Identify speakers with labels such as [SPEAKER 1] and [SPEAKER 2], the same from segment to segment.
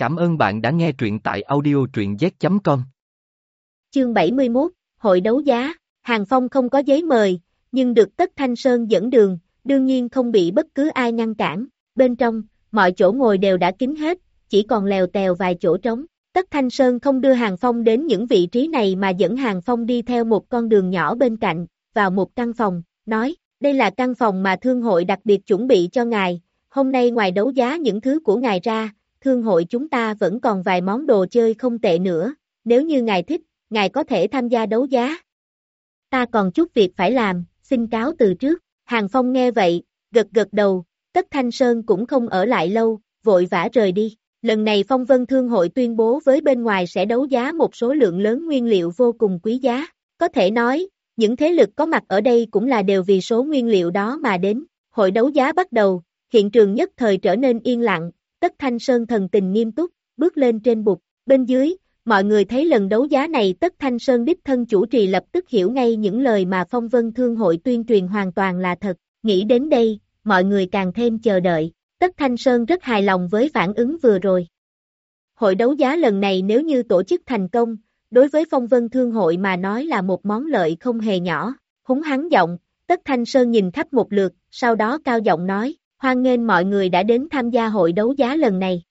[SPEAKER 1] Cảm ơn bạn đã nghe truyện tại audio truyện z.com.
[SPEAKER 2] Chương 71, Hội đấu giá, Hàng Phong không có giấy mời, nhưng được Tất Thanh Sơn dẫn đường, đương nhiên không bị bất cứ ai ngăn cản. Bên trong, mọi chỗ ngồi đều đã kín hết, chỉ còn lèo tèo vài chỗ trống. Tất Thanh Sơn không đưa Hàng Phong đến những vị trí này mà dẫn Hàng Phong đi theo một con đường nhỏ bên cạnh, vào một căn phòng, nói, đây là căn phòng mà thương hội đặc biệt chuẩn bị cho ngài, hôm nay ngoài đấu giá những thứ của ngài ra, thương hội chúng ta vẫn còn vài món đồ chơi không tệ nữa, nếu như ngài thích, ngài có thể tham gia đấu giá. Ta còn chút việc phải làm, xin cáo từ trước, Hàng Phong nghe vậy, gật gật đầu, Tất Thanh Sơn cũng không ở lại lâu, vội vã rời đi. Lần này Phong Vân Thương hội tuyên bố với bên ngoài sẽ đấu giá một số lượng lớn nguyên liệu vô cùng quý giá. Có thể nói, những thế lực có mặt ở đây cũng là đều vì số nguyên liệu đó mà đến. Hội đấu giá bắt đầu, hiện trường nhất thời trở nên yên lặng, Tất Thanh Sơn thần tình nghiêm túc, bước lên trên bục, bên dưới, mọi người thấy lần đấu giá này Tất Thanh Sơn đích thân chủ trì lập tức hiểu ngay những lời mà Phong Vân Thương hội tuyên truyền hoàn toàn là thật, nghĩ đến đây, mọi người càng thêm chờ đợi, Tất Thanh Sơn rất hài lòng với phản ứng vừa rồi. Hội đấu giá lần này nếu như tổ chức thành công, đối với Phong Vân Thương hội mà nói là một món lợi không hề nhỏ, húng hắn giọng, Tất Thanh Sơn nhìn khắp một lượt, sau đó cao giọng nói, hoan nghênh mọi người đã đến tham gia hội đấu giá lần này.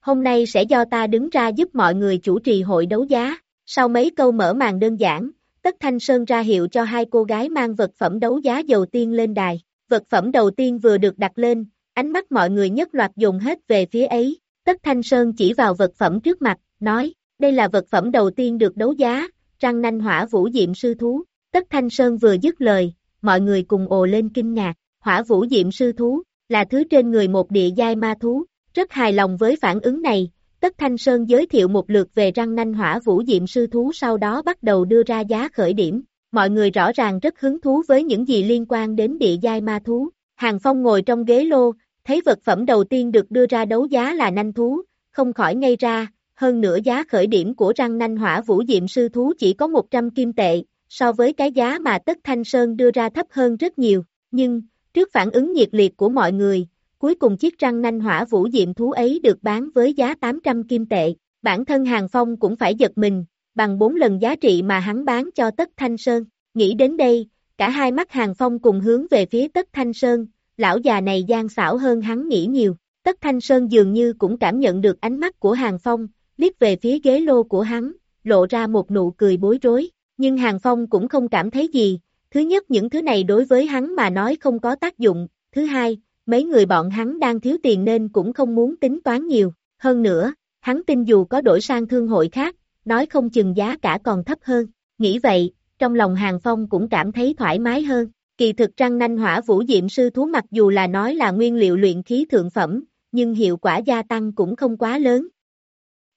[SPEAKER 2] Hôm nay sẽ do ta đứng ra giúp mọi người chủ trì hội đấu giá, sau mấy câu mở màn đơn giản, Tất Thanh Sơn ra hiệu cho hai cô gái mang vật phẩm đấu giá đầu tiên lên đài. Vật phẩm đầu tiên vừa được đặt lên, ánh mắt mọi người nhất loạt dùng hết về phía ấy. Tất Thanh Sơn chỉ vào vật phẩm trước mặt, nói, đây là vật phẩm đầu tiên được đấu giá, răng nanh hỏa vũ diệm sư thú. Tất Thanh Sơn vừa dứt lời, mọi người cùng ồ lên kinh ngạc, hỏa vũ diệm sư thú, là thứ trên người một địa giai ma thú, rất hài lòng với phản ứng này, Tất Thanh Sơn giới thiệu một lượt về răng nanh hỏa vũ diệm sư thú sau đó bắt đầu đưa ra giá khởi điểm, mọi người rõ ràng rất hứng thú với những gì liên quan đến địa giai ma thú, Hàng Phong ngồi trong ghế lô, thấy vật phẩm đầu tiên được đưa ra đấu giá là nanh thú, không khỏi ngay ra, hơn nữa giá khởi điểm của răng nanh hỏa vũ diệm sư thú chỉ có 100 kim tệ, so với cái giá mà Tất Thanh Sơn đưa ra thấp hơn rất nhiều, nhưng, Trước phản ứng nhiệt liệt của mọi người, cuối cùng chiếc răng nanh hỏa vũ diệm thú ấy được bán với giá 800 kim tệ. Bản thân Hàng Phong cũng phải giật mình, bằng 4 lần giá trị mà hắn bán cho Tất Thanh Sơn. Nghĩ đến đây, cả hai mắt Hàng Phong cùng hướng về phía Tất Thanh Sơn, lão già này gian xảo hơn hắn nghĩ nhiều. Tất Thanh Sơn dường như cũng cảm nhận được ánh mắt của Hàng Phong, liếc về phía ghế lô của hắn, lộ ra một nụ cười bối rối. Nhưng Hàng Phong cũng không cảm thấy gì, Thứ nhất những thứ này đối với hắn mà nói không có tác dụng, thứ hai, mấy người bọn hắn đang thiếu tiền nên cũng không muốn tính toán nhiều, hơn nữa, hắn tin dù có đổi sang thương hội khác, nói không chừng giá cả còn thấp hơn, nghĩ vậy, trong lòng Hàng Phong cũng cảm thấy thoải mái hơn, kỳ thực răng nanh hỏa vũ diệm sư thú mặc dù là nói là nguyên liệu luyện khí thượng phẩm, nhưng hiệu quả gia tăng cũng không quá lớn.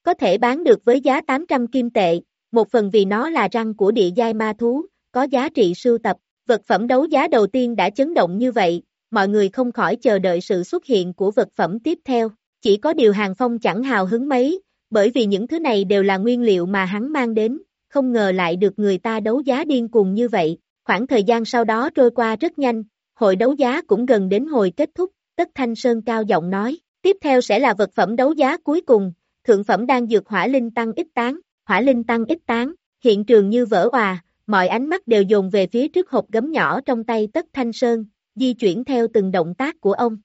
[SPEAKER 2] Có thể bán được với giá 800 kim tệ, một phần vì nó là răng của địa giai ma thú, có giá trị sưu tập. Vật phẩm đấu giá đầu tiên đã chấn động như vậy, mọi người không khỏi chờ đợi sự xuất hiện của vật phẩm tiếp theo. Chỉ có điều Hàng Phong chẳng hào hứng mấy, bởi vì những thứ này đều là nguyên liệu mà hắn mang đến, không ngờ lại được người ta đấu giá điên cuồng như vậy. Khoảng thời gian sau đó trôi qua rất nhanh, hội đấu giá cũng gần đến hồi kết thúc, Tất Thanh Sơn cao giọng nói, tiếp theo sẽ là vật phẩm đấu giá cuối cùng, thượng phẩm đang dược hỏa linh tăng ít tán, hỏa linh tăng ít tán, hiện trường như vỡ hòa, mọi ánh mắt đều dồn về phía trước hộp gấm nhỏ trong tay Tất Thanh Sơn, di chuyển theo từng động tác của ông.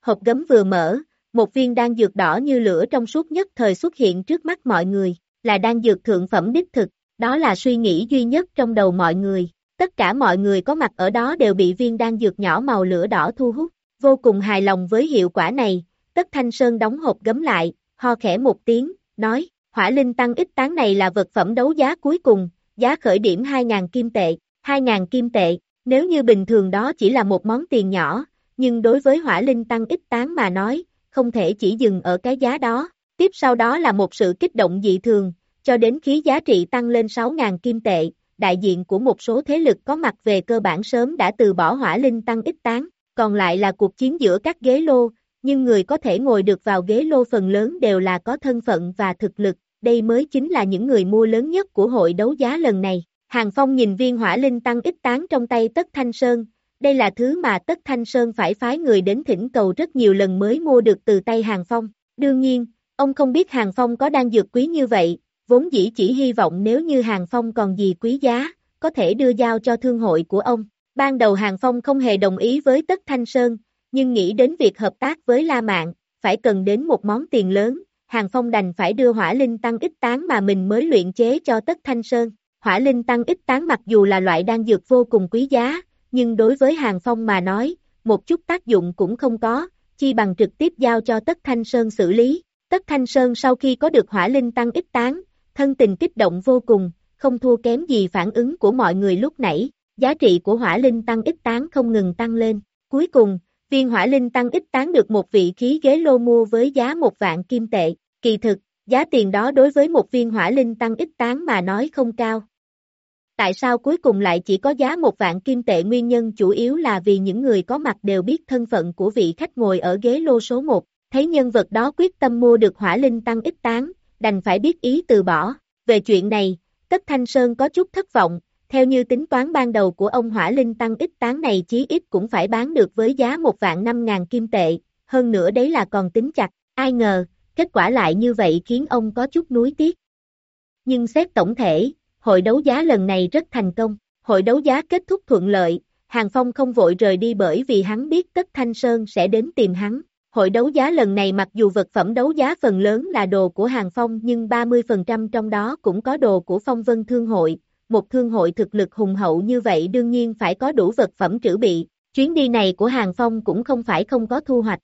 [SPEAKER 2] Hộp gấm vừa mở, một viên đan dược đỏ như lửa trong suốt nhất thời xuất hiện trước mắt mọi người, là đan dược thượng phẩm đích thực, đó là suy nghĩ duy nhất trong đầu mọi người. Tất cả mọi người có mặt ở đó đều bị viên đan dược nhỏ màu lửa đỏ thu hút, vô cùng hài lòng với hiệu quả này, Tất Thanh Sơn đóng hộp gấm lại, ho khẽ một tiếng, nói, hỏa linh tăng ít tán này là vật phẩm đấu giá cuối cùng, giá khởi điểm 2.000 kim tệ, 2.000 kim tệ, nếu như bình thường đó chỉ là một món tiền nhỏ, nhưng đối với hỏa linh tăng ít tán mà nói, không thể chỉ dừng ở cái giá đó, tiếp sau đó là một sự kích động dị thường, cho đến khi giá trị tăng lên 6.000 kim tệ, đại diện của một số thế lực có mặt về cơ bản sớm đã từ bỏ hỏa linh tăng ít tán, còn lại là cuộc chiến giữa các ghế lô, nhưng người có thể ngồi được vào ghế lô phần lớn đều là có thân phận và thực lực, đây mới chính là những người mua lớn nhất của hội đấu giá lần này. Hàng Phong nhìn viên hỏa linh tăng ít tán trong tay Tất Thanh Sơn, đây là thứ mà Tất Thanh Sơn phải phái người đến thỉnh cầu rất nhiều lần mới mua được từ tay Hàng Phong. Đương nhiên, Ông không biết Hàng Phong có đang dược quý như vậy, vốn dĩ chỉ hy vọng nếu như Hàng Phong còn gì quý giá, có thể đưa giao cho thương hội của ông. Ban đầu Hàng Phong không hề đồng ý với Tất Thanh Sơn, nhưng nghĩ đến việc hợp tác với La Mạng, phải cần đến một món tiền lớn, Hàng Phong đành phải đưa hỏa linh tăng ít tán mà mình mới luyện chế cho Tất Thanh Sơn. Hỏa linh tăng ít tán mặc dù là loại đan dược vô cùng quý giá, nhưng đối với Hàng Phong mà nói, một chút tác dụng cũng không có, chi bằng trực tiếp giao cho Tất Thanh Sơn xử lý. Tất Thanh Sơn sau khi có được hỏa linh tăng ít tán, thân tình kích động vô cùng, không thua kém gì phản ứng của mọi người lúc nãy, giá trị của hỏa linh tăng ít tán không ngừng tăng lên. Cuối cùng, viên hỏa linh tăng ít tán được một vị khí ghế lô mua với giá một vạn kim tệ, kỳ thực, giá tiền đó đối với một viên hỏa linh tăng ít tán mà nói không cao. Tại sao cuối cùng lại chỉ có giá một vạn kim tệ nguyên nhân chủ yếu là vì những người có mặt đều biết thân phận của vị khách ngồi ở ghế lô số 1, thấy nhân vật đó quyết tâm mua được hỏa linh tăng ít tán, đành phải biết ý từ bỏ. Về chuyện này, Tất Thanh Sơn có chút thất vọng, theo như tính toán ban đầu của ông hỏa linh tăng ít tán này chí ít cũng phải bán được với giá một vạn năm ngàn kim tệ, hơn nữa đấy là còn tính chặt, ai ngờ, kết quả lại như vậy khiến ông có chút nuối tiếc. Nhưng xét tổng thể, hội đấu giá lần này rất thành công, hội đấu giá kết thúc thuận lợi, Hàng Phong không vội rời đi bởi vì hắn biết Tất Thanh Sơn sẽ đến tìm hắn. Hội đấu giá lần này mặc dù vật phẩm đấu giá phần lớn là đồ của Hàng Phong nhưng 30% trong đó cũng có đồ của Phong Vân Thương Hội, một thương hội thực lực hùng hậu như vậy đương nhiên phải có đủ vật phẩm trữ bị, chuyến đi này của Hàng Phong cũng không phải không có thu hoạch.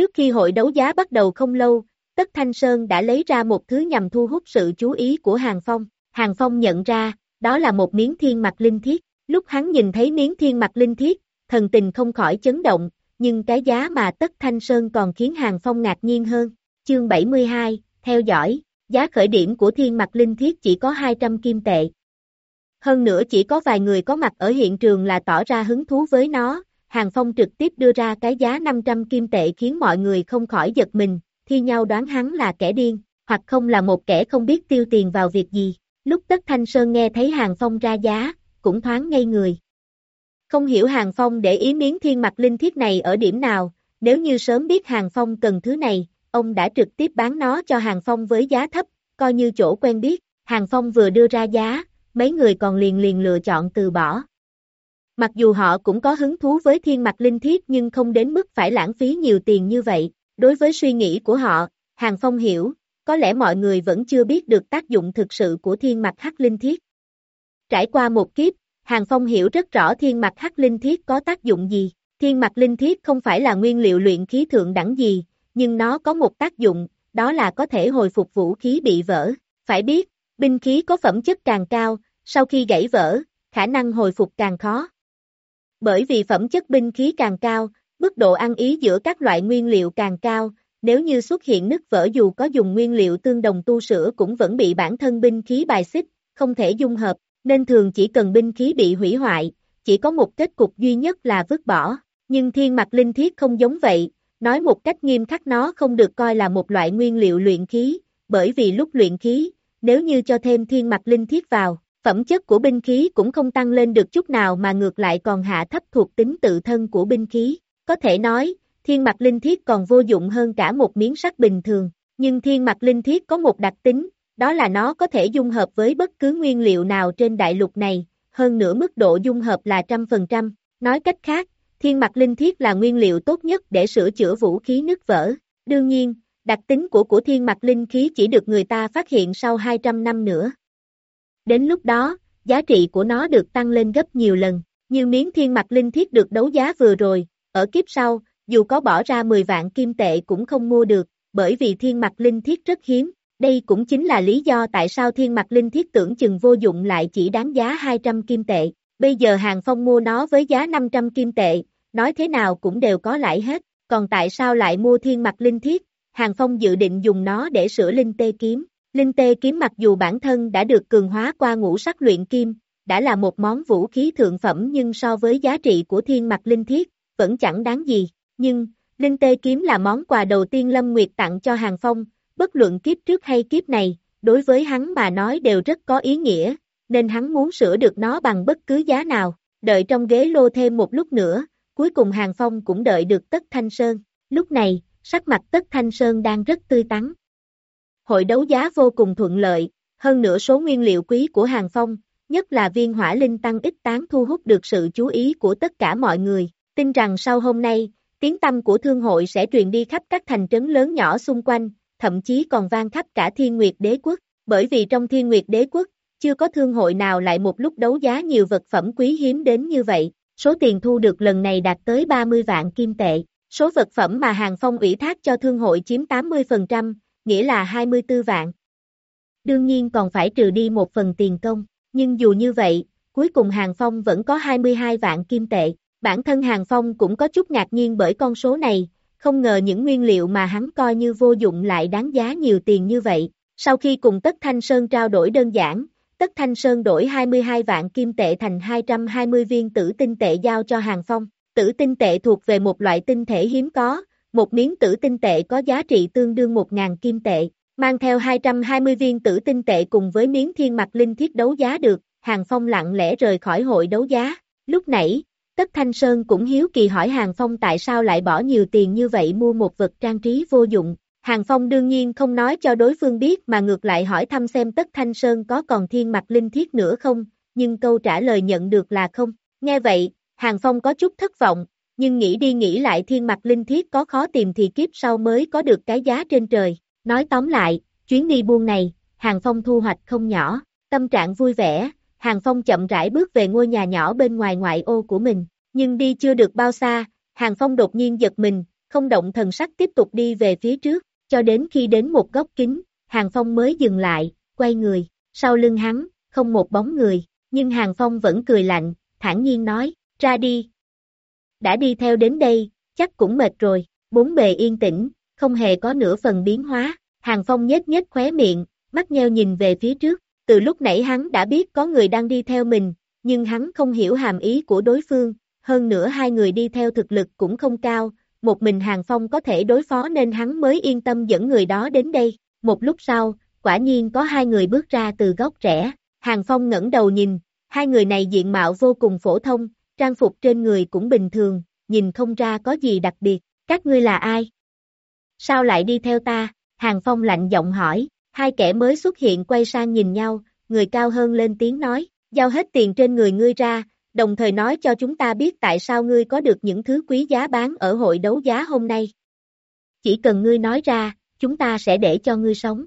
[SPEAKER 2] Trước khi hội đấu giá bắt đầu không lâu, Tất Thanh Sơn đã lấy ra một thứ nhằm thu hút sự chú ý của Hàng Phong. Hàng Phong nhận ra, đó là một miếng thiên mặt linh thiết. Lúc hắn nhìn thấy miếng thiên mặt linh thiết, thần tình không khỏi chấn động, nhưng cái giá mà Tất Thanh Sơn còn khiến Hàng Phong ngạc nhiên hơn. Chương 72, theo dõi, giá khởi điểm của thiên mặt linh thiết chỉ có 200 kim tệ. Hơn nữa chỉ có vài người có mặt ở hiện trường là tỏ ra hứng thú với nó, Hàng Phong trực tiếp đưa ra cái giá 500 kim tệ khiến mọi người không khỏi giật mình, thi nhau đoán hắn là kẻ điên, hoặc không là một kẻ không biết tiêu tiền vào việc gì. Lúc Tất Thanh Sơn nghe thấy Hàng Phong ra giá, cũng thoáng ngây người. Không hiểu Hàng Phong để ý miếng thiên mặt linh thiết này ở điểm nào, nếu như sớm biết Hàng Phong cần thứ này, ông đã trực tiếp bán nó cho Hàng Phong với giá thấp, coi như chỗ quen biết, Hàng Phong vừa đưa ra giá, mấy người còn liền liền lựa chọn từ bỏ. Mặc dù họ cũng có hứng thú với thiên mạch linh thiết nhưng không đến mức phải lãng phí nhiều tiền như vậy, đối với suy nghĩ của họ, Hàng Phong hiểu, có lẽ mọi người vẫn chưa biết được tác dụng thực sự của thiên mạch hắc linh thiết. Trải qua một kiếp, Hàng Phong hiểu rất rõ thiên mạch hắc linh thiết có tác dụng gì. Thiên mạch linh thiết không phải là nguyên liệu luyện khí thượng đẳng gì, nhưng nó có một tác dụng, đó là có thể hồi phục vũ khí bị vỡ. Phải biết, binh khí có phẩm chất càng cao, sau khi gãy vỡ, khả năng hồi phục càng khó. Bởi vì phẩm chất binh khí càng cao, mức độ ăn ý giữa các loại nguyên liệu càng cao, nếu như xuất hiện nứt vỡ dù có dùng nguyên liệu tương đồng tu sửa cũng vẫn bị bản thân binh khí bài xích, không thể dung hợp, nên thường chỉ cần binh khí bị hủy hoại, chỉ có một kết cục duy nhất là vứt bỏ. Nhưng thiên mặt linh thiết không giống vậy, nói một cách nghiêm khắc nó không được coi là một loại nguyên liệu luyện khí, bởi vì lúc luyện khí, nếu như cho thêm thiên mặt linh thiết vào, phẩm chất của binh khí cũng không tăng lên được chút nào mà ngược lại còn hạ thấp thuộc tính tự thân của binh khí. Có thể nói, thiên mặt linh thiết còn vô dụng hơn cả một miếng sắt bình thường, nhưng thiên mặt linh thiết có một đặc tính, đó là nó có thể dung hợp với bất cứ nguyên liệu nào trên đại lục này, hơn nữa mức độ dung hợp là trăm phần trăm. Nói cách khác, thiên mặt linh thiết là nguyên liệu tốt nhất để sửa chữa vũ khí nứt vỡ. Đương nhiên, đặc tính của của thiên mặt linh khí chỉ được người ta phát hiện sau 200 năm nữa. Đến lúc đó, giá trị của nó được tăng lên gấp nhiều lần, như miếng thiên mặt linh thiết được đấu giá vừa rồi, ở kiếp sau, dù có bỏ ra 10 vạn kim tệ cũng không mua được, bởi vì thiên mặt linh thiết rất hiếm. Đây cũng chính là lý do tại sao thiên mặt linh thiết tưởng chừng vô dụng lại chỉ đáng giá 200 kim tệ. Bây giờ Hàng Phong mua nó với giá 500 kim tệ, nói thế nào cũng đều có lãi hết. Còn tại sao lại mua thiên mặt linh thiết? Hàng Phong dự định dùng nó để sửa linh tê kiếm. Linh tê kiếm mặc dù bản thân đã được cường hóa qua ngũ sắc luyện kim, đã là một món vũ khí thượng phẩm nhưng so với giá trị của thiên mặt linh thiết, vẫn chẳng đáng gì. Nhưng, linh tê kiếm là món quà đầu tiên Lâm Nguyệt tặng cho Hàng Phong, bất luận kiếp trước hay kiếp này, đối với hắn mà nói đều rất có ý nghĩa, nên hắn muốn sửa được nó bằng bất cứ giá nào. Đợi trong ghế lô thêm một lúc nữa, cuối cùng Hàng Phong cũng đợi được Tất Thanh Sơn. Lúc này, sắc mặt Tất Thanh Sơn đang rất tươi tắn. Hội đấu giá vô cùng thuận lợi, hơn nữa số nguyên liệu quý của Hàng Phong, nhất là viên hỏa linh tăng ít tán thu hút được sự chú ý của tất cả mọi người. Tin rằng sau hôm nay, tiếng tâm của thương hội sẽ truyền đi khắp các thành trấn lớn nhỏ xung quanh, thậm chí còn vang khắp cả thiên nguyệt đế quốc, bởi vì trong thiên nguyệt đế quốc, chưa có thương hội nào lại một lúc đấu giá nhiều vật phẩm quý hiếm đến như vậy, số tiền thu được lần này đạt tới 30 vạn kim tệ, số vật phẩm mà Hàng Phong ủy thác cho thương hội chiếm 80%, nghĩa là 24 vạn. Đương nhiên còn phải trừ đi một phần tiền công, nhưng dù như vậy, cuối cùng Hàng Phong vẫn có 22 vạn kim tệ, bản thân Hàng Phong cũng có chút ngạc nhiên bởi con số này, không ngờ những nguyên liệu mà hắn coi như vô dụng lại đáng giá nhiều tiền như vậy. Sau khi cùng Tất Thanh Sơn trao đổi đơn giản, Tất Thanh Sơn đổi 22 vạn kim tệ thành 220 viên tử tinh tệ giao cho Hàng Phong. Tử tinh tệ thuộc về một loại tinh thể hiếm có, một miếng tử tinh tệ có giá trị tương đương 1.000 kim tệ, mang theo 220 viên tử tinh tệ cùng với miếng thiên mặt linh thiết đấu giá được, Hàng Phong lặng lẽ rời khỏi hội đấu giá. Lúc nãy, Tất Thanh Sơn cũng hiếu kỳ hỏi Hàng Phong tại sao lại bỏ nhiều tiền như vậy mua một vật trang trí vô dụng. Hàng Phong đương nhiên không nói cho đối phương biết mà ngược lại hỏi thăm xem Tất Thanh Sơn có còn thiên mặt linh thiết nữa không, nhưng câu trả lời nhận được là không. Nghe vậy, Hàng Phong có chút thất vọng, nhưng nghĩ đi nghĩ lại thiên mặt linh thiết có khó tìm thì kiếp sau mới có được cái giá trên trời. Nói tóm lại, chuyến đi buôn này, Hàng Phong thu hoạch không nhỏ, tâm trạng vui vẻ, Hàng Phong chậm rãi bước về ngôi nhà nhỏ bên ngoài ngoại ô của mình, nhưng đi chưa được bao xa, Hàng Phong đột nhiên giật mình, không động thần sắc tiếp tục đi về phía trước, cho đến khi đến một góc kính, Hàng Phong mới dừng lại, quay người, sau lưng hắn, không một bóng người, nhưng Hàng Phong vẫn cười lạnh, thản nhiên nói, ra đi. Đã đi theo đến đây, chắc cũng mệt rồi, bốn bề yên tĩnh, không hề có nửa phần biến hóa, Hàng Phong nhếch nhếch khóe miệng, mắt nheo nhìn về phía trước, từ lúc nãy hắn đã biết có người đang đi theo mình, nhưng hắn không hiểu hàm ý của đối phương, hơn nữa hai người đi theo thực lực cũng không cao, một mình Hàng Phong có thể đối phó nên hắn mới yên tâm dẫn người đó đến đây. Một lúc sau, quả nhiên có hai người bước ra từ góc rẽ, Hàng Phong ngẩng đầu nhìn, hai người này diện mạo vô cùng phổ thông, trang phục trên người cũng bình thường, nhìn không ra có gì đặc biệt, các ngươi là ai? Sao lại đi theo ta? Hàng Phong lạnh giọng hỏi, hai kẻ mới xuất hiện quay sang nhìn nhau, người cao hơn lên tiếng nói, giao hết tiền trên người ngươi ra, đồng thời nói cho chúng ta biết tại sao ngươi có được những thứ quý giá bán ở hội đấu giá hôm nay. Chỉ cần ngươi nói ra, chúng ta sẽ để cho ngươi sống.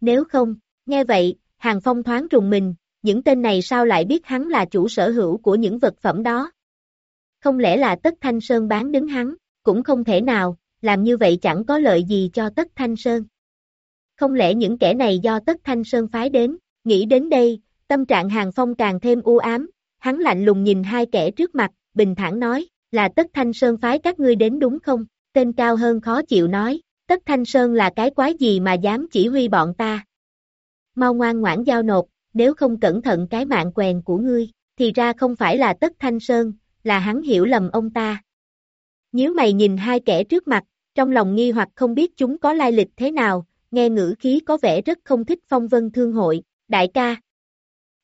[SPEAKER 2] Nếu không, nghe vậy, Hàng Phong thoáng rùng mình, những tên này sao lại biết hắn là chủ sở hữu của những vật phẩm đó? Không lẽ là Tất Thanh Sơn bán đứng hắn, cũng không thể nào, làm như vậy chẳng có lợi gì cho Tất Thanh Sơn. Không lẽ những kẻ này do Tất Thanh Sơn phái đến, nghĩ đến đây, tâm trạng Hàng Phong càng thêm u ám, hắn lạnh lùng nhìn hai kẻ trước mặt, bình thản nói, là Tất Thanh Sơn phái các ngươi đến đúng không? Tên cao hơn khó chịu nói, Tất Thanh Sơn là cái quái gì mà dám chỉ huy bọn ta? Mau ngoan ngoãn giao nộp, nếu không cẩn thận cái mạng quèn của ngươi, thì ra không phải là Tất Thanh Sơn, là hắn hiểu lầm ông ta. Nếu mày nhìn hai kẻ trước mặt, trong lòng nghi hoặc không biết chúng có lai lịch thế nào, nghe ngữ khí có vẻ rất không thích phong vân thương hội, đại ca.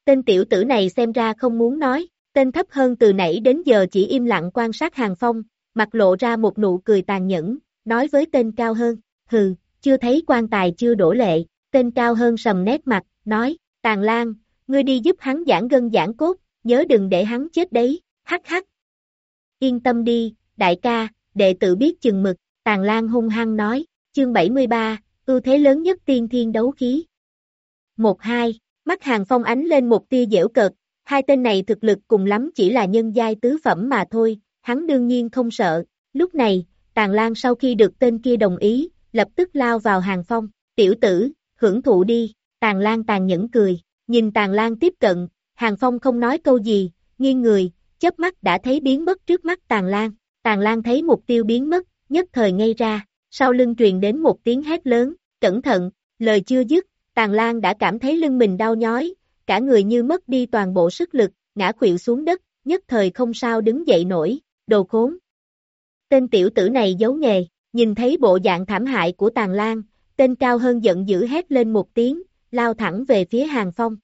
[SPEAKER 2] Tên tiểu tử này xem ra không muốn nói, tên thấp hơn từ nãy đến giờ chỉ im lặng quan sát hàng phong, mặt lộ ra một nụ cười tàn nhẫn, nói với tên cao hơn, hừ, chưa thấy quan tài chưa đổ lệ, tên cao hơn sầm nét mặt, nói, tàn lan, ngươi đi giúp hắn giảng gân giảng cốt, nhớ đừng để hắn chết đấy, hắc hắc. Yên tâm đi, đại ca, đệ tử biết chừng mực, tàn lan hung hăng nói, chương 73, ưu thế lớn nhất tiên thiên đấu khí. Một hai, mắt hàng phong ánh lên một tia dễu cợt, hai tên này thực lực cùng lắm chỉ là nhân giai tứ phẩm mà thôi, hắn đương nhiên không sợ, lúc này, tàn lan sau khi được tên kia đồng ý, lập tức lao vào hàng phong, tiểu tử, hưởng thụ đi, tàn lan tàn nhẫn cười, nhìn tàn lan tiếp cận, hàng phong không nói câu gì, nghiêng người, chớp mắt đã thấy biến mất trước mắt tàn lan, tàn lan thấy mục tiêu biến mất, nhất thời ngây ra, sau lưng truyền đến một tiếng hét lớn, cẩn thận, lời chưa dứt, Tàn Lan đã cảm thấy lưng mình đau nhói, cả người như mất đi toàn bộ sức lực, ngã khuỵu xuống đất, nhất thời không sao đứng dậy nổi, đồ khốn. Tên tiểu tử này giấu nghề, nhìn thấy bộ dạng thảm hại của Tàn Lan, tên cao hơn giận dữ hét lên một tiếng, lao thẳng về phía Hàng Phong.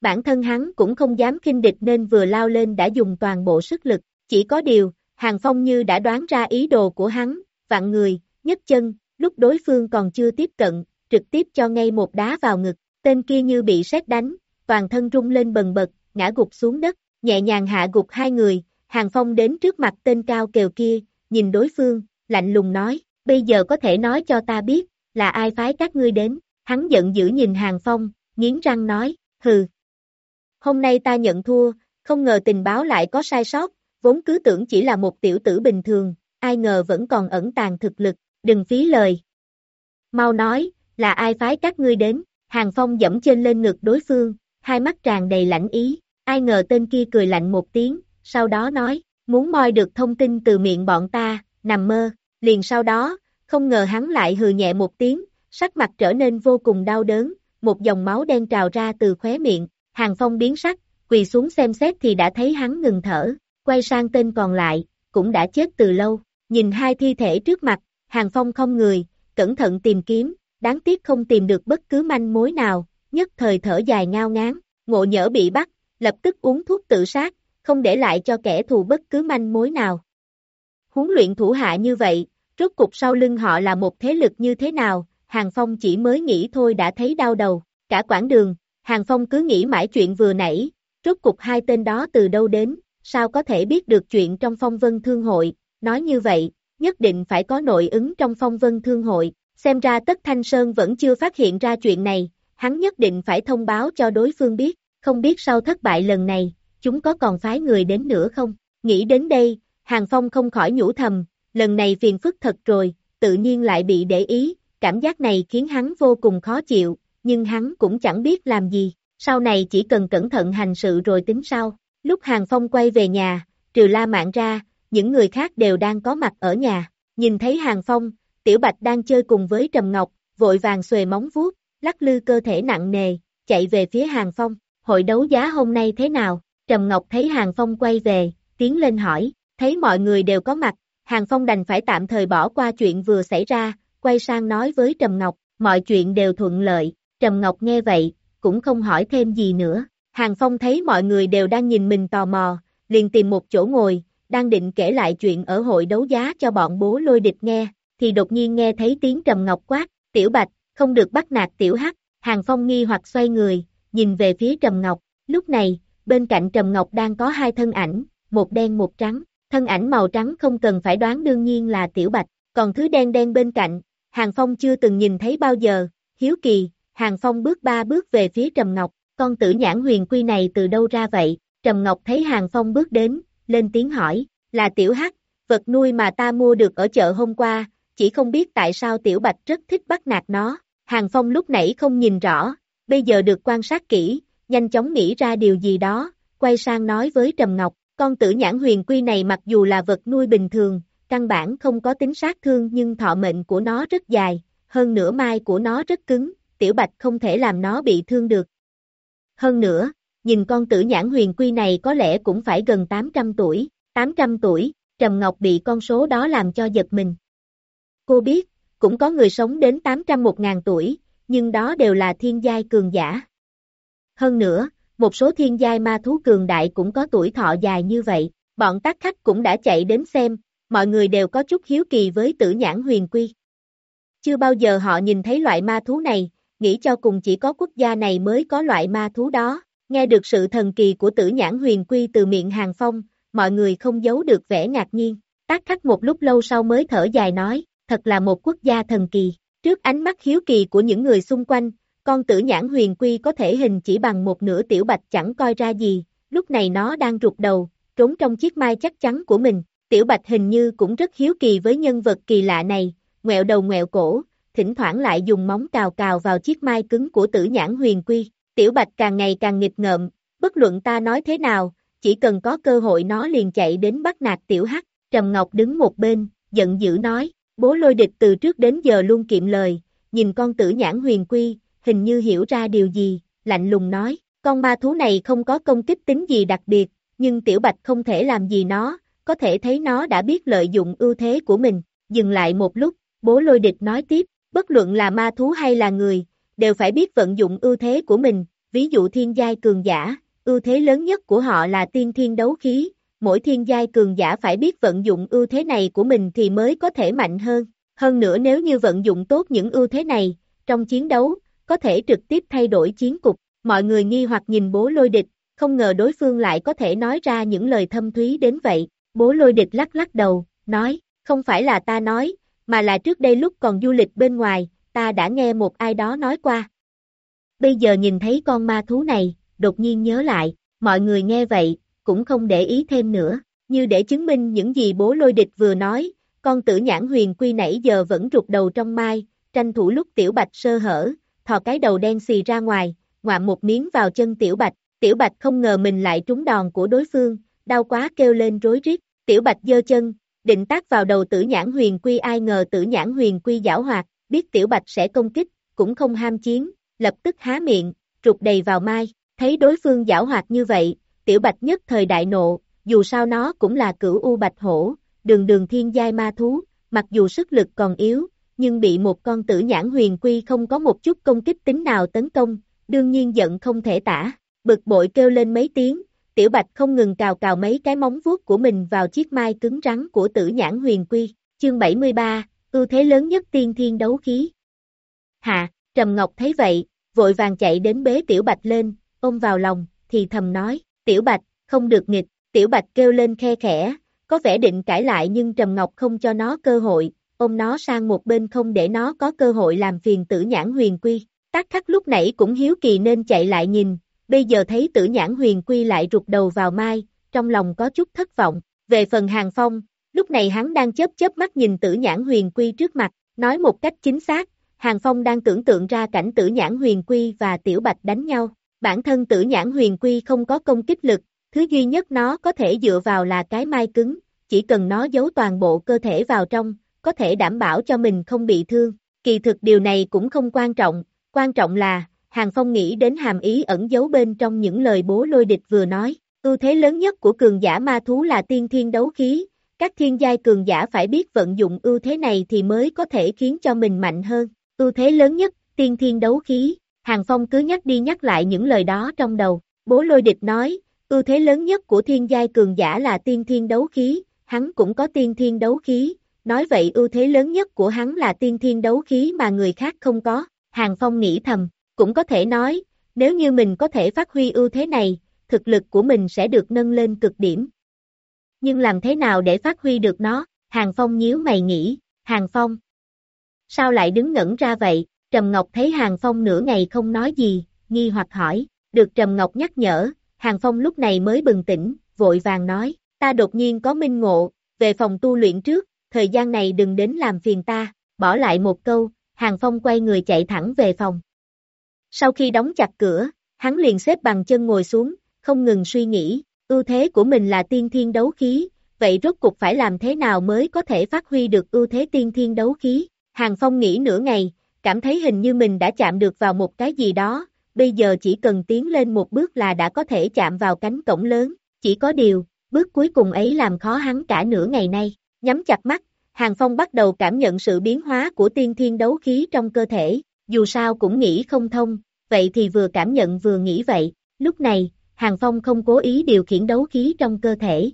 [SPEAKER 2] Bản thân hắn cũng không dám kinh địch nên vừa lao lên đã dùng toàn bộ sức lực, chỉ có điều, Hàng Phong như đã đoán ra ý đồ của hắn, vạn người, nhấc chân, lúc đối phương còn chưa tiếp cận, trực tiếp cho ngay một đá vào ngực, tên kia như bị sét đánh, toàn thân rung lên bần bật, ngã gục xuống đất, nhẹ nhàng hạ gục hai người, Hàng Phong đến trước mặt tên cao kèo kia, nhìn đối phương, lạnh lùng nói, bây giờ có thể nói cho ta biết, là ai phái các ngươi đến, hắn giận dữ nhìn Hàng Phong, nghiến răng nói, hừ. Hôm nay ta nhận thua, không ngờ tình báo lại có sai sót, vốn cứ tưởng chỉ là một tiểu tử bình thường, ai ngờ vẫn còn ẩn tàng thực lực, đừng phí lời. Mau nói, là ai phái các ngươi đến, Hàng Phong dẫm trên lên ngực đối phương, hai mắt tràn đầy lãnh ý, ai ngờ tên kia cười lạnh một tiếng, sau đó nói, muốn moi được thông tin từ miệng bọn ta, nằm mơ, liền sau đó, không ngờ hắn lại hừ nhẹ một tiếng, sắc mặt trở nên vô cùng đau đớn, một dòng máu đen trào ra từ khóe miệng, Hàng Phong biến sắc, quỳ xuống xem xét thì đã thấy hắn ngừng thở, quay sang tên còn lại, cũng đã chết từ lâu, nhìn hai thi thể trước mặt, Hàng Phong không người, cẩn thận tìm kiếm, đáng tiếc không tìm được bất cứ manh mối nào, nhất thời thở dài ngao ngán, ngộ nhỡ bị bắt, lập tức uống thuốc tự sát, không để lại cho kẻ thù bất cứ manh mối nào. Huấn luyện thủ hạ như vậy, rốt cục sau lưng họ là một thế lực như thế nào, Hàng Phong chỉ mới nghĩ thôi đã thấy đau đầu, cả quãng đường, Hàng Phong cứ nghĩ mãi chuyện vừa nãy, rốt cục hai tên đó từ đâu đến, sao có thể biết được chuyện trong phong vân thương hội, nói như vậy, nhất định phải có nội ứng trong phong vân thương hội, xem ra Tất Thanh Sơn vẫn chưa phát hiện ra chuyện này, hắn nhất định phải thông báo cho đối phương biết, không biết sau thất bại lần này, chúng có còn phái người đến nữa không? Nghĩ đến đây, Hàng Phong không khỏi nhủ thầm, lần này phiền phức thật rồi, tự nhiên lại bị để ý, cảm giác này khiến hắn vô cùng khó chịu, nhưng hắn cũng chẳng biết làm gì, sau này chỉ cần cẩn thận hành sự rồi tính sau. Lúc Hàng Phong quay về nhà, trừ La Mạn ra, những người khác đều đang có mặt ở nhà, nhìn thấy Hàng Phong, Tiểu Bạch đang chơi cùng với Trầm Ngọc, vội vàng xuề móng vuốt, lắc lư cơ thể nặng nề, chạy về phía Hàng Phong, hội đấu giá hôm nay thế nào? Trầm Ngọc thấy Hàng Phong quay về, tiến lên hỏi, thấy mọi người đều có mặt, Hàng Phong đành phải tạm thời bỏ qua chuyện vừa xảy ra, quay sang nói với Trầm Ngọc, mọi chuyện đều thuận lợi, Trầm Ngọc nghe vậy, cũng không hỏi thêm gì nữa. Hàng Phong thấy mọi người đều đang nhìn mình tò mò, liền tìm một chỗ ngồi, đang định kể lại chuyện ở hội đấu giá cho bọn bố lôi địch nghe, thì đột nhiên nghe thấy tiếng Trầm Ngọc quát, Tiểu Bạch, không được bắt nạt Tiểu Hắc, Hàng Phong nghi hoặc xoay người, nhìn về phía Trầm Ngọc, lúc này, bên cạnh Trầm Ngọc đang có hai thân ảnh, một đen một trắng, thân ảnh màu trắng không cần phải đoán đương nhiên là Tiểu Bạch, còn thứ đen đen bên cạnh, Hàng Phong chưa từng nhìn thấy bao giờ, hiếu kỳ, Hàng Phong bước ba bước về phía Trầm Ngọc, con tử nhãn huyền quy này từ đâu ra vậy, Trầm Ngọc thấy Hàng Phong bước đến, lên tiếng hỏi, là Tiểu Hắc, vật nuôi mà ta mua được ở chợ hôm qua, chỉ không biết tại sao Tiểu Bạch rất thích bắt nạt nó, Hàng Phong lúc nãy không nhìn rõ, bây giờ được quan sát kỹ, nhanh chóng nghĩ ra điều gì đó, quay sang nói với Trầm Ngọc, con tử nhãn huyền quy này mặc dù là vật nuôi bình thường, căn bản không có tính sát thương nhưng thọ mệnh của nó rất dài, hơn nữa mai của nó rất cứng, tiểu bạch không thể làm nó bị thương được. Hơn nữa, nhìn con tử nhãn huyền quy này có lẽ cũng phải gần 800 tuổi, 800 tuổi, Trầm Ngọc bị con số đó làm cho giật mình. Cô biết, cũng có người sống đến 800 một ngàn tuổi, nhưng đó đều là thiên giai cường giả. Hơn nữa, một số thiên giai ma thú cường đại cũng có tuổi thọ dài như vậy, bọn tác khách cũng đã chạy đến xem, mọi người đều có chút hiếu kỳ với tử nhãn huyền quy. Chưa bao giờ họ nhìn thấy loại ma thú này, nghĩ cho cùng chỉ có quốc gia này mới có loại ma thú đó, nghe được sự thần kỳ của tử nhãn huyền quy từ miệng hàng phong, mọi người không giấu được vẻ ngạc nhiên, tác khách một lúc lâu sau mới thở dài nói, thật là một quốc gia thần kỳ, trước ánh mắt hiếu kỳ của những người xung quanh, con tử nhãn huyền quy có thể hình chỉ bằng một nửa tiểu bạch chẳng coi ra gì, lúc này nó đang rụt đầu, trốn trong chiếc mai chắc chắn của mình, tiểu bạch hình như cũng rất hiếu kỳ với nhân vật kỳ lạ này, ngẹo đầu ngẹo cổ, thỉnh thoảng lại dùng móng cào cào vào chiếc mai cứng của tử nhãn huyền quy, tiểu bạch càng ngày càng nghịch ngợm, bất luận ta nói thế nào, chỉ cần có cơ hội nó liền chạy đến bắt nạt tiểu hắc, Trầm Ngọc đứng một bên, giận dữ nói, bố lôi địch từ trước đến giờ luôn kiệm lời, nhìn con tử nhãn huyền quy, hình như hiểu ra điều gì, lạnh lùng nói, con ma thú này không có công kích tính gì đặc biệt, nhưng tiểu bạch không thể làm gì nó, có thể thấy nó đã biết lợi dụng ưu thế của mình, dừng lại một lúc, bố lôi địch nói tiếp, bất luận là ma thú hay là người, đều phải biết vận dụng ưu thế của mình, ví dụ thiên giai cường giả, ưu thế lớn nhất của họ là tiên thiên đấu khí, mỗi thiên giai cường giả phải biết vận dụng ưu thế này của mình thì mới có thể mạnh hơn. Hơn nữa nếu như vận dụng tốt những ưu thế này, trong chiến đấu, có thể trực tiếp thay đổi chiến cục. Mọi người nghi hoặc nhìn bố lôi địch, không ngờ đối phương lại có thể nói ra những lời thâm thúy đến vậy. Bố lôi địch lắc lắc đầu, nói, không phải là ta nói, mà là trước đây lúc còn du lịch bên ngoài, ta đã nghe một ai đó nói qua. Bây giờ nhìn thấy con ma thú này, đột nhiên nhớ lại, mọi người nghe vậy, cũng không để ý thêm nữa, như để chứng minh những gì bố lôi địch vừa nói, con tử nhãn huyền quy nãy giờ vẫn rụt đầu trong mai, tranh thủ lúc tiểu bạch sơ hở, thò cái đầu đen xì ra ngoài, ngoạm một miếng vào chân tiểu bạch, tiểu bạch không ngờ mình lại trúng đòn của đối phương, đau quá kêu lên rối rít, tiểu bạch giơ chân, định tác vào đầu tử nhãn huyền quy ai ngờ tử nhãn huyền quy giảo hoạt, biết tiểu bạch sẽ công kích, cũng không ham chiến, lập tức há miệng, trục đầy vào mai, thấy đối phương giảo hoạt như vậy, tiểu bạch nhất thời đại nộ, dù sao nó cũng là cửu u bạch hổ, đường đường thiên giai ma thú, mặc dù sức lực còn yếu, nhưng bị một con tử nhãn huyền quy không có một chút công kích tính nào tấn công, đương nhiên giận không thể tả, bực bội kêu lên mấy tiếng, tiểu bạch không ngừng cào cào mấy cái móng vuốt của mình vào chiếc mai cứng rắn của tử nhãn huyền quy, chương 73, ưu thế lớn nhất tiên thiên đấu khí. Hạ, Trầm Ngọc thấy vậy, vội vàng chạy đến bế tiểu bạch lên, ôm vào lòng, thì thầm nói, tiểu bạch, không được nghịch, tiểu bạch kêu lên khe khẽ, có vẻ định cãi lại nhưng Trầm Ngọc không cho nó cơ hội, ôm nó sang một bên không để nó có cơ hội làm phiền tử nhãn huyền quy. Tắc khắc lúc nãy cũng hiếu kỳ nên chạy lại nhìn, bây giờ thấy tử nhãn huyền quy lại rụt đầu vào mai, trong lòng có chút thất vọng. Về phần hàng phong, lúc này hắn đang chớp chớp mắt nhìn tử nhãn huyền quy trước mặt, nói một cách chính xác, hàng phong đang tưởng tượng ra cảnh tử nhãn huyền quy và tiểu bạch đánh nhau. Bản thân tử nhãn huyền quy không có công kích lực, thứ duy nhất nó có thể dựa vào là cái mai cứng, chỉ cần nó giấu toàn bộ cơ thể vào trong, có thể đảm bảo cho mình không bị thương. Kỳ thực điều này cũng không quan trọng, quan trọng là, Hàng Phong nghĩ đến hàm ý ẩn giấu bên trong những lời bố lôi địch vừa nói. Ưu thế lớn nhất của cường giả ma thú là tiên thiên đấu khí, các thiên giai cường giả phải biết vận dụng ưu thế này thì mới có thể khiến cho mình mạnh hơn. Ưu thế lớn nhất, tiên thiên đấu khí, Hàng Phong cứ nhắc đi nhắc lại những lời đó trong đầu. Bố lôi địch nói, ưu thế lớn nhất của thiên giai cường giả là tiên thiên đấu khí, hắn cũng có tiên thiên đấu khí, nói vậy ưu thế lớn nhất của hắn là tiên thiên đấu khí mà người khác không có. Hàng Phong nghĩ thầm, cũng có thể nói, nếu như mình có thể phát huy ưu thế này, thực lực của mình sẽ được nâng lên cực điểm. Nhưng làm thế nào để phát huy được nó? Hàng Phong nhíu mày nghĩ, Hàng Phong. Sao lại đứng ngẩn ra vậy? Trầm Ngọc thấy Hàng Phong nửa ngày không nói gì, nghi hoặc hỏi, được Trầm Ngọc nhắc nhở, Hàng Phong lúc này mới bừng tỉnh, vội vàng nói, ta đột nhiên có minh ngộ, về phòng tu luyện trước, thời gian này đừng đến làm phiền ta, bỏ lại một câu, Hàng Phong quay người chạy thẳng về phòng. Sau khi đóng chặt cửa, hắn liền xếp bằng chân ngồi xuống, không ngừng suy nghĩ, ưu thế của mình là tiên thiên đấu khí, vậy rốt cục phải làm thế nào mới có thể phát huy được ưu thế tiên thiên đấu khí? Hàng Phong nghĩ nửa ngày, cảm thấy hình như mình đã chạm được vào một cái gì đó, bây giờ chỉ cần tiến lên một bước là đã có thể chạm vào cánh cổng lớn, chỉ có điều, bước cuối cùng ấy làm khó hắn cả nửa ngày nay, nhắm chặt mắt, Hàng Phong bắt đầu cảm nhận sự biến hóa của tiên thiên đấu khí trong cơ thể, dù sao cũng nghĩ không thông, vậy thì vừa cảm nhận vừa nghĩ vậy, lúc này, Hàng Phong không cố ý điều khiển đấu khí trong cơ thể.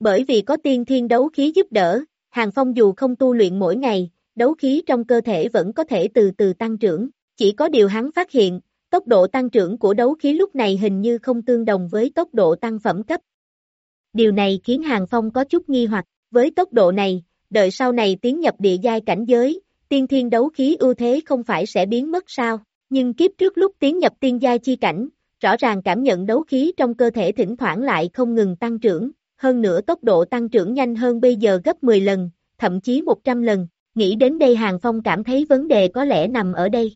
[SPEAKER 2] Bởi vì có tiên thiên đấu khí giúp đỡ, Hàng Phong dù không tu luyện mỗi ngày, đấu khí trong cơ thể vẫn có thể từ từ tăng trưởng, chỉ có điều hắn phát hiện, tốc độ tăng trưởng của đấu khí lúc này hình như không tương đồng với tốc độ tăng phẩm cấp. Điều này khiến Hàng Phong có chút nghi hoặc, với tốc độ này, đợi sau này tiến nhập địa giai cảnh giới, tiên thiên đấu khí ưu thế không phải sẽ biến mất sao, nhưng kiếp trước lúc tiến nhập tiên giai chi cảnh, rõ ràng cảm nhận đấu khí trong cơ thể thỉnh thoảng lại không ngừng tăng trưởng, hơn nữa tốc độ tăng trưởng nhanh hơn bây giờ gấp 10 lần, thậm chí 100 lần, nghĩ đến đây Hàng Phong cảm thấy vấn đề có lẽ nằm ở đây.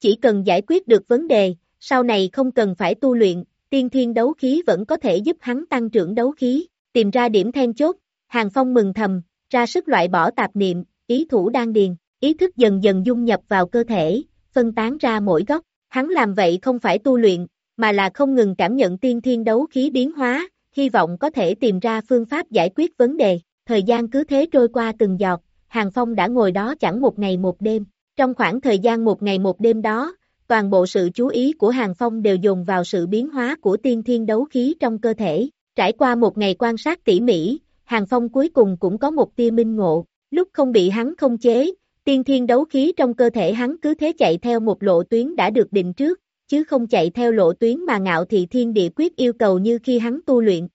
[SPEAKER 2] Chỉ cần giải quyết được vấn đề, sau này không cần phải tu luyện, tiên thiên đấu khí vẫn có thể giúp hắn tăng trưởng đấu khí, tìm ra điểm then chốt, Hàng Phong mừng thầm, ra sức loại bỏ tạp niệm, ý thủ đang điền, ý thức dần dần dung nhập vào cơ thể, phân tán ra mỗi góc. Hắn làm vậy không phải tu luyện, mà là không ngừng cảm nhận tiên thiên đấu khí biến hóa, hy vọng có thể tìm ra phương pháp giải quyết vấn đề. Thời gian cứ thế trôi qua từng giọt, Hàng Phong đã ngồi đó chẳng một ngày một đêm. Trong khoảng thời gian một ngày một đêm đó, toàn bộ sự chú ý của Hàng Phong đều dồn vào sự biến hóa của tiên thiên đấu khí trong cơ thể. Trải qua một ngày quan sát tỉ mỉ, Hàng Phong cuối cùng cũng có một tia minh ngộ, lúc không bị hắn không chế, tiên thiên đấu khí trong cơ thể hắn cứ thế chạy theo một lộ tuyến đã được định trước, chứ không chạy theo lộ tuyến mà ngạo thị thiên địa quyết yêu cầu như khi hắn tu luyện.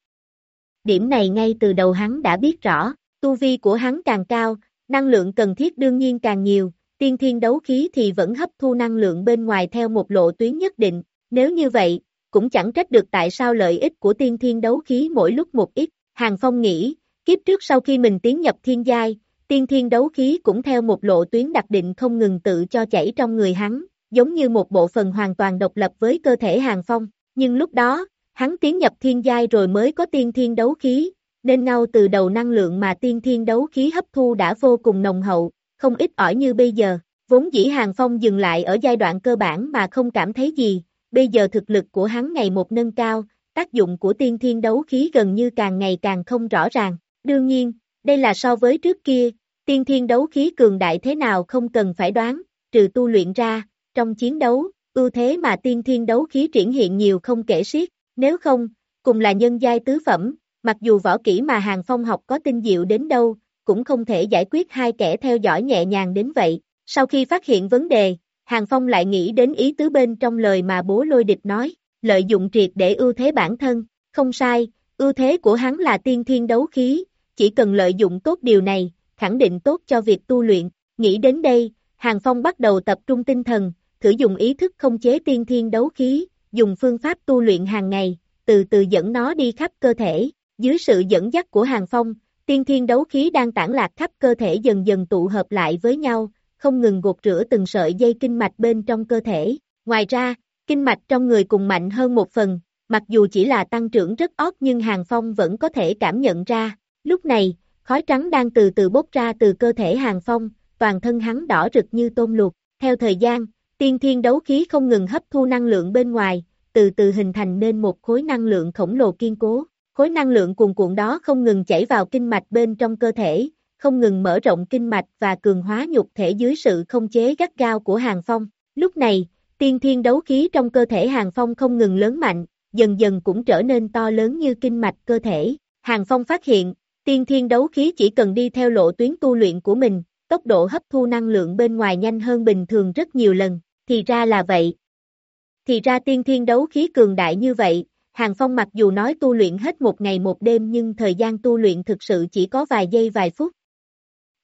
[SPEAKER 2] Điểm này ngay từ đầu hắn đã biết rõ, tu vi của hắn càng cao, năng lượng cần thiết đương nhiên càng nhiều, tiên thiên đấu khí thì vẫn hấp thu năng lượng bên ngoài theo một lộ tuyến nhất định, nếu như vậy, cũng chẳng trách được tại sao lợi ích của tiên thiên đấu khí mỗi lúc một ít, Hàng Phong nghĩ, kiếp trước sau khi mình tiến nhập thiên giai, tiên thiên đấu khí cũng theo một lộ tuyến đặc định không ngừng tự cho chảy trong người hắn, giống như một bộ phận hoàn toàn độc lập với cơ thể Hàng Phong, nhưng lúc đó, hắn tiến nhập thiên giai rồi mới có tiên thiên đấu khí, nên ngao từ đầu năng lượng mà tiên thiên đấu khí hấp thu đã vô cùng nồng hậu, không ít ỏi như bây giờ, vốn dĩ Hàng Phong dừng lại ở giai đoạn cơ bản mà không cảm thấy gì, bây giờ thực lực của hắn ngày một nâng cao, tác dụng của tiên thiên đấu khí gần như càng ngày càng không rõ ràng, đương nhiên, đây là so với trước kia, tiên thiên đấu khí cường đại thế nào không cần phải đoán, trừ tu luyện ra, trong chiến đấu, ưu thế mà tiên thiên đấu khí triển hiện nhiều không kể xiết, nếu không, cùng là nhân giai tứ phẩm, mặc dù võ kỹ mà Hàng Phong học có tinh diệu đến đâu, cũng không thể giải quyết hai kẻ theo dõi nhẹ nhàng đến vậy. Sau khi phát hiện vấn đề, Hàng Phong lại nghĩ đến ý tứ bên trong lời mà bố lôi địch nói, lợi dụng triệt để ưu thế bản thân, không sai, ưu thế của hắn là tiên thiên đấu khí, chỉ cần lợi dụng tốt điều này, khẳng định tốt cho việc tu luyện, nghĩ đến đây, Hàng Phong bắt đầu tập trung tinh thần, thử dùng ý thức không chế tiên thiên đấu khí, dùng phương pháp tu luyện hàng ngày, từ từ dẫn nó đi khắp cơ thể, dưới sự dẫn dắt của Hàng Phong, tiên thiên đấu khí đang tản lạc khắp cơ thể dần dần tụ hợp lại với nhau, không ngừng gột rửa từng sợi dây kinh mạch bên trong cơ thể. Ngoài ra, kinh mạch trong người cùng mạnh hơn một phần, mặc dù chỉ là tăng trưởng rất ót nhưng Hàng Phong vẫn có thể cảm nhận ra. Lúc này, khói trắng đang từ từ bốc ra từ cơ thể Hàng Phong, toàn thân hắn đỏ rực như tôm luộc. Theo thời gian, tiên thiên đấu khí không ngừng hấp thu năng lượng bên ngoài, từ từ hình thành nên một khối năng lượng khổng lồ kiên cố. Khối năng lượng cuồn cuộn đó không ngừng chảy vào kinh mạch bên trong cơ thể, không ngừng mở rộng kinh mạch và cường hóa nhục thể dưới sự không chế gắt gao của Hàng Phong. Lúc này, tiên thiên đấu khí trong cơ thể Hàng Phong không ngừng lớn mạnh, dần dần cũng trở nên to lớn như kinh mạch cơ thể. Hàng Phong phát hiện, tiên thiên đấu khí chỉ cần đi theo lộ tuyến tu luyện của mình, tốc độ hấp thu năng lượng bên ngoài nhanh hơn bình thường rất nhiều lần, thì ra là vậy. Thì ra tiên thiên đấu khí cường đại như vậy, Hàng Phong mặc dù nói tu luyện hết một ngày một đêm nhưng thời gian tu luyện thực sự chỉ có vài giây vài phút.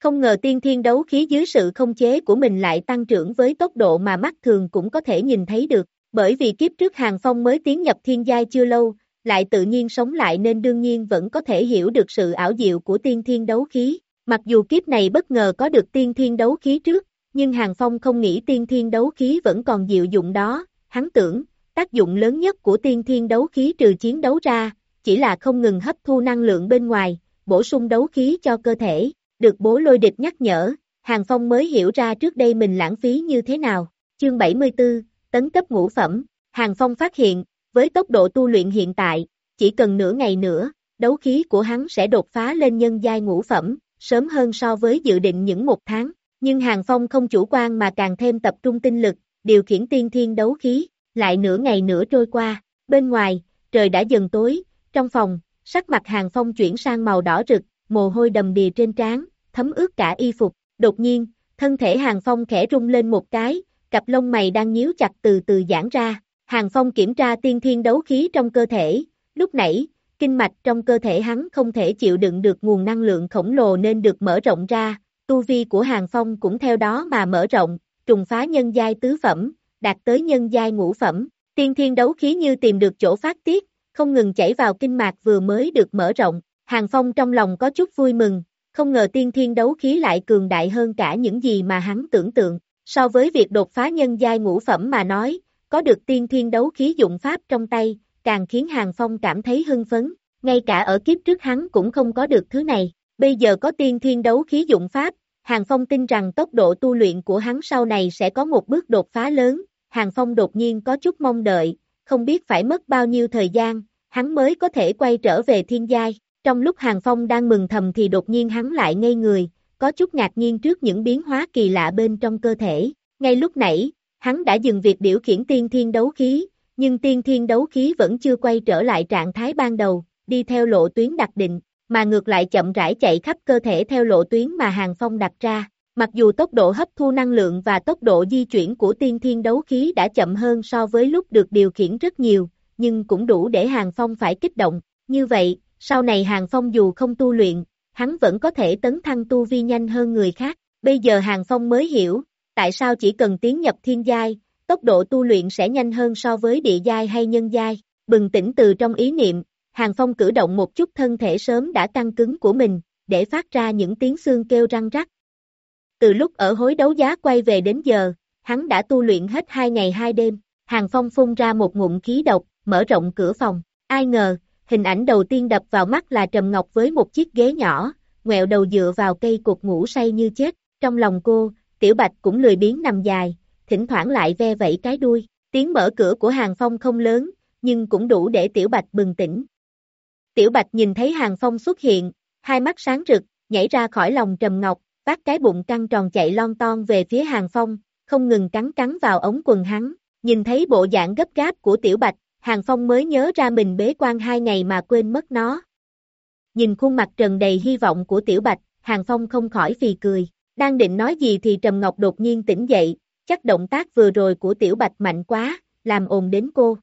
[SPEAKER 2] Không ngờ tiên thiên đấu khí dưới sự không chế của mình lại tăng trưởng với tốc độ mà mắt thường cũng có thể nhìn thấy được, bởi vì kiếp trước Hàng Phong mới tiến nhập thiên giai chưa lâu, lại tự nhiên sống lại nên đương nhiên vẫn có thể hiểu được sự ảo diệu của tiên thiên đấu khí. Mặc dù kiếp này bất ngờ có được tiên thiên đấu khí trước, nhưng Hàng Phong không nghĩ tiên thiên đấu khí vẫn còn diệu dụng đó, hắn tưởng, tác dụng lớn nhất của tiên thiên đấu khí trừ chiến đấu ra, chỉ là không ngừng hấp thu năng lượng bên ngoài, bổ sung đấu khí cho cơ thể, được bố lôi địch nhắc nhở, Hàng Phong mới hiểu ra trước đây mình lãng phí như thế nào. Chương 74, tấn cấp ngũ phẩm, Hàng Phong phát hiện, với tốc độ tu luyện hiện tại, chỉ cần nửa ngày nữa, đấu khí của hắn sẽ đột phá lên nhân giai ngũ phẩm, sớm hơn so với dự định những một tháng. Nhưng Hàng Phong không chủ quan mà càng thêm tập trung tinh lực, điều khiển tiên thiên đấu khí, lại nửa ngày nữa trôi qua, bên ngoài, trời đã dần tối, trong phòng, sắc mặt Hàng Phong chuyển sang màu đỏ rực, mồ hôi đầm đìa trên trán, thấm ướt cả y phục, đột nhiên, thân thể Hàng Phong khẽ rung lên một cái, cặp lông mày đang nhíu chặt từ từ giãn ra, Hàng Phong kiểm tra tiên thiên đấu khí trong cơ thể, lúc nãy, kinh mạch trong cơ thể hắn không thể chịu đựng được nguồn năng lượng khổng lồ nên được mở rộng ra, tu vi của Hàng Phong cũng theo đó mà mở rộng, trùng phá nhân giai tứ phẩm, đạt tới nhân giai ngũ phẩm, tiên thiên đấu khí như tìm được chỗ phát tiết, không ngừng chảy vào kinh mạch vừa mới được mở rộng, Hàng Phong trong lòng có chút vui mừng, không ngờ tiên thiên đấu khí lại cường đại hơn cả những gì mà hắn tưởng tượng, so với việc đột phá nhân giai ngũ phẩm mà nói, có được tiên thiên đấu khí dụng pháp trong tay, càng khiến Hàng Phong cảm thấy hưng phấn, ngay cả ở kiếp trước hắn cũng không có được thứ này, bây giờ có tiên thiên đấu khí dụng pháp, Hàng Phong tin rằng tốc độ tu luyện của hắn sau này sẽ có một bước đột phá lớn, Hàng Phong đột nhiên có chút mong đợi, không biết phải mất bao nhiêu thời gian, hắn mới có thể quay trở về thiên giai. Trong lúc Hàng Phong đang mừng thầm thì đột nhiên hắn lại ngây người, có chút ngạc nhiên trước những biến hóa kỳ lạ bên trong cơ thể. Ngay lúc nãy, hắn đã dừng việc điều khiển tiên thiên đấu khí, nhưng tiên thiên đấu khí vẫn chưa quay trở lại trạng thái ban đầu, đi theo lộ tuyến đặc định, mà ngược lại chậm rãi chạy khắp cơ thể theo lộ tuyến mà Hàng Phong đặt ra. Mặc dù tốc độ hấp thu năng lượng và tốc độ di chuyển của tiên thiên đấu khí đã chậm hơn so với lúc được điều khiển rất nhiều, nhưng cũng đủ để Hàng Phong phải kích động. Như vậy, sau này Hàng Phong dù không tu luyện, hắn vẫn có thể tấn thăng tu vi nhanh hơn người khác. Bây giờ Hàng Phong mới hiểu, tại sao chỉ cần tiến nhập thiên giai, tốc độ tu luyện sẽ nhanh hơn so với địa giai hay nhân giai. Bừng tỉnh từ trong ý niệm, Hàng Phong cử động một chút thân thể sớm đã căng cứng của mình, để phát ra những tiếng xương kêu răng rắc. Từ lúc ở hối đấu giá quay về đến giờ, hắn đã tu luyện hết hai ngày hai đêm. Hàng Phong phun ra một ngụm khí độc, mở rộng cửa phòng. Ai ngờ, hình ảnh đầu tiên đập vào mắt là Trầm Ngọc với một chiếc ghế nhỏ, ngẹo đầu dựa vào cây cột ngủ say như chết. Trong lòng cô, Tiểu Bạch cũng lười biếng nằm dài, thỉnh thoảng lại ve vẫy cái đuôi. Tiếng mở cửa của Hàng Phong không lớn, nhưng cũng đủ để Tiểu Bạch bừng tỉnh. Tiểu Bạch nhìn thấy Hàng Phong xuất hiện, hai mắt sáng rực, nhảy ra khỏi lòng Trầm Ngọc, vác cái bụng căng tròn chạy lon ton về phía Hàng Phong, không ngừng cắn cắn vào ống quần hắn. Nhìn thấy bộ dạng gấp gáp của Tiểu Bạch, Hàng Phong mới nhớ ra mình bế quan hai ngày mà quên mất nó. Nhìn khuôn mặt trần đầy hy vọng của Tiểu Bạch, Hàng Phong không khỏi phì cười. Đang định nói gì thì Trầm Ngọc đột nhiên tỉnh dậy, chắc động tác vừa rồi của Tiểu Bạch mạnh quá, làm ồn đến cô.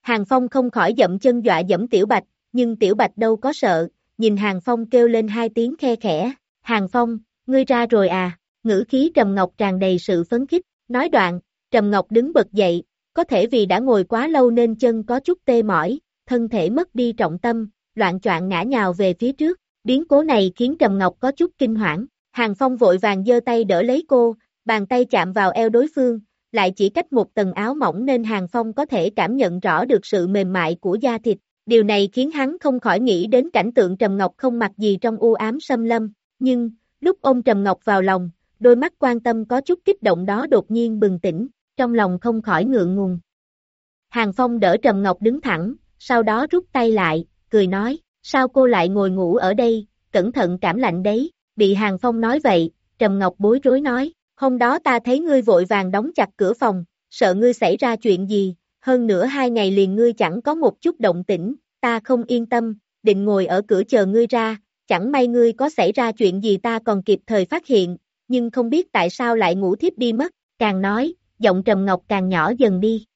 [SPEAKER 2] Hàng Phong không khỏi dậm chân dọa dẫm Tiểu Bạch, nhưng Tiểu Bạch đâu có sợ, nhìn Hàng Phong kêu lên hai tiếng khe khẽ. Hàng Phong, ngươi ra rồi à, ngữ khí Trầm Ngọc tràn đầy sự phấn khích, nói đoạn, Trầm Ngọc đứng bật dậy, có thể vì đã ngồi quá lâu nên chân có chút tê mỏi, thân thể mất đi trọng tâm, loạn choạng ngã nhào về phía trước, biến cố này khiến Trầm Ngọc có chút kinh hoảng, Hàng Phong vội vàng giơ tay đỡ lấy cô, bàn tay chạm vào eo đối phương, lại chỉ cách một tầng áo mỏng nên Hàng Phong có thể cảm nhận rõ được sự mềm mại của da thịt, điều này khiến hắn không khỏi nghĩ đến cảnh tượng Trầm Ngọc không mặc gì trong u ám xâm lâm, nhưng, lúc ôm Trầm Ngọc vào lòng, đôi mắt quan tâm có chút kích động đó đột nhiên bừng tỉnh, trong lòng không khỏi ngượng ngùng. Hàng Phong đỡ Trầm Ngọc đứng thẳng, sau đó rút tay lại, cười nói, sao cô lại ngồi ngủ ở đây, cẩn thận cảm lạnh đấy, bị Hàng Phong nói vậy, Trầm Ngọc bối rối nói, hôm đó ta thấy ngươi vội vàng đóng chặt cửa phòng, sợ ngươi xảy ra chuyện gì, hơn nữa hai ngày liền ngươi chẳng có một chút động tĩnh, ta không yên tâm, định ngồi ở cửa chờ ngươi ra, chẳng may ngươi có xảy ra chuyện gì ta còn kịp thời phát hiện, nhưng không biết tại sao lại ngủ thiếp đi mất, càng nói, giọng Trầm Ngọc càng nhỏ dần đi.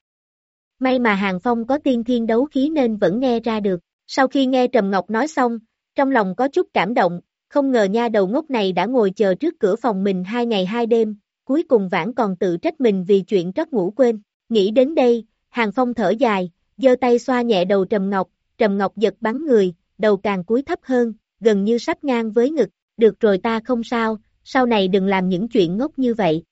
[SPEAKER 2] May mà Hàng Phong có tiên thiên đấu khí nên vẫn nghe ra được, sau khi nghe Trầm Ngọc nói xong, trong lòng có chút cảm động, không ngờ nha đầu ngốc này đã ngồi chờ trước cửa phòng mình hai ngày hai đêm, cuối cùng vãn còn tự trách mình vì chuyện trót ngủ quên, nghĩ đến đây, Hàng Phong thở dài, giơ tay xoa nhẹ đầu Trầm Ngọc, Trầm Ngọc giật bắn người, đầu càng cúi thấp hơn, gần như sắp ngang với ngực, được rồi ta không sao, sau này đừng làm những chuyện ngốc như vậy.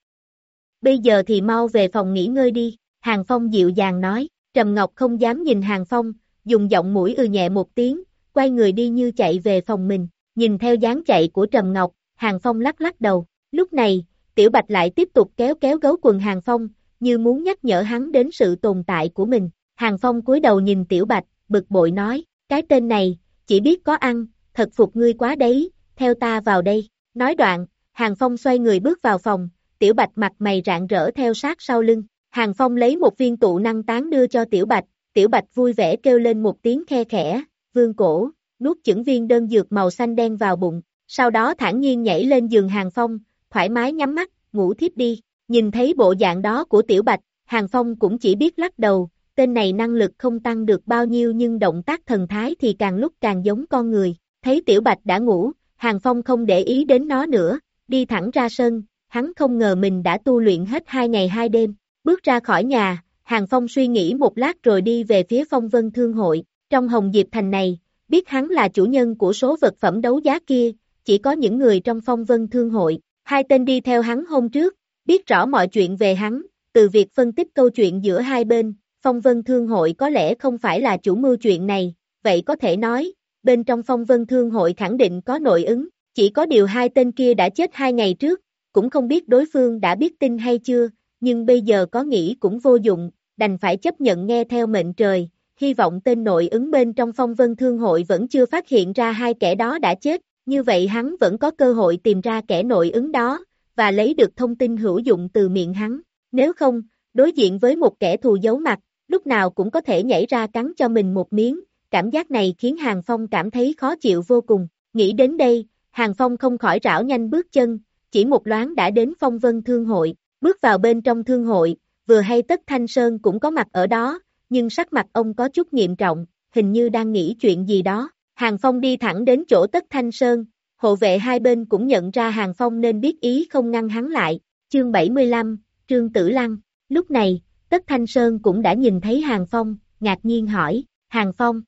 [SPEAKER 2] Bây giờ thì mau về phòng nghỉ ngơi đi, Hàng Phong dịu dàng nói, Trầm Ngọc không dám nhìn Hàng Phong, dùng giọng mũi ư nhẹ một tiếng, quay người đi như chạy về phòng mình, nhìn theo dáng chạy của Trầm Ngọc, Hàng Phong lắc lắc đầu, lúc này, Tiểu Bạch lại tiếp tục kéo kéo gấu quần Hàng Phong, như muốn nhắc nhở hắn đến sự tồn tại của mình, Hàng Phong cúi đầu nhìn Tiểu Bạch, bực bội nói, cái tên này, chỉ biết có ăn, thật phục ngươi quá đấy, theo ta vào đây, nói đoạn, Hàng Phong xoay người bước vào phòng, Tiểu Bạch mặt mày rạng rỡ theo sát sau lưng, Hàng Phong lấy một viên tụ năng tán đưa cho Tiểu Bạch, Tiểu Bạch vui vẻ kêu lên một tiếng khe khẽ, vương cổ, nuốt chửng viên đơn dược màu xanh đen vào bụng, sau đó thản nhiên nhảy lên giường Hàng Phong, thoải mái nhắm mắt, ngủ thiếp đi, nhìn thấy bộ dạng đó của Tiểu Bạch, Hàng Phong cũng chỉ biết lắc đầu, tên này năng lực không tăng được bao nhiêu nhưng động tác thần thái thì càng lúc càng giống con người, thấy Tiểu Bạch đã ngủ, Hàng Phong không để ý đến nó nữa, đi thẳng ra sân, hắn không ngờ mình đã tu luyện hết hai ngày hai đêm, bước ra khỏi nhà, Hàng Phong suy nghĩ một lát rồi đi về phía phong vân thương hội, trong Hồng Diệp Thành này, biết hắn là chủ nhân của số vật phẩm đấu giá kia, chỉ có những người trong phong vân thương hội, hai tên đi theo hắn hôm trước, biết rõ mọi chuyện về hắn, từ việc phân tích câu chuyện giữa hai bên, phong vân thương hội có lẽ không phải là chủ mưu chuyện này, vậy có thể nói, bên trong phong vân thương hội khẳng định có nội ứng, chỉ có điều hai tên kia đã chết hai ngày trước, cũng không biết đối phương đã biết tin hay chưa, nhưng bây giờ có nghĩ cũng vô dụng, đành phải chấp nhận nghe theo mệnh trời, hy vọng tên nội ứng bên trong phong vân thương hội vẫn chưa phát hiện ra hai kẻ đó đã chết, như vậy hắn vẫn có cơ hội tìm ra kẻ nội ứng đó, và lấy được thông tin hữu dụng từ miệng hắn, nếu không, đối diện với một kẻ thù giấu mặt, lúc nào cũng có thể nhảy ra cắn cho mình một miếng, cảm giác này khiến Hàng Phong cảm thấy khó chịu vô cùng. Nghĩ đến đây, Hàng Phong không khỏi rảo nhanh bước chân, chỉ một loáng đã đến phong vân thương hội, bước vào bên trong thương hội, vừa hay tất Thanh Sơn cũng có mặt ở đó, nhưng sắc mặt ông có chút nghiêm trọng, hình như đang nghĩ chuyện gì đó. Hàng Phong đi thẳng đến chỗ tất Thanh Sơn, hộ vệ hai bên cũng nhận ra Hàng Phong nên biết ý không ngăn hắn lại. Chương 75, Trương Tử Lăng, lúc này, tất Thanh Sơn cũng đã nhìn thấy Hàng Phong, ngạc nhiên hỏi, Hàng Phong,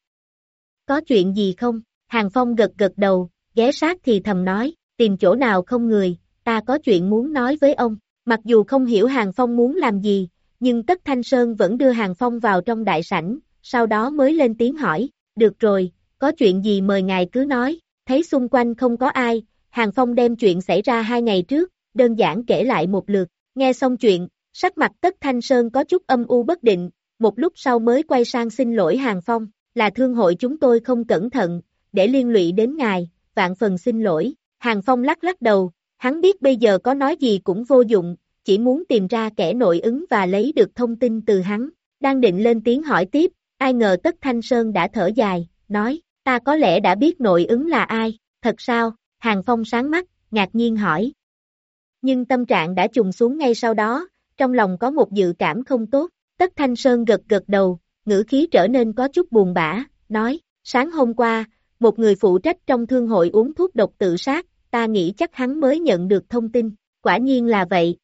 [SPEAKER 2] có chuyện gì không? Hàng Phong gật gật đầu, ghé sát thì thầm nói, tìm chỗ nào không người, ta có chuyện muốn nói với ông. Mặc dù không hiểu Hàng Phong muốn làm gì, nhưng Tất Thanh Sơn vẫn đưa Hàng Phong vào trong đại sảnh, sau đó mới lên tiếng hỏi, được rồi, có chuyện gì mời ngài cứ nói, thấy xung quanh không có ai, Hàng Phong đem chuyện xảy ra hai ngày trước, đơn giản kể lại một lượt, nghe xong chuyện, sắc mặt Tất Thanh Sơn có chút âm u bất định, một lúc sau mới quay sang xin lỗi Hàng Phong, là thương hội chúng tôi không cẩn thận, để liên lụy đến ngài, vạn phần xin lỗi, Hàng Phong lắc lắc đầu, hắn biết bây giờ có nói gì cũng vô dụng, chỉ muốn tìm ra kẻ nội ứng và lấy được thông tin từ hắn, đang định lên tiếng hỏi tiếp, ai ngờ Tất Thanh Sơn đã thở dài, nói, ta có lẽ đã biết nội ứng là ai, thật sao, Hàng Phong sáng mắt, ngạc nhiên hỏi. Nhưng tâm trạng đã trùng xuống ngay sau đó, trong lòng có một dự cảm không tốt, Tất Thanh Sơn gật gật đầu, ngữ khí trở nên có chút buồn bã, nói, sáng hôm qua, một người phụ trách trong thương hội uống thuốc độc tự sát, ta nghĩ chắc hắn mới nhận được thông tin, quả nhiên là vậy.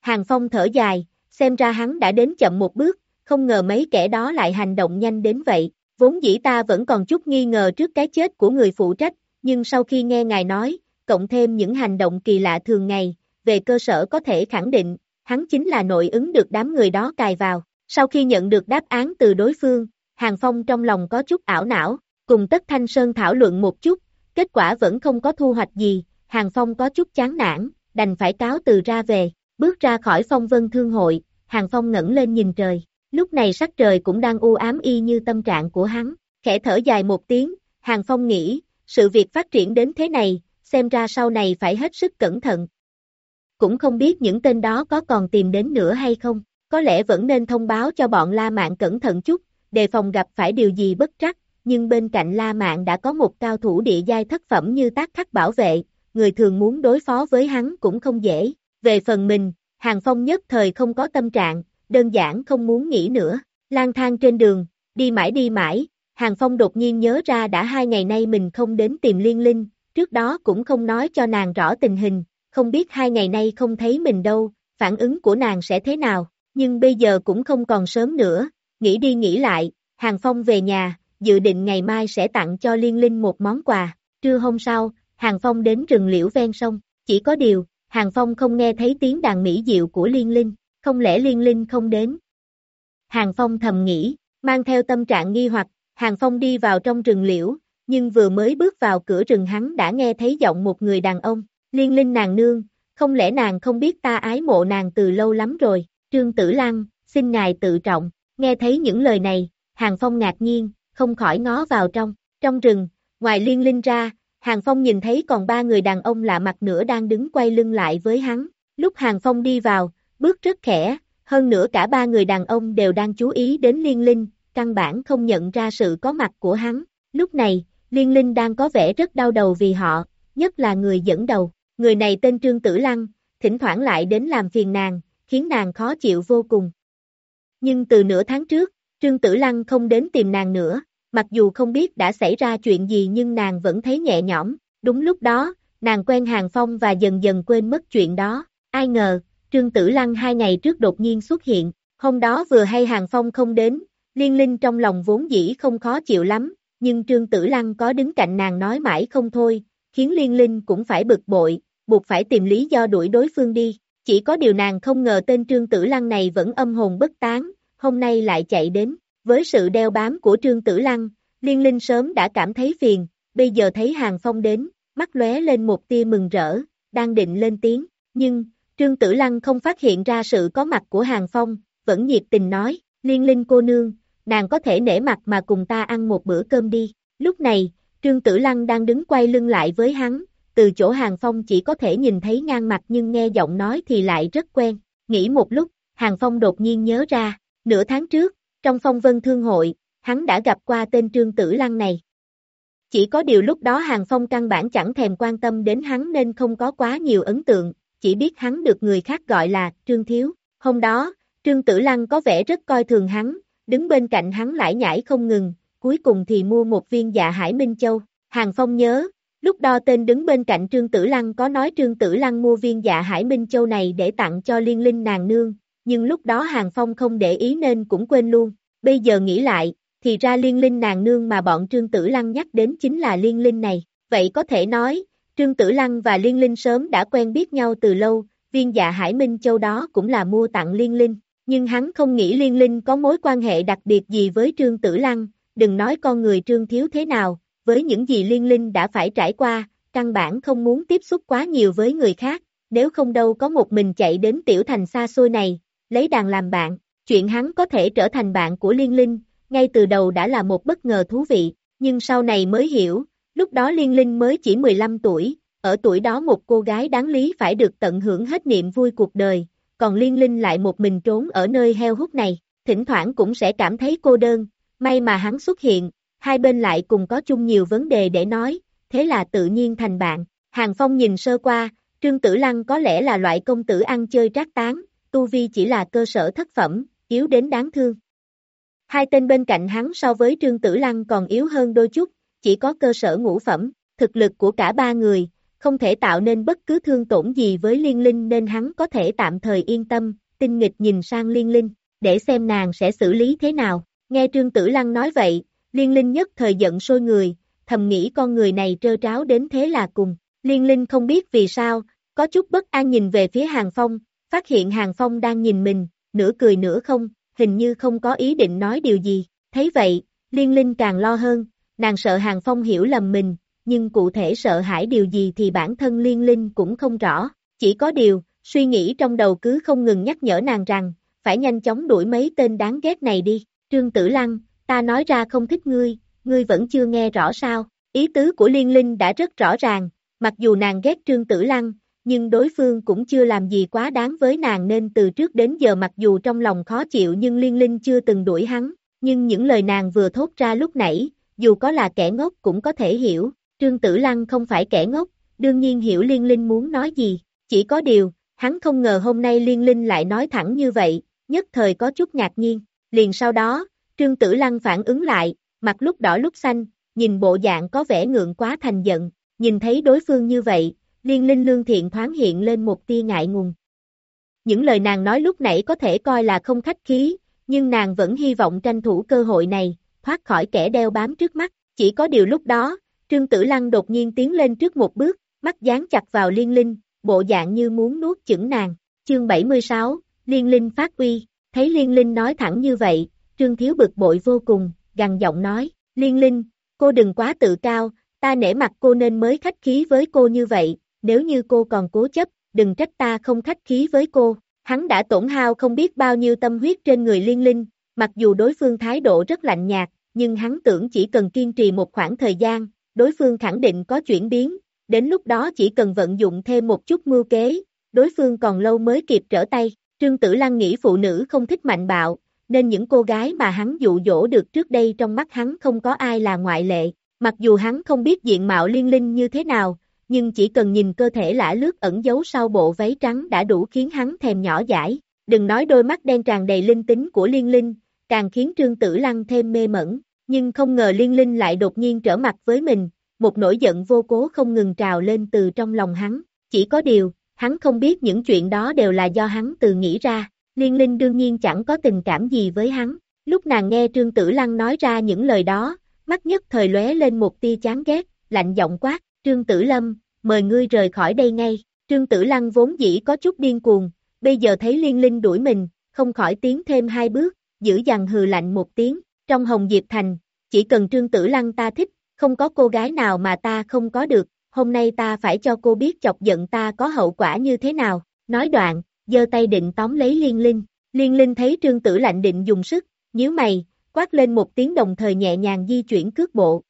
[SPEAKER 2] Hàng Phong thở dài, xem ra hắn đã đến chậm một bước, không ngờ mấy kẻ đó lại hành động nhanh đến vậy, vốn dĩ ta vẫn còn chút nghi ngờ trước cái chết của người phụ trách, nhưng sau khi nghe ngài nói, cộng thêm những hành động kỳ lạ thường ngày, về cơ sở có thể khẳng định, hắn chính là nội ứng được đám người đó cài vào. Sau khi nhận được đáp án từ đối phương, Hàng Phong trong lòng có chút ảo não, cùng Tất Thanh Sơn thảo luận một chút, kết quả vẫn không có thu hoạch gì, Hàng Phong có chút chán nản, đành phải cáo từ ra về, bước ra khỏi phong vân thương hội, Hàng Phong ngẩng lên nhìn trời, lúc này sắc trời cũng đang u ám y như tâm trạng của hắn, khẽ thở dài một tiếng, Hàng Phong nghĩ, sự việc phát triển đến thế này, xem ra sau này phải hết sức cẩn thận. Cũng không biết những tên đó có còn tìm đến nữa hay không, có lẽ vẫn nên thông báo cho bọn La Mạn cẩn thận chút, đề phòng gặp phải điều gì bất trắc, nhưng bên cạnh La Mạn đã có một cao thủ địa giai thất phẩm như tác khắc bảo vệ, người thường muốn đối phó với hắn cũng không dễ. Về phần mình, Hàng Phong nhất thời không có tâm trạng, đơn giản không muốn nghĩ nữa, lang thang trên đường, đi mãi đi mãi, Hàng Phong đột nhiên nhớ ra đã hai ngày nay mình không đến tìm Liên Linh, trước đó cũng không nói cho nàng rõ tình hình, không biết hai ngày nay không thấy mình đâu, phản ứng của nàng sẽ thế nào, nhưng bây giờ cũng không còn sớm nữa, nghĩ đi nghĩ lại, Hàng Phong về nhà, dự định ngày mai sẽ tặng cho Liên Linh một món quà, trưa hôm sau, Hàng Phong đến rừng liễu ven sông, chỉ có điều, Hàng Phong không nghe thấy tiếng đàn mỹ diệu của Liên Linh, không lẽ Liên Linh không đến? Hàng Phong thầm nghĩ, mang theo tâm trạng nghi hoặc, Hàng Phong đi vào trong rừng liễu, nhưng vừa mới bước vào cửa rừng hắn đã nghe thấy giọng một người đàn ông, Liên Linh nàng nương, không lẽ nàng không biết ta ái mộ nàng từ lâu lắm rồi, Trương Tử Lăng, xin ngài tự trọng, nghe thấy những lời này, Hàng Phong ngạc nhiên, không khỏi ngó vào trong, trong rừng, ngoài Liên Linh ra, Hàng Phong nhìn thấy còn ba người đàn ông lạ mặt nữa đang đứng quay lưng lại với hắn. Lúc Hàng Phong đi vào, bước rất khẽ, hơn nữa cả ba người đàn ông đều đang chú ý đến Liên Linh, căn bản không nhận ra sự có mặt của hắn. Lúc này, Liên Linh đang có vẻ rất đau đầu vì họ, nhất là người dẫn đầu. Người này tên Trương Tử Lăng, thỉnh thoảng lại đến làm phiền nàng, khiến nàng khó chịu vô cùng. Nhưng từ nửa tháng trước, Trương Tử Lăng không đến tìm nàng nữa, mặc dù không biết đã xảy ra chuyện gì nhưng nàng vẫn thấy nhẹ nhõm, đúng lúc đó, nàng quen Hàng Phong và dần dần quên mất chuyện đó, ai ngờ, Trương Tử Lăng hai ngày trước đột nhiên xuất hiện, hôm đó vừa hay Hàng Phong không đến, liên linh trong lòng vốn dĩ không khó chịu lắm, nhưng Trương Tử Lăng có đứng cạnh nàng nói mãi không thôi, khiến liên linh cũng phải bực bội, buộc phải tìm lý do đuổi đối phương đi, chỉ có điều nàng không ngờ tên Trương Tử Lăng này vẫn âm hồn bất tán, hôm nay lại chạy đến, với sự đeo bám của Trương Tử Lăng, Liên Linh sớm đã cảm thấy phiền, bây giờ thấy Hàng Phong đến, mắt lóe lên một tia mừng rỡ, đang định lên tiếng, nhưng, Trương Tử Lăng không phát hiện ra sự có mặt của Hàng Phong, vẫn nhiệt tình nói, Liên Linh cô nương, nàng có thể nể mặt mà cùng ta ăn một bữa cơm đi. Lúc này, Trương Tử Lăng đang đứng quay lưng lại với hắn, từ chỗ Hàng Phong chỉ có thể nhìn thấy ngang mặt nhưng nghe giọng nói thì lại rất quen. Nghĩ một lúc, Hàng Phong đột nhiên nhớ ra, nửa tháng trước, trong phong vân thương hội, hắn đã gặp qua tên Trương Tử Lăng này. Chỉ có điều lúc đó Hàng Phong căn bản chẳng thèm quan tâm đến hắn nên không có quá nhiều ấn tượng, chỉ biết hắn được người khác gọi là Trương Thiếu. Hôm đó, Trương Tử Lăng có vẻ rất coi thường hắn, đứng bên cạnh hắn lại nhảy không ngừng, cuối cùng thì mua một viên dạ hải Minh Châu. Hàng Phong nhớ, lúc đo tên đứng bên cạnh Trương Tử Lăng có nói Trương Tử Lăng mua viên dạ hải Minh Châu này để tặng cho liên linh nàng nương, nhưng lúc đó Hàng Phong không để ý nên cũng quên luôn. Bây giờ nghĩ lại, thì ra liên linh nàng nương mà bọn Trương Tử Lăng nhắc đến chính là liên linh này. Vậy có thể nói, Trương Tử Lăng và liên linh sớm đã quen biết nhau từ lâu, viên dạ hải Minh Châu đó cũng là mua tặng liên linh. Nhưng hắn không nghĩ liên linh có mối quan hệ đặc biệt gì với Trương Tử Lăng, đừng nói con người Trương Thiếu thế nào, với những gì liên linh đã phải trải qua, căn bản không muốn tiếp xúc quá nhiều với người khác, nếu không đâu có một mình chạy đến tiểu thành xa xôi này, lấy đàn làm bạn, chuyện hắn có thể trở thành bạn của liên linh, ngay từ đầu đã là một bất ngờ thú vị, nhưng sau này mới hiểu, lúc đó liên linh mới chỉ 15 tuổi, ở tuổi đó một cô gái đáng lý phải được tận hưởng hết niềm vui cuộc đời, còn liên linh lại một mình trốn ở nơi heo hút này, thỉnh thoảng cũng sẽ cảm thấy cô đơn, may mà hắn xuất hiện, hai bên lại cùng có chung nhiều vấn đề để nói, thế là tự nhiên thành bạn. Hàng Phong nhìn sơ qua, Trương Tử Lăng có lẽ là loại công tử ăn chơi trác tán, tu vi chỉ là cơ sở thất phẩm, yếu đến đáng thương. Hai tên bên cạnh hắn so với Trương Tử Lăng còn yếu hơn đôi chút, chỉ có cơ sở ngũ phẩm, thực lực của cả ba người, không thể tạo nên bất cứ thương tổn gì với liên linh nên hắn có thể tạm thời yên tâm, tinh nghịch nhìn sang liên linh, để xem nàng sẽ xử lý thế nào. Nghe Trương Tử Lăng nói vậy, liên linh nhất thời giận sôi người, thầm nghĩ con người này trơ tráo đến thế là cùng. Liên linh không biết vì sao, có chút bất an nhìn về phía Hàng Phong, phát hiện Hàng Phong đang nhìn mình, nửa cười nửa không, hình như không có ý định nói điều gì. Thấy vậy, liên linh càng lo hơn, nàng sợ Hàng Phong hiểu lầm mình, nhưng cụ thể sợ hãi điều gì thì bản thân liên linh cũng không rõ. Chỉ có điều, suy nghĩ trong đầu cứ không ngừng nhắc nhở nàng rằng, phải nhanh chóng đuổi mấy tên đáng ghét này đi. Trương Tử Lăng, ta nói ra không thích ngươi, ngươi vẫn chưa nghe rõ sao, ý tứ của Liên Linh đã rất rõ ràng, mặc dù nàng ghét Trương Tử Lăng, nhưng đối phương cũng chưa làm gì quá đáng với nàng nên từ trước đến giờ mặc dù trong lòng khó chịu nhưng Liên Linh chưa từng đuổi hắn, nhưng những lời nàng vừa thốt ra lúc nãy, dù có là kẻ ngốc cũng có thể hiểu, Trương Tử Lăng không phải kẻ ngốc, đương nhiên hiểu Liên Linh muốn nói gì, chỉ có điều, hắn không ngờ hôm nay Liên Linh lại nói thẳng như vậy, nhất thời có chút ngạc nhiên, liền sau đó, Trương Tử Lăng phản ứng lại, mặt lúc đỏ lúc xanh, nhìn bộ dạng có vẻ ngượng quá thành giận, nhìn thấy đối phương như vậy, liên linh lương thiện thoáng hiện lên một tia ngại ngùng. Những lời nàng nói lúc nãy có thể coi là không khách khí, nhưng nàng vẫn hy vọng tranh thủ cơ hội này, thoát khỏi kẻ đeo bám trước mắt, chỉ có điều lúc đó, Trương Tử Lăng đột nhiên tiến lên trước một bước, mắt dán chặt vào liên linh, bộ dạng như muốn nuốt chửng nàng. Chương 76, Liên Linh phát uy, thấy Liên Linh nói thẳng như vậy, Trương Thiếu bực bội vô cùng, gằn giọng nói, Liên Linh, cô đừng quá tự cao, ta nể mặt cô nên mới khách khí với cô như vậy, nếu như cô còn cố chấp, đừng trách ta không khách khí với cô. Hắn đã tổn hao không biết bao nhiêu tâm huyết trên người Liên Linh, mặc dù đối phương thái độ rất lạnh nhạt, nhưng hắn tưởng chỉ cần kiên trì một khoảng thời gian, đối phương khẳng định có chuyển biến, đến lúc đó chỉ cần vận dụng thêm một chút mưu kế, đối phương còn lâu mới kịp trở tay. Trương Tử Lăng nghĩ phụ nữ không thích mạnh bạo, nên những cô gái mà hắn dụ dỗ được trước đây trong mắt hắn không có ai là ngoại lệ. Mặc dù hắn không biết diện mạo liên linh như thế nào, nhưng chỉ cần nhìn cơ thể lã lướt ẩn giấu sau bộ váy trắng đã đủ khiến hắn thèm nhỏ dãi. Đừng nói đôi mắt đen tràn đầy linh tính của liên linh, càng khiến Trương Tử Lăng thêm mê mẩn. Nhưng không ngờ liên linh lại đột nhiên trở mặt với mình, một nỗi giận vô cố không ngừng trào lên từ trong lòng hắn. Chỉ có điều, hắn không biết những chuyện đó đều là do hắn tự nghĩ ra. Liên Linh đương nhiên chẳng có tình cảm gì với hắn. Lúc nàng nghe Trương Tử Lăng nói ra những lời đó, mắt nhất thời lóe lên một tia chán ghét, lạnh giọng quát, Trương Tử Lâm, mời ngươi rời khỏi đây ngay. Trương Tử Lăng vốn dĩ có chút điên cuồng, bây giờ thấy Liên Linh đuổi mình, không khỏi tiến thêm hai bước, giữ dằn hừ lạnh một tiếng, trong Hồng Diệp Thành, chỉ cần Trương Tử Lăng ta thích, không có cô gái nào mà ta không có được, hôm nay ta phải cho cô biết chọc giận ta có hậu quả như thế nào, nói đoạn, giơ tay định tóm lấy liên linh. Liên linh thấy trương tử lạnh định dùng sức, nhíu mày, quát lên một tiếng đồng thời nhẹ nhàng di chuyển cước bộ.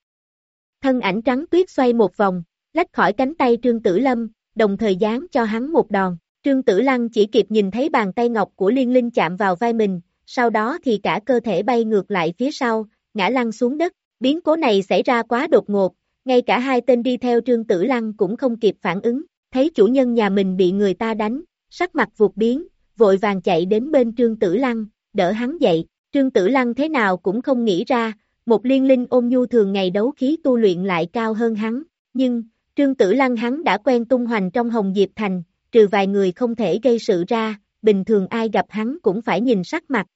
[SPEAKER 2] Thân ảnh trắng tuyết xoay một vòng, lách khỏi cánh tay trương tử lâm, đồng thời dán cho hắn một đòn. Trương Tử Lăng chỉ kịp nhìn thấy bàn tay ngọc của Liên Linh chạm vào vai mình, sau đó thì cả cơ thể bay ngược lại phía sau, ngã lăn xuống đất, biến cố này xảy ra quá đột ngột, ngay cả hai tên đi theo Trương Tử Lăng cũng không kịp phản ứng, thấy chủ nhân nhà mình bị người ta đánh, sắc mặt vụt biến, vội vàng chạy đến bên Trương Tử Lăng, đỡ hắn dậy, Trương Tử Lăng thế nào cũng không nghĩ ra, một liên linh ôm nhu thường ngày đấu khí tu luyện lại cao hơn hắn, nhưng, Trương Tử Lăng hắn đã quen tung hoành trong Hồng Diệp Thành, trừ vài người không thể gây sự ra, bình thường ai gặp hắn cũng phải nhìn sắc mặt.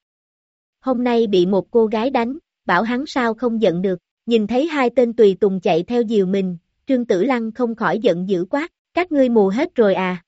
[SPEAKER 2] Hôm nay bị một cô gái đánh, bảo hắn sao không giận được, nhìn thấy hai tên tùy tùng chạy theo diều mình, Trương Tử Lăng không khỏi giận dữ quát, các ngươi mù hết rồi à.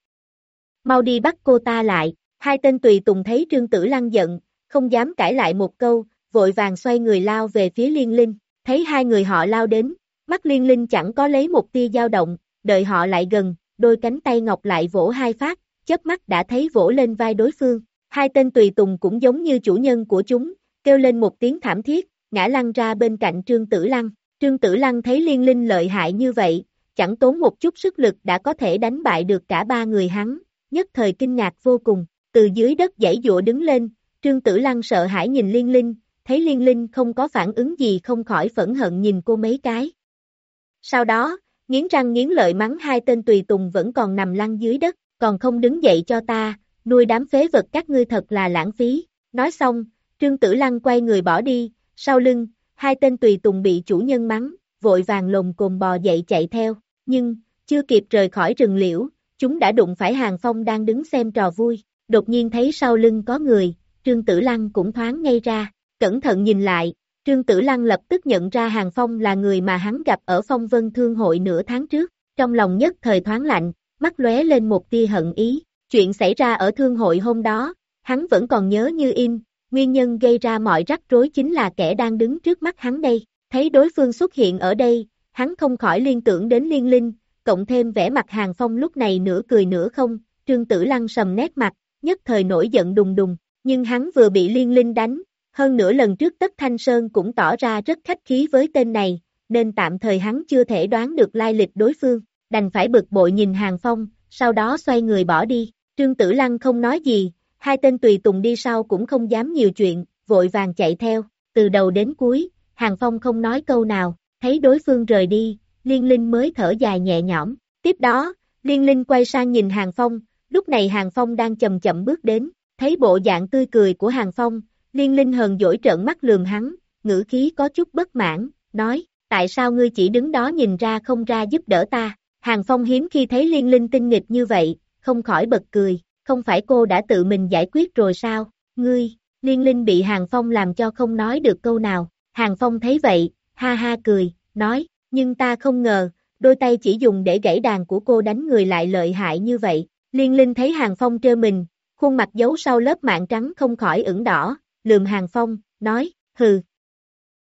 [SPEAKER 2] Mau đi bắt cô ta lại, hai tên tùy tùng thấy Trương Tử Lăng giận, không dám cãi lại một câu, vội vàng xoay người lao về phía liên linh, thấy hai người họ lao đến, mắt liên linh chẳng có lấy một tia dao động, đợi họ lại gần, đôi cánh tay ngọc lại vỗ hai phát, chớp mắt đã thấy vỗ lên vai đối phương, hai tên tùy tùng cũng giống như chủ nhân của chúng, kêu lên một tiếng thảm thiết, ngã lăn ra bên cạnh Trương Tử Lăng, Trương Tử Lăng thấy liên linh lợi hại như vậy, chẳng tốn một chút sức lực đã có thể đánh bại được cả ba người hắn, nhất thời kinh ngạc vô cùng, từ dưới đất dãy dụa đứng lên, Trương Tử Lăng sợ hãi nhìn liên linh, thấy liên linh không có phản ứng gì không khỏi phẫn hận nhìn cô mấy cái. Sau đó, nghiến răng nghiến lợi mắng hai tên tùy tùng vẫn còn nằm lăn dưới đất, còn không đứng dậy cho ta, nuôi đám phế vật các ngươi thật là lãng phí. Nói xong, Trương Tử Lăng quay người bỏ đi, sau lưng, hai tên tùy tùng bị chủ nhân mắng, vội vàng lồng cồn bò dậy chạy theo, nhưng, chưa kịp rời khỏi rừng liễu, chúng đã đụng phải Hàng Phong đang đứng xem trò vui, đột nhiên thấy sau lưng có người, Trương Tử Lăng cũng thoáng ngay ra, cẩn thận nhìn lại, Trương Tử Lăng lập tức nhận ra Hàng Phong là người mà hắn gặp ở phong vân thương hội nửa tháng trước, trong lòng nhất thời thoáng lạnh, mắt lóe lên một tia hận ý, chuyện xảy ra ở thương hội hôm đó, hắn vẫn còn nhớ như in, nguyên nhân gây ra mọi rắc rối chính là kẻ đang đứng trước mắt hắn đây, thấy đối phương xuất hiện ở đây, hắn không khỏi liên tưởng đến liên linh, cộng thêm vẻ mặt hàng phong lúc này nửa cười nửa không, trương tử lăng sầm nét mặt, nhất thời nổi giận đùng đùng, nhưng hắn vừa bị liên linh đánh, hơn nữa lần trước tất thanh sơn cũng tỏ ra rất khách khí với tên này, nên tạm thời hắn chưa thể đoán được lai lịch đối phương, đành phải bực bội nhìn hàng phong, sau đó xoay người bỏ đi, trương tử lăng không nói gì, hai tên tùy tùng đi sau cũng không dám nhiều chuyện, vội vàng chạy theo, từ đầu đến cuối, hàng phong không nói câu nào, thấy đối phương rời đi, liên linh mới thở dài nhẹ nhõm, tiếp đó, liên linh quay sang nhìn hàng phong, lúc này hàng phong đang chậm chậm bước đến, thấy bộ dạng tươi cười của hàng phong, liên linh hờn dỗi trợn mắt lườm hắn, ngữ khí có chút bất mãn, nói, tại sao ngươi chỉ đứng đó nhìn ra không ra giúp đỡ ta, hàng phong hiếm khi thấy liên linh tinh nghịch như vậy, không khỏi bật cười, không phải cô đã tự mình giải quyết rồi sao, ngươi, liên linh bị hàng phong làm cho không nói được câu nào, hàng phong thấy vậy, ha ha cười, nói, nhưng ta không ngờ, đôi tay chỉ dùng để gãy đàn của cô đánh người lại lợi hại như vậy. Liên Linh thấy Hàng Phong trơ mình, khuôn mặt giấu sau lớp mạng trắng không khỏi ửng đỏ, lườm Hàng Phong, nói, hừ.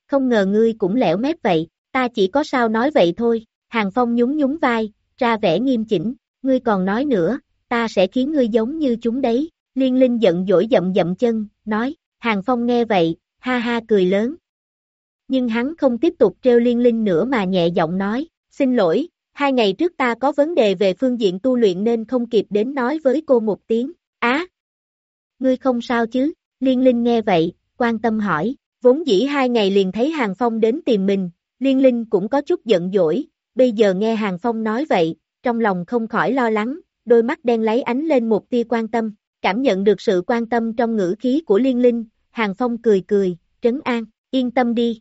[SPEAKER 2] Không ngờ ngươi cũng lẻo mép vậy, ta chỉ có sao nói vậy thôi. Hàng Phong nhún nhún vai, ra vẻ nghiêm chỉnh, ngươi còn nói nữa, ta sẽ khiến ngươi giống như chúng đấy. Liên Linh giận dỗi dậm dậm chân, nói, Hàng Phong nghe vậy, ha ha cười lớn, nhưng hắn không tiếp tục treo liên linh nữa mà nhẹ giọng nói, xin lỗi, hai ngày trước ta có vấn đề về phương diện tu luyện nên không kịp đến nói với cô một tiếng, á, ngươi không sao chứ, liên linh nghe vậy, quan tâm hỏi, vốn dĩ hai ngày liền thấy Hàng Phong đến tìm mình, liên linh cũng có chút giận dỗi, bây giờ nghe Hàng Phong nói vậy, trong lòng không khỏi lo lắng, đôi mắt đen lấy ánh lên một tia quan tâm, cảm nhận được sự quan tâm trong ngữ khí của liên linh, Hàng Phong cười cười, trấn an, yên tâm đi,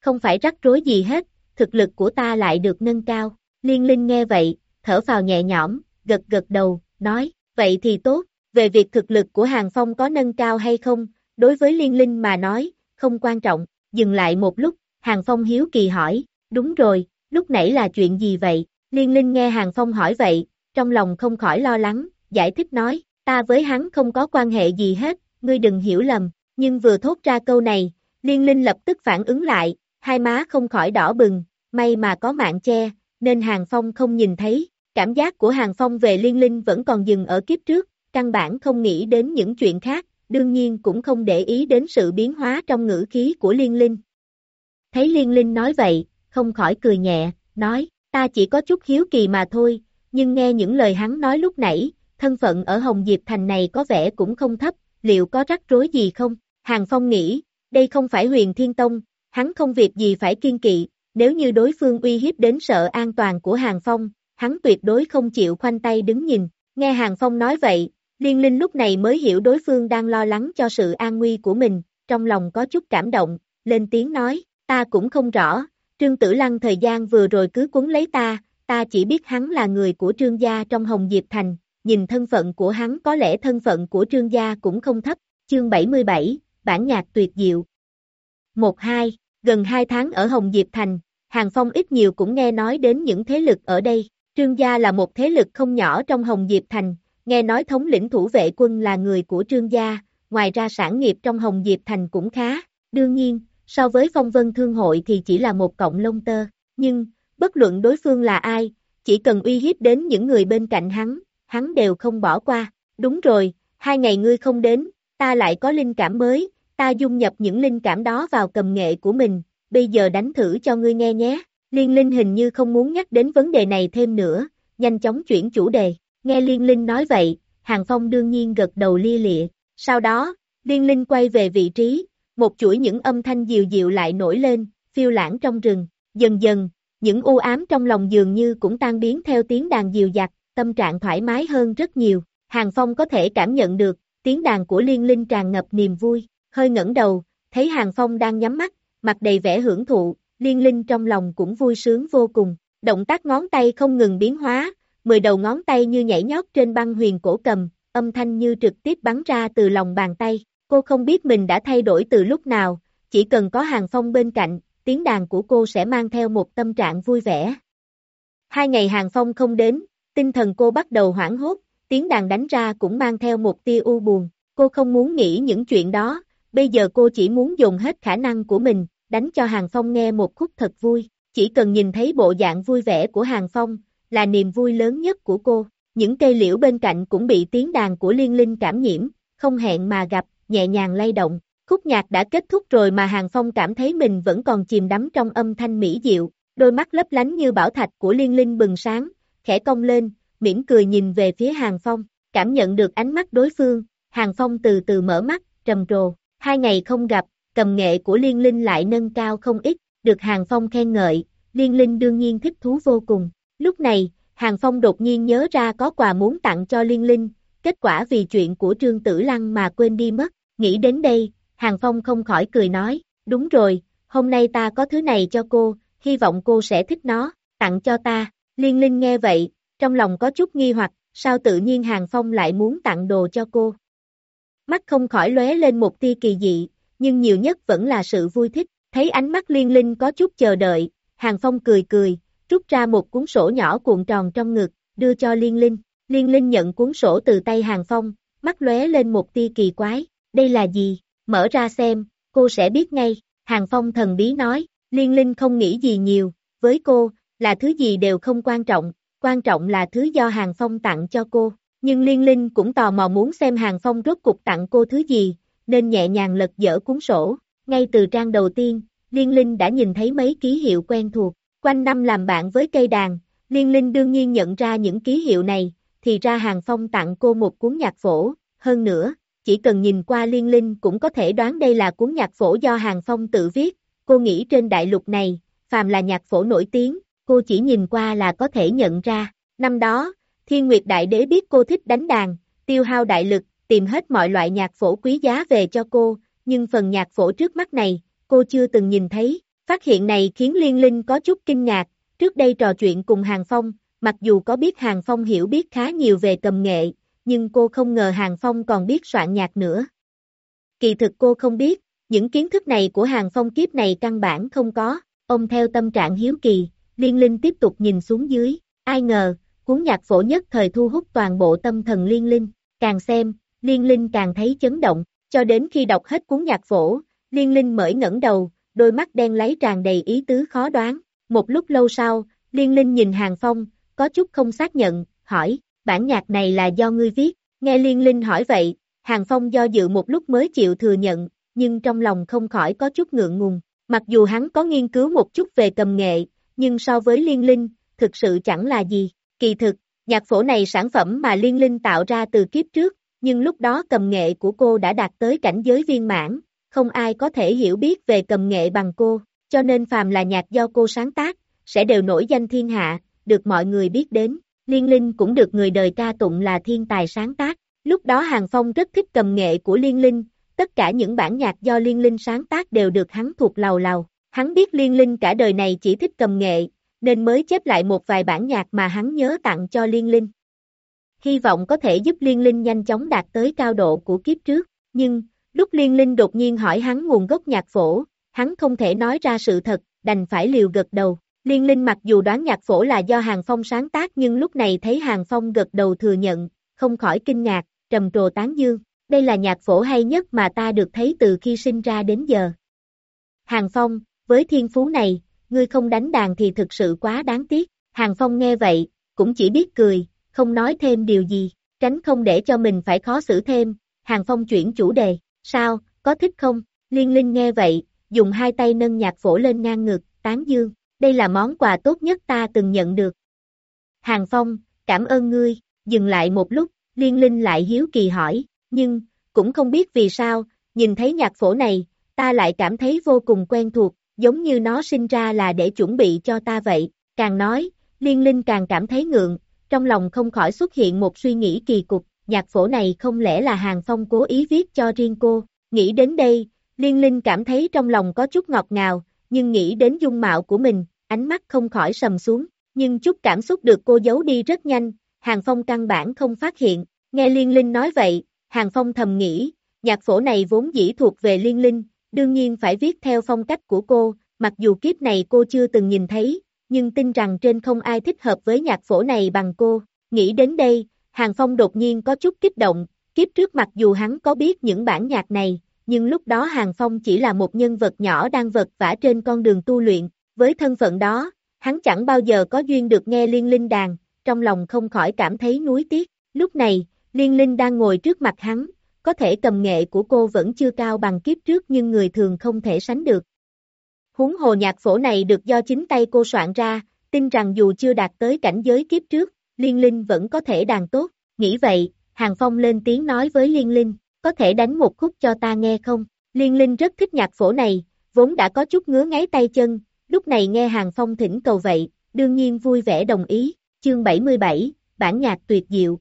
[SPEAKER 2] không phải rắc rối gì hết, thực lực của ta lại được nâng cao. Liên Linh nghe vậy, thở vào nhẹ nhõm, gật gật đầu, nói, vậy thì tốt, về việc thực lực của Hàng Phong có nâng cao hay không, đối với Liên Linh mà nói, không quan trọng, dừng lại một lúc, Hàng Phong hiếu kỳ hỏi, đúng rồi, lúc nãy là chuyện gì vậy? Liên Linh nghe Hàng Phong hỏi vậy, trong lòng không khỏi lo lắng, giải thích nói, ta với hắn không có quan hệ gì hết, ngươi đừng hiểu lầm, nhưng vừa thốt ra câu này, Liên Linh lập tức phản ứng lại, hai má không khỏi đỏ bừng, may mà có mạng che, nên Hàng Phong không nhìn thấy, cảm giác của Hàng Phong về liên linh vẫn còn dừng ở kiếp trước, căn bản không nghĩ đến những chuyện khác, đương nhiên cũng không để ý đến sự biến hóa trong ngữ khí của liên linh. Thấy liên linh nói vậy, không khỏi cười nhẹ, nói, ta chỉ có chút hiếu kỳ mà thôi, nhưng nghe những lời hắn nói lúc nãy, thân phận ở Hồng Diệp Thành này có vẻ cũng không thấp, liệu có rắc rối gì không? Hàng Phong nghĩ, đây không phải huyền Thiên Tông, hắn không việc gì phải kiên kỵ, nếu như đối phương uy hiếp đến sợ an toàn của Hàng Phong, hắn tuyệt đối không chịu khoanh tay đứng nhìn, nghe Hàng Phong nói vậy, Liên Linh lúc này mới hiểu đối phương đang lo lắng cho sự an nguy của mình, trong lòng có chút cảm động, lên tiếng nói, ta cũng không rõ, Trương Tử Lăng thời gian vừa rồi cứ cuốn lấy ta, ta chỉ biết hắn là người của Trương gia trong Hồng Diệp Thành, nhìn thân phận của hắn có lẽ thân phận của Trương gia cũng không thấp, chương 77, bản nhạc tuyệt diệu. 1-2, gần 2 tháng ở Hồng Diệp Thành, Hàng Phong ít nhiều cũng nghe nói đến những thế lực ở đây, Trương gia là một thế lực không nhỏ trong Hồng Diệp Thành, nghe nói thống lĩnh thủ vệ quân là người của Trương gia, ngoài ra sản nghiệp trong Hồng Diệp Thành cũng khá, đương nhiên, so với phong vân thương hội thì chỉ là một cộng lông tơ, nhưng, bất luận đối phương là ai, chỉ cần uy hiếp đến những người bên cạnh hắn, hắn đều không bỏ qua, đúng rồi, hai ngày ngươi không đến, ta lại có linh cảm mới, ta dung nhập những linh cảm đó vào cầm nghệ của mình, bây giờ đánh thử cho ngươi nghe nhé. Liên Linh hình như không muốn nhắc đến vấn đề này thêm nữa, nhanh chóng chuyển chủ đề, nghe Liên Linh nói vậy, Hàng Phong đương nhiên gật đầu lia lịa, sau đó, Liên Linh quay về vị trí, một chuỗi những âm thanh dịu dịu lại nổi lên, phiêu lãng trong rừng, dần dần, những u ám trong lòng dường như cũng tan biến theo tiếng đàn dịu dặt, tâm trạng thoải mái hơn rất nhiều, Hàng Phong có thể cảm nhận được, tiếng đàn của Liên Linh tràn ngập niềm vui, hơi ngẩng đầu, thấy Hàng Phong đang nhắm mắt, mặt đầy vẻ hưởng thụ, Liên Linh trong lòng cũng vui sướng vô cùng, động tác ngón tay không ngừng biến hóa, mười đầu ngón tay như nhảy nhót trên băng huyền cổ cầm, âm thanh như trực tiếp bắn ra từ lòng bàn tay, cô không biết mình đã thay đổi từ lúc nào, chỉ cần có Hàng Phong bên cạnh, tiếng đàn của cô sẽ mang theo một tâm trạng vui vẻ. Hai ngày Hàng Phong không đến, tinh thần cô bắt đầu hoảng hốt, tiếng đàn đánh ra cũng mang theo một tia u buồn, cô không muốn nghĩ những chuyện đó, bây giờ cô chỉ muốn dùng hết khả năng của mình, đánh cho Hàng Phong nghe một khúc thật vui, chỉ cần nhìn thấy bộ dạng vui vẻ của Hàng Phong, là niềm vui lớn nhất của cô, những cây liễu bên cạnh cũng bị tiếng đàn của liên linh cảm nhiễm, không hẹn mà gặp, nhẹ nhàng lay động, khúc nhạc đã kết thúc rồi mà Hàng Phong cảm thấy mình vẫn còn chìm đắm trong âm thanh mỹ diệu, đôi mắt lấp lánh như bảo thạch của liên linh bừng sáng, khẽ cong lên, mỉm cười nhìn về phía Hàng Phong, cảm nhận được ánh mắt đối phương, Hàng Phong từ từ mở mắt, trầm trồ, hai ngày không gặp, cầm nghệ của Liên Linh lại nâng cao không ít, được Hàng Phong khen ngợi, Liên Linh đương nhiên thích thú vô cùng. Lúc này, Hàng Phong đột nhiên nhớ ra có quà muốn tặng cho Liên Linh, kết quả vì chuyện của Trương Tử Lăng mà quên đi mất, nghĩ đến đây, Hàng Phong không khỏi cười nói, đúng rồi, hôm nay ta có thứ này cho cô, hy vọng cô sẽ thích nó, tặng cho ta, Liên Linh nghe vậy, trong lòng có chút nghi hoặc, sao tự nhiên Hàng Phong lại muốn tặng đồ cho cô. Mắt không khỏi lóe lên một tia kỳ dị, nhưng nhiều nhất vẫn là sự vui thích, thấy ánh mắt liên linh có chút chờ đợi, Hàng Phong cười cười, rút ra một cuốn sổ nhỏ cuộn tròn trong ngực, đưa cho liên linh, liên linh nhận cuốn sổ từ tay Hàng Phong, mắt lóe lên một tia kỳ quái, đây là gì, mở ra xem, cô sẽ biết ngay, Hàng Phong thần bí nói, liên linh không nghĩ gì nhiều, với cô, là thứ gì đều không quan trọng, quan trọng là thứ do Hàng Phong tặng cho cô, nhưng liên linh cũng tò mò muốn xem Hàng Phong rốt cục tặng cô thứ gì, nên nhẹ nhàng lật dở cuốn sổ, ngay từ trang đầu tiên, Liên Linh đã nhìn thấy mấy ký hiệu quen thuộc, quanh năm làm bạn với cây đàn, Liên Linh đương nhiên nhận ra những ký hiệu này, thì ra Hàng Phong tặng cô một cuốn nhạc phổ, hơn nữa, chỉ cần nhìn qua Liên Linh cũng có thể đoán đây là cuốn nhạc phổ do Hàng Phong tự viết, cô nghĩ trên đại lục này, phàm là nhạc phổ nổi tiếng, cô chỉ nhìn qua là có thể nhận ra, năm đó, Thiên Nguyệt Đại Đế biết cô thích đánh đàn, tiêu hao đại lực, tìm hết mọi loại nhạc phổ quý giá về cho cô, nhưng phần nhạc phổ trước mắt này, cô chưa từng nhìn thấy. Phát hiện này khiến Liên Linh có chút kinh ngạc, trước đây trò chuyện cùng Hàng Phong, mặc dù có biết Hàng Phong hiểu biết khá nhiều về cầm nghệ, nhưng cô không ngờ Hàng Phong còn biết soạn nhạc nữa. Kỳ thực cô không biết, những kiến thức này của Hàng Phong kiếp này căn bản không có, ông theo tâm trạng hiếu kỳ, Liên Linh tiếp tục nhìn xuống dưới, ai ngờ, cuốn nhạc phổ nhất thời thu hút toàn bộ tâm thần Liên Linh, càng xem, Liên Linh càng thấy chấn động, cho đến khi đọc hết cuốn nhạc phổ, Liên Linh mới ngẩng đầu, đôi mắt đen lấy tràn đầy ý tứ khó đoán. Một lúc lâu sau, Liên Linh nhìn Hàng Phong, có chút không xác nhận, hỏi, bản nhạc này là do ngươi viết, nghe Liên Linh hỏi vậy, Hàng Phong do dự một lúc mới chịu thừa nhận, nhưng trong lòng không khỏi có chút ngượng ngùng, mặc dù hắn có nghiên cứu một chút về cầm nghệ, nhưng so với Liên Linh, thực sự chẳng là gì, kỳ thực, nhạc phổ này sản phẩm mà Liên Linh tạo ra từ kiếp trước, nhưng lúc đó cầm nghệ của cô đã đạt tới cảnh giới viên mãn, không ai có thể hiểu biết về cầm nghệ bằng cô, cho nên phàm là nhạc do cô sáng tác, sẽ đều nổi danh thiên hạ, được mọi người biết đến. Liên Linh cũng được người đời ca tụng là thiên tài sáng tác. Lúc đó Hàng Phong rất thích cầm nghệ của Liên Linh, tất cả những bản nhạc do Liên Linh sáng tác đều được hắn thuộc lầu lầu. Hắn biết Liên Linh cả đời này chỉ thích cầm nghệ, nên mới chép lại một vài bản nhạc mà hắn nhớ tặng cho Liên Linh. Hy vọng có thể giúp Liên Linh nhanh chóng đạt tới cao độ của kiếp trước, nhưng, lúc Liên Linh đột nhiên hỏi hắn nguồn gốc nhạc phổ, hắn không thể nói ra sự thật, đành phải liều gật đầu. Liên Linh mặc dù đoán nhạc phổ là do Hàng Phong sáng tác nhưng lúc này thấy Hàng Phong gật đầu thừa nhận, không khỏi kinh ngạc, trầm trồ tán dương. Đây là nhạc phổ hay nhất mà ta được thấy từ khi sinh ra đến giờ. Hàng Phong, với thiên phú này, ngươi không đánh đàn thì thực sự quá đáng tiếc. Hàng Phong nghe vậy, cũng chỉ biết cười, không nói thêm điều gì, tránh không để cho mình phải khó xử thêm. Hàng Phong chuyển chủ đề, sao, có thích không? Liên Linh nghe vậy, dùng hai tay nâng nhạc phổ lên ngang ngực, tán dương, đây là món quà tốt nhất ta từng nhận được. Hàng Phong, cảm ơn ngươi, dừng lại một lúc, Liên Linh lại hiếu kỳ hỏi, nhưng, cũng không biết vì sao, nhìn thấy nhạc phổ này, ta lại cảm thấy vô cùng quen thuộc, giống như nó sinh ra là để chuẩn bị cho ta vậy, càng nói, Liên Linh càng cảm thấy ngượng, trong lòng không khỏi xuất hiện một suy nghĩ kỳ cục, nhạc phổ này không lẽ là Hàng Phong cố ý viết cho riêng cô, nghĩ đến đây, Liên Linh cảm thấy trong lòng có chút ngọt ngào, nhưng nghĩ đến dung mạo của mình, ánh mắt không khỏi sầm xuống, nhưng chút cảm xúc được cô giấu đi rất nhanh, Hàng Phong căn bản không phát hiện, nghe Liên Linh nói vậy, Hàng Phong thầm nghĩ, nhạc phổ này vốn dĩ thuộc về Liên Linh, đương nhiên phải viết theo phong cách của cô, mặc dù kiếp này cô chưa từng nhìn thấy, nhưng tin rằng trên không ai thích hợp với nhạc phổ này bằng cô. Nghĩ đến đây, Hàng Phong đột nhiên có chút kích động, kiếp trước mặc dù hắn có biết những bản nhạc này, nhưng lúc đó Hàng Phong chỉ là một nhân vật nhỏ đang vật vả trên con đường tu luyện, với thân phận đó, hắn chẳng bao giờ có duyên được nghe liên linh đàn, trong lòng không khỏi cảm thấy nuối tiếc. Lúc này, liên linh đang ngồi trước mặt hắn, có thể cầm nghệ của cô vẫn chưa cao bằng kiếp trước nhưng người thường không thể sánh được. Huống hồ nhạc phổ này được do chính tay cô soạn ra, tin rằng dù chưa đạt tới cảnh giới kiếp trước, Liên Linh vẫn có thể đàn tốt. Nghĩ vậy, Hàng Phong lên tiếng nói với Liên Linh, có thể đánh một khúc cho ta nghe không? Liên Linh rất thích nhạc phổ này, vốn đã có chút ngứa ngáy tay chân, lúc này nghe Hàng Phong thỉnh cầu vậy, đương nhiên vui vẻ đồng ý. Chương 77, bản nhạc tuyệt diệu.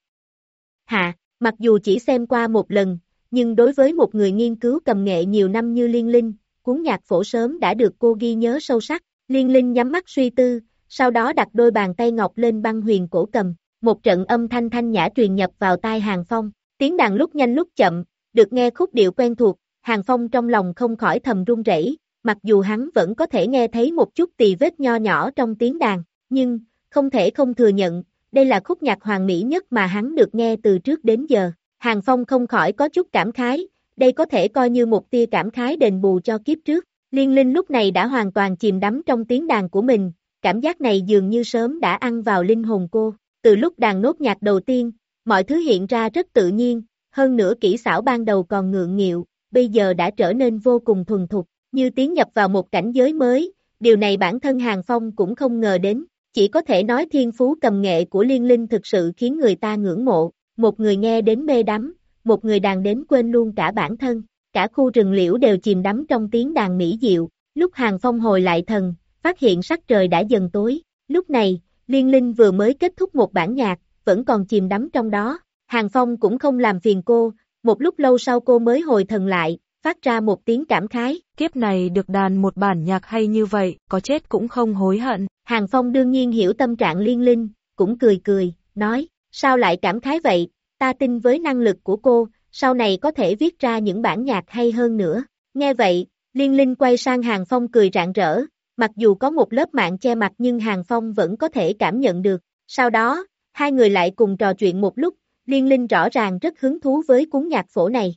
[SPEAKER 2] Hạ, mặc dù chỉ xem qua một lần, nhưng đối với một người nghiên cứu cầm nghệ nhiều năm như Liên Linh, cuốn nhạc phổ sớm đã được cô ghi nhớ sâu sắc. Liên Linh nhắm mắt suy tư, sau đó đặt đôi bàn tay ngọc lên băng huyền cổ cầm, một trận âm thanh thanh nhã truyền nhập vào tai Hàng Phong, tiếng đàn lúc nhanh lúc chậm, được nghe khúc điệu quen thuộc, Hàng Phong trong lòng không khỏi thầm run rẩy, mặc dù hắn vẫn có thể nghe thấy một chút tì vết nho nhỏ trong tiếng đàn, nhưng, không thể không thừa nhận, đây là khúc nhạc hoàng mỹ nhất mà hắn được nghe từ trước đến giờ. Hàng Phong không khỏi có chút cảm khái, đây có thể coi như một tia cảm khái đền bù cho kiếp trước. Liên Linh lúc này đã hoàn toàn chìm đắm trong tiếng đàn của mình, cảm giác này dường như sớm đã ăn vào linh hồn cô. Từ lúc đàn nốt nhạc đầu tiên, mọi thứ hiện ra rất tự nhiên, hơn nữa kỹ xảo ban đầu còn ngượng nghịu, bây giờ đã trở nên vô cùng thuần thục, như tiến nhập vào một cảnh giới mới, điều này bản thân Hàng Phong cũng không ngờ đến, chỉ có thể nói thiên phú cầm nghệ của Liên Linh thực sự khiến người ta ngưỡng mộ, một người nghe đến mê đắm, một người đàn đến quên luôn cả bản thân, cả khu rừng liễu đều chìm đắm trong tiếng đàn mỹ diệu, lúc Hàng Phong hồi lại thần, phát hiện sắc trời đã dần tối, lúc này, Liên Linh vừa mới kết thúc một bản nhạc, vẫn còn chìm đắm trong đó, Hàng Phong cũng không làm phiền cô, một lúc lâu sau cô mới hồi thần lại, phát ra một tiếng cảm khái.
[SPEAKER 3] Kiếp này được đàn một bản nhạc hay như vậy, có chết cũng không hối hận.
[SPEAKER 2] Hàng Phong đương nhiên hiểu tâm trạng liên linh, cũng cười cười, nói, sao lại cảm khái vậy, ta tin với năng lực của cô, sau này có thể viết ra những bản nhạc hay hơn nữa. Nghe vậy, liên linh quay sang Hàng Phong cười rạng rỡ, mặc dù có một lớp mạng che mặt nhưng Hàng Phong vẫn có thể cảm nhận được. Sau đó, hai người lại cùng trò chuyện một lúc, Liên Linh rõ ràng rất hứng thú với cuốn nhạc phổ này.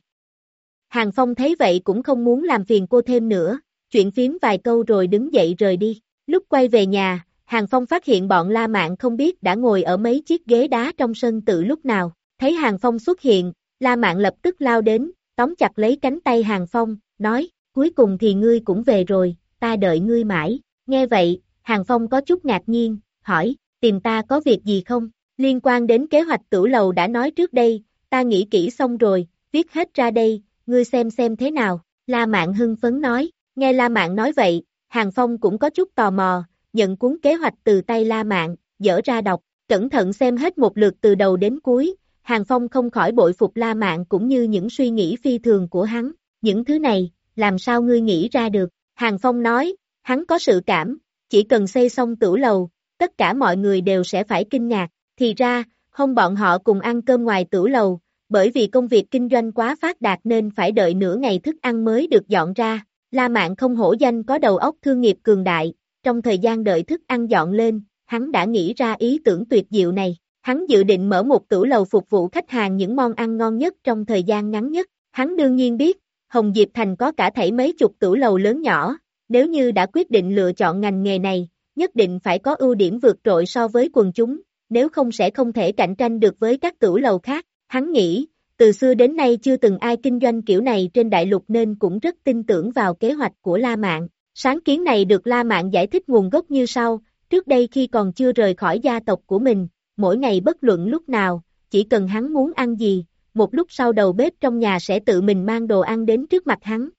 [SPEAKER 2] Hàng Phong thấy vậy cũng không muốn làm phiền cô thêm nữa, chuyện phím vài câu rồi đứng dậy rời đi. Lúc quay về nhà, Hàng Phong phát hiện bọn La Mạn không biết đã ngồi ở mấy chiếc ghế đá trong sân tự lúc nào. Thấy Hàng Phong xuất hiện, La Mạn lập tức lao đến, tóm chặt lấy cánh tay Hàng Phong, nói, cuối cùng thì ngươi cũng về rồi, ta đợi ngươi mãi. Nghe vậy, Hàng Phong có chút ngạc nhiên, hỏi, tìm ta có việc gì không? Liên quan đến kế hoạch tử lầu đã nói trước đây, ta nghĩ kỹ xong rồi, viết hết ra đây, ngươi xem xem thế nào. La Mạn hưng phấn nói, nghe La Mạn nói vậy, Hàng Phong cũng có chút tò mò, nhận cuốn kế hoạch từ tay La Mạn, dở ra đọc, cẩn thận xem hết một lượt từ đầu đến cuối, Hàng Phong không khỏi bội phục La Mạn cũng như những suy nghĩ phi thường của hắn, những thứ này, làm sao ngươi nghĩ ra được, Hàng Phong nói, hắn có sự cảm, chỉ cần xây xong tửu lầu, tất cả mọi người đều sẽ phải kinh ngạc, thì ra, không bọn họ cùng ăn cơm ngoài tửu lầu, bởi vì công việc kinh doanh quá phát đạt nên phải đợi nửa ngày thức ăn mới được dọn ra, La Mạn không hổ danh có đầu óc thương nghiệp cường đại, trong thời gian đợi thức ăn dọn lên, hắn đã nghĩ ra ý tưởng tuyệt diệu này. Hắn dự định mở một tửu lầu phục vụ khách hàng những món ăn ngon nhất trong thời gian ngắn nhất. Hắn đương nhiên biết, Hồng Diệp Thành có cả thảy mấy chục tửu lầu lớn nhỏ, nếu như đã quyết định lựa chọn ngành nghề này, nhất định phải có ưu điểm vượt trội so với quần chúng, nếu không sẽ không thể cạnh tranh được với các tửu lầu khác. Hắn nghĩ, từ xưa đến nay chưa từng ai kinh doanh kiểu này trên đại lục nên cũng rất tin tưởng vào kế hoạch của La Mạn. Sáng kiến này được La Mạn giải thích nguồn gốc như sau, trước đây khi còn chưa rời khỏi gia tộc của mình, mỗi ngày bất luận lúc nào, chỉ cần hắn muốn ăn gì, một lúc sau đầu bếp trong nhà sẽ tự mình mang đồ ăn đến trước mặt hắn.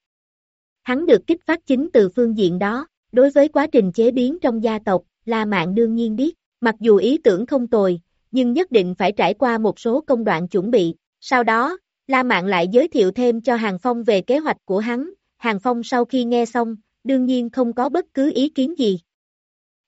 [SPEAKER 2] Hắn được kích phát chính từ phương diện đó, đối với quá trình chế biến trong gia tộc, La Mạn đương nhiên biết, mặc dù ý tưởng không tồi, nhưng nhất định phải trải qua một số công đoạn chuẩn bị. Sau đó, La Mạn lại giới thiệu thêm cho Hàng Phong về kế hoạch của hắn, Hàng Phong sau khi nghe xong, đương nhiên không có bất cứ ý kiến gì.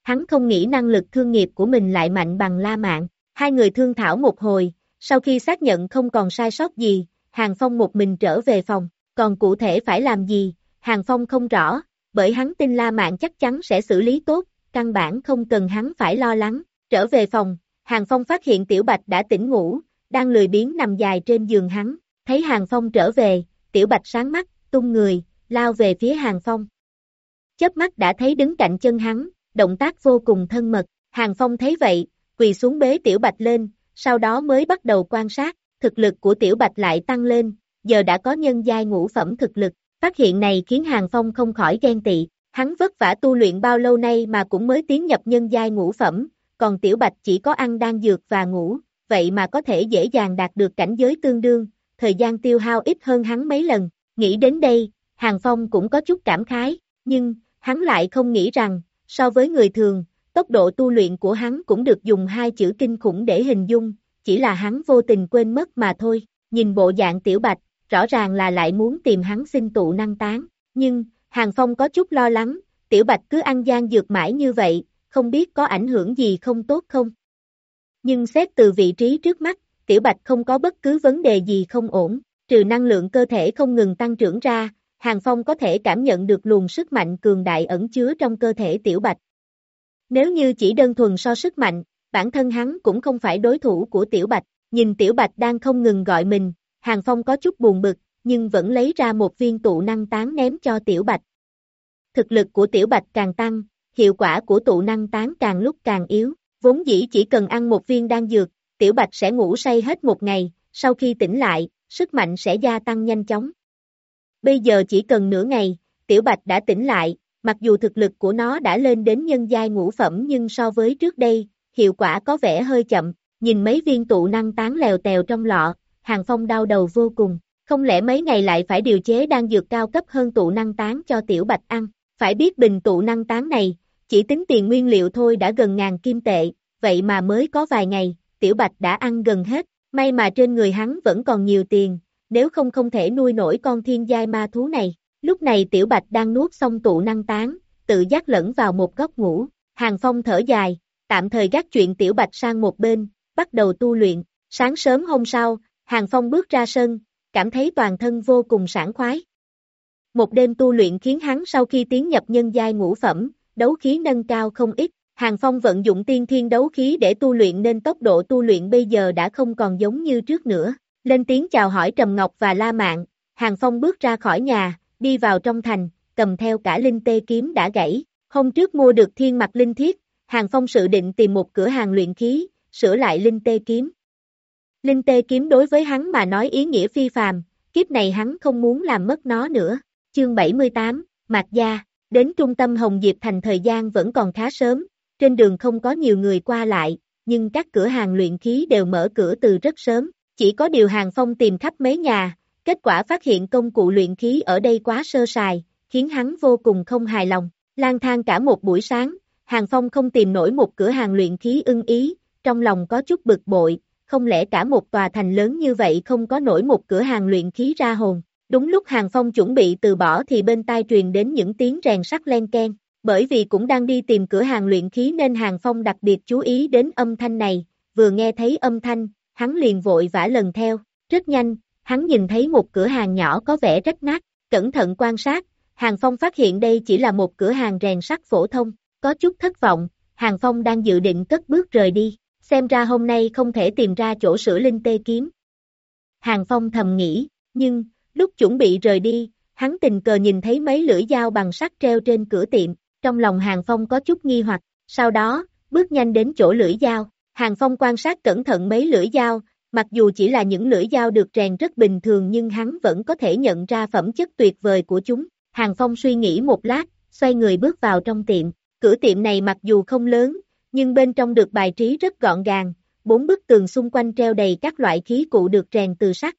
[SPEAKER 2] Hắn không nghĩ năng lực thương nghiệp của mình lại mạnh bằng La Mạn, hai người thương thảo một hồi, sau khi xác nhận không còn sai sót gì, Hàng Phong một mình trở về phòng, còn cụ thể phải làm gì, Hàng Phong không rõ, bởi hắn tin La Mạn chắc chắn sẽ xử lý tốt, căn bản không cần hắn phải lo lắng, trở về phòng, Hàng Phong phát hiện Tiểu Bạch đã tỉnh ngủ, đang lười biếng nằm dài trên giường hắn, thấy Hàng Phong trở về, Tiểu Bạch sáng mắt, tung người, lao về phía Hàng Phong. Chớp mắt đã thấy đứng cạnh chân hắn, động tác vô cùng thân mật, Hàng Phong thấy vậy, quỳ xuống bế Tiểu Bạch lên, sau đó mới bắt đầu quan sát, thực lực của Tiểu Bạch lại tăng lên, giờ đã có nhân giai ngũ phẩm thực lực, phát hiện này khiến Hàng Phong không khỏi ghen tị, hắn vất vả tu luyện bao lâu nay mà cũng mới tiến nhập nhân giai ngũ phẩm, còn Tiểu Bạch chỉ có ăn đan dược và ngủ, vậy mà có thể dễ dàng đạt được cảnh giới tương đương, thời gian tiêu hao ít hơn hắn mấy lần, nghĩ đến đây, Hàng Phong cũng có chút cảm khái, nhưng, hắn lại không nghĩ rằng, so với người thường, tốc độ tu luyện của hắn cũng được dùng hai chữ kinh khủng để hình dung, chỉ là hắn vô tình quên mất mà thôi, nhìn bộ dạng tiểu bạch, rõ ràng là lại muốn tìm hắn xin tụ năng tán, nhưng, Hàng Phong có chút lo lắng, tiểu bạch cứ ăn gian dược mãi như vậy, không biết có ảnh hưởng gì không tốt không? Nhưng xét từ vị trí trước mắt, tiểu bạch không có bất cứ vấn đề gì không ổn, trừ năng lượng cơ thể không ngừng tăng trưởng ra, Hàng Phong có thể cảm nhận được luồng sức mạnh cường đại ẩn chứa trong cơ thể tiểu bạch. Nếu như chỉ đơn thuần so sức mạnh, bản thân hắn cũng không phải đối thủ của tiểu bạch, nhìn tiểu bạch đang không ngừng gọi mình, Hàng Phong có chút buồn bực, nhưng vẫn lấy ra một viên tụ năng tán ném cho tiểu bạch. Thực lực của tiểu bạch càng tăng, hiệu quả của tụ năng tán càng lúc càng yếu, vốn dĩ chỉ cần ăn một viên đan dược, tiểu bạch sẽ ngủ say hết một ngày, sau khi tỉnh lại, sức mạnh sẽ gia tăng nhanh chóng. Bây giờ chỉ cần nửa ngày, tiểu bạch đã tỉnh lại, mặc dù thực lực của nó đã lên đến nhân giai ngũ phẩm nhưng so với trước đây, hiệu quả có vẻ hơi chậm, nhìn mấy viên tụ năng tán lèo tèo trong lọ, hàng phong đau đầu vô cùng, không lẽ mấy ngày lại phải điều chế đan dược cao cấp hơn tụ năng tán cho tiểu bạch ăn, phải biết bình tụ năng tán này, chỉ tính tiền nguyên liệu thôi đã gần ngàn kim tệ, vậy mà mới có vài ngày, tiểu bạch đã ăn gần hết, may mà trên người hắn vẫn còn nhiều tiền, nếu không không thể nuôi nổi con thiên giai ma thú này. Lúc này tiểu bạch đang nuốt xong tụ năng tán, tự giác lẫn vào một góc ngủ, hàng phong thở dài, tạm thời gác chuyện tiểu bạch sang một bên, bắt đầu tu luyện, sáng sớm hôm sau, hàng phong bước ra sân, cảm thấy toàn thân vô cùng sảng khoái. Một đêm tu luyện khiến hắn sau khi tiến nhập nhân giai ngũ phẩm, đấu khí nâng cao không ít, Hàng Phong vận dụng tiên thiên đấu khí để tu luyện nên tốc độ tu luyện bây giờ đã không còn giống như trước nữa. Lên tiếng chào hỏi Trầm Ngọc và La Mạn, Hàng Phong bước ra khỏi nhà, đi vào trong thành, cầm theo cả linh tê kiếm đã gãy. Hôm trước mua được thiên mặt linh thiết, Hàng Phong sự định tìm một cửa hàng luyện khí, sửa lại linh tê kiếm. Linh tê kiếm đối với hắn mà nói ý nghĩa phi phàm, kiếp này hắn không muốn làm mất nó nữa. Chương 78, Mạc Gia, đến trung tâm Hồng Diệp thành thời gian vẫn còn khá sớm, trên đường không có nhiều người qua lại, nhưng các cửa hàng luyện khí đều mở cửa từ rất sớm, chỉ có điều hàng phong tìm khắp mấy nhà, kết quả phát hiện công cụ luyện khí ở đây quá sơ sài, khiến hắn vô cùng không hài lòng. Lang thang cả một buổi sáng, Hàng Phong không tìm nổi một cửa hàng luyện khí ưng ý, trong lòng có chút bực bội, không lẽ cả một tòa thành lớn như vậy không có nổi một cửa hàng luyện khí ra hồn. Đúng lúc Hàng Phong chuẩn bị từ bỏ thì bên tai truyền đến những tiếng rèn sắt len ken, bởi vì cũng đang đi tìm cửa hàng luyện khí nên Hàng Phong đặc biệt chú ý đến âm thanh này, vừa nghe thấy âm thanh, hắn liền vội vã lần theo, rất nhanh, hắn nhìn thấy một cửa hàng nhỏ có vẻ rách nát, cẩn thận quan sát, Hàng Phong phát hiện đây chỉ là một cửa hàng rèn sắt phổ thông, có chút thất vọng, Hàng Phong đang dự định cất bước rời đi, xem ra hôm nay không thể tìm ra chỗ sửa linh tê kiếm. Hàng Phong thầm nghĩ, nhưng, lúc chuẩn bị rời đi, hắn tình cờ nhìn thấy mấy lưỡi dao bằng sắt treo trên cửa tiệm, trong lòng Hàng Phong có chút nghi hoặc, sau đó, bước nhanh đến chỗ lưỡi dao, Hàng Phong quan sát cẩn thận mấy lưỡi dao, mặc dù chỉ là những lưỡi dao được rèn rất bình thường nhưng hắn vẫn có thể nhận ra phẩm chất tuyệt vời của chúng. Hàng Phong suy nghĩ một lát, xoay người bước vào trong tiệm, cửa tiệm này mặc dù không lớn, nhưng bên trong được bài trí rất gọn gàng, bốn bức tường xung quanh treo đầy các loại khí cụ được rèn từ sắt.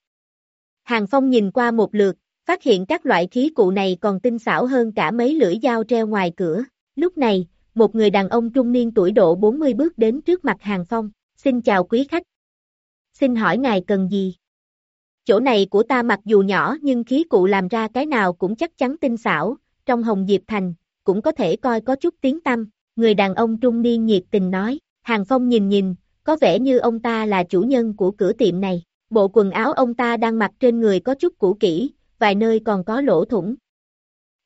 [SPEAKER 2] Hàng Phong nhìn qua một lượt, phát hiện các loại khí cụ này còn tinh xảo hơn cả mấy lưỡi dao treo ngoài cửa. Lúc này, một người đàn ông trung niên tuổi độ 40 bước đến trước mặt Hàng Phong, xin chào quý khách. Xin hỏi ngài cần gì? Chỗ này của ta mặc dù nhỏ nhưng khí cụ làm ra cái nào cũng chắc chắn tinh xảo, trong Hồng Diệp Thành, cũng có thể coi có chút tiếng tâm. Người đàn ông trung niên nhiệt tình nói, Hàng Phong nhìn nhìn, có vẻ như ông ta là chủ nhân của cửa tiệm này. Bộ quần áo ông ta đang mặc trên người có chút cũ kỹ, vài nơi còn có lỗ thủng.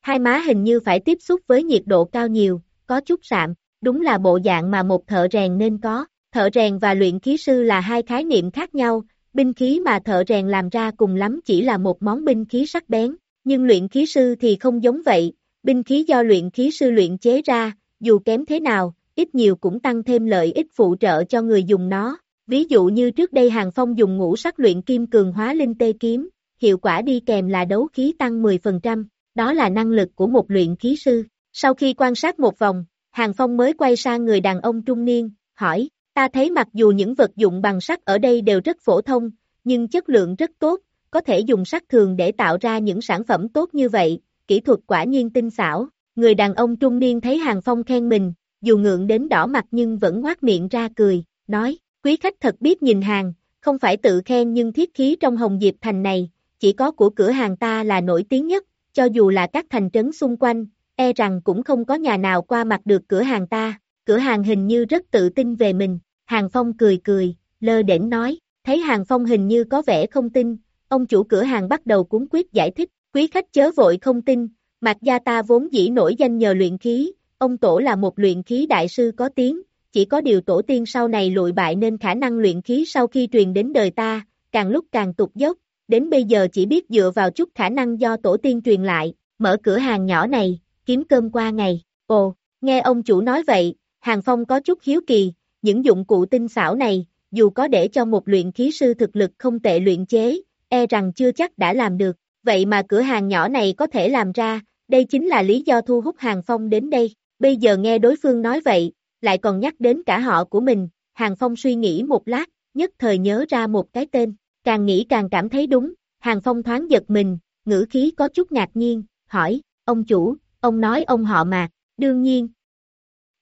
[SPEAKER 2] Hai má hình như phải tiếp xúc với nhiệt độ cao nhiều, có chút sạm, đúng là bộ dạng mà một thợ rèn nên có. Thợ rèn và luyện khí sư là hai khái niệm khác nhau, binh khí mà thợ rèn làm ra cùng lắm chỉ là một món binh khí sắc bén, nhưng luyện khí sư thì không giống vậy, binh khí do luyện khí sư luyện chế ra, dù kém thế nào, ít nhiều cũng tăng thêm lợi ích phụ trợ cho người dùng nó. Ví dụ như trước đây Hàng Phong dùng ngũ sắc luyện kim cường hóa linh tê kiếm, hiệu quả đi kèm là đấu khí tăng 10%, đó là năng lực của một luyện khí sư. Sau khi quan sát một vòng, Hàng Phong mới quay sang người đàn ông trung niên, hỏi, ta thấy mặc dù những vật dụng bằng sắt ở đây đều rất phổ thông, nhưng chất lượng rất tốt, có thể dùng sắt thường để tạo ra những sản phẩm tốt như vậy, kỹ thuật quả nhiên tinh xảo. Người đàn ông trung niên thấy Hàng Phong khen mình, dù ngượng đến đỏ mặt nhưng vẫn ngoác miệng ra cười, nói, quý khách thật biết nhìn hàng, không phải tự khen nhưng thiết khí trong Hồng Diệp Thành này, chỉ có của cửa hàng ta là nổi tiếng nhất, cho dù là các thành trấn xung quanh, e rằng cũng không có nhà nào qua mặt được cửa hàng ta, cửa hàng hình như rất tự tin về mình, Hàng Phong cười cười, lơ đễnh nói, thấy Hàng Phong hình như có vẻ không tin, ông chủ cửa hàng bắt đầu cuốn quyết giải thích, quý khách chớ vội không tin, Mạc gia ta vốn dĩ nổi danh nhờ luyện khí, ông tổ là một luyện khí đại sư có tiếng, chỉ có điều tổ tiên sau này lụi bại nên khả năng luyện khí sau khi truyền đến đời ta, càng lúc càng tụt dốc, đến bây giờ chỉ biết dựa vào chút khả năng do tổ tiên truyền lại, mở cửa hàng nhỏ này, kiếm cơm qua ngày. Ồ, nghe ông chủ nói vậy, Hàng Phong có chút hiếu kỳ, những dụng cụ tinh xảo này, dù có để cho một luyện khí sư thực lực không tệ luyện chế, e rằng chưa chắc đã làm được, vậy mà cửa hàng nhỏ này có thể làm ra, đây chính là lý do thu hút Hàng Phong đến đây, bây giờ nghe đối phương nói vậy, lại còn nhắc đến cả họ của mình, Hàng Phong suy nghĩ một lát, nhất thời nhớ ra một cái tên, càng nghĩ càng cảm thấy đúng, Hàng Phong thoáng giật mình, ngữ khí có chút ngạc nhiên, hỏi, ông chủ, ông nói ông họ mà? đương nhiên.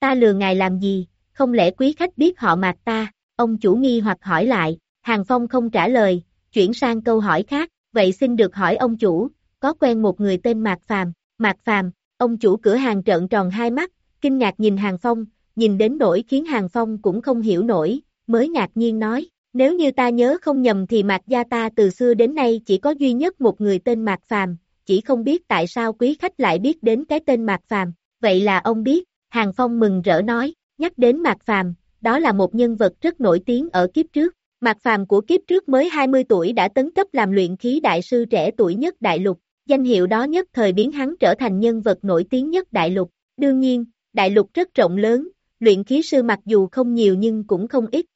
[SPEAKER 2] Ta lừa ngài làm gì, không lẽ quý khách biết họ mạc ta, ông chủ nghi hoặc hỏi lại, Hàng Phong không trả lời, chuyển sang câu hỏi khác, vậy xin được hỏi ông chủ, có quen một người tên Mạc Phàm, Mạc Phàm, ông chủ cửa hàng trợn tròn hai mắt, kinh ngạc nhìn Hàng Phong, nhìn đến nỗi khiến Hàng Phong cũng không hiểu nổi, mới ngạc nhiên nói, nếu như ta nhớ không nhầm thì Mạc gia ta từ xưa đến nay chỉ có duy nhất một người tên Mạc Phàm, chỉ không biết tại sao quý khách lại biết đến cái tên Mạc Phàm, vậy là ông biết, Hàng Phong mừng rỡ nói, nhắc đến Mạc Phàm, đó là một nhân vật rất nổi tiếng ở kiếp trước. Mạc Phàm của kiếp trước mới 20 tuổi đã tấn cấp làm luyện khí đại sư trẻ tuổi nhất đại lục, danh hiệu đó nhất thời biến hắn trở thành nhân vật nổi tiếng nhất đại lục. Đương nhiên, đại lục rất rộng lớn, luyện khí sư mặc dù không nhiều nhưng cũng không ít.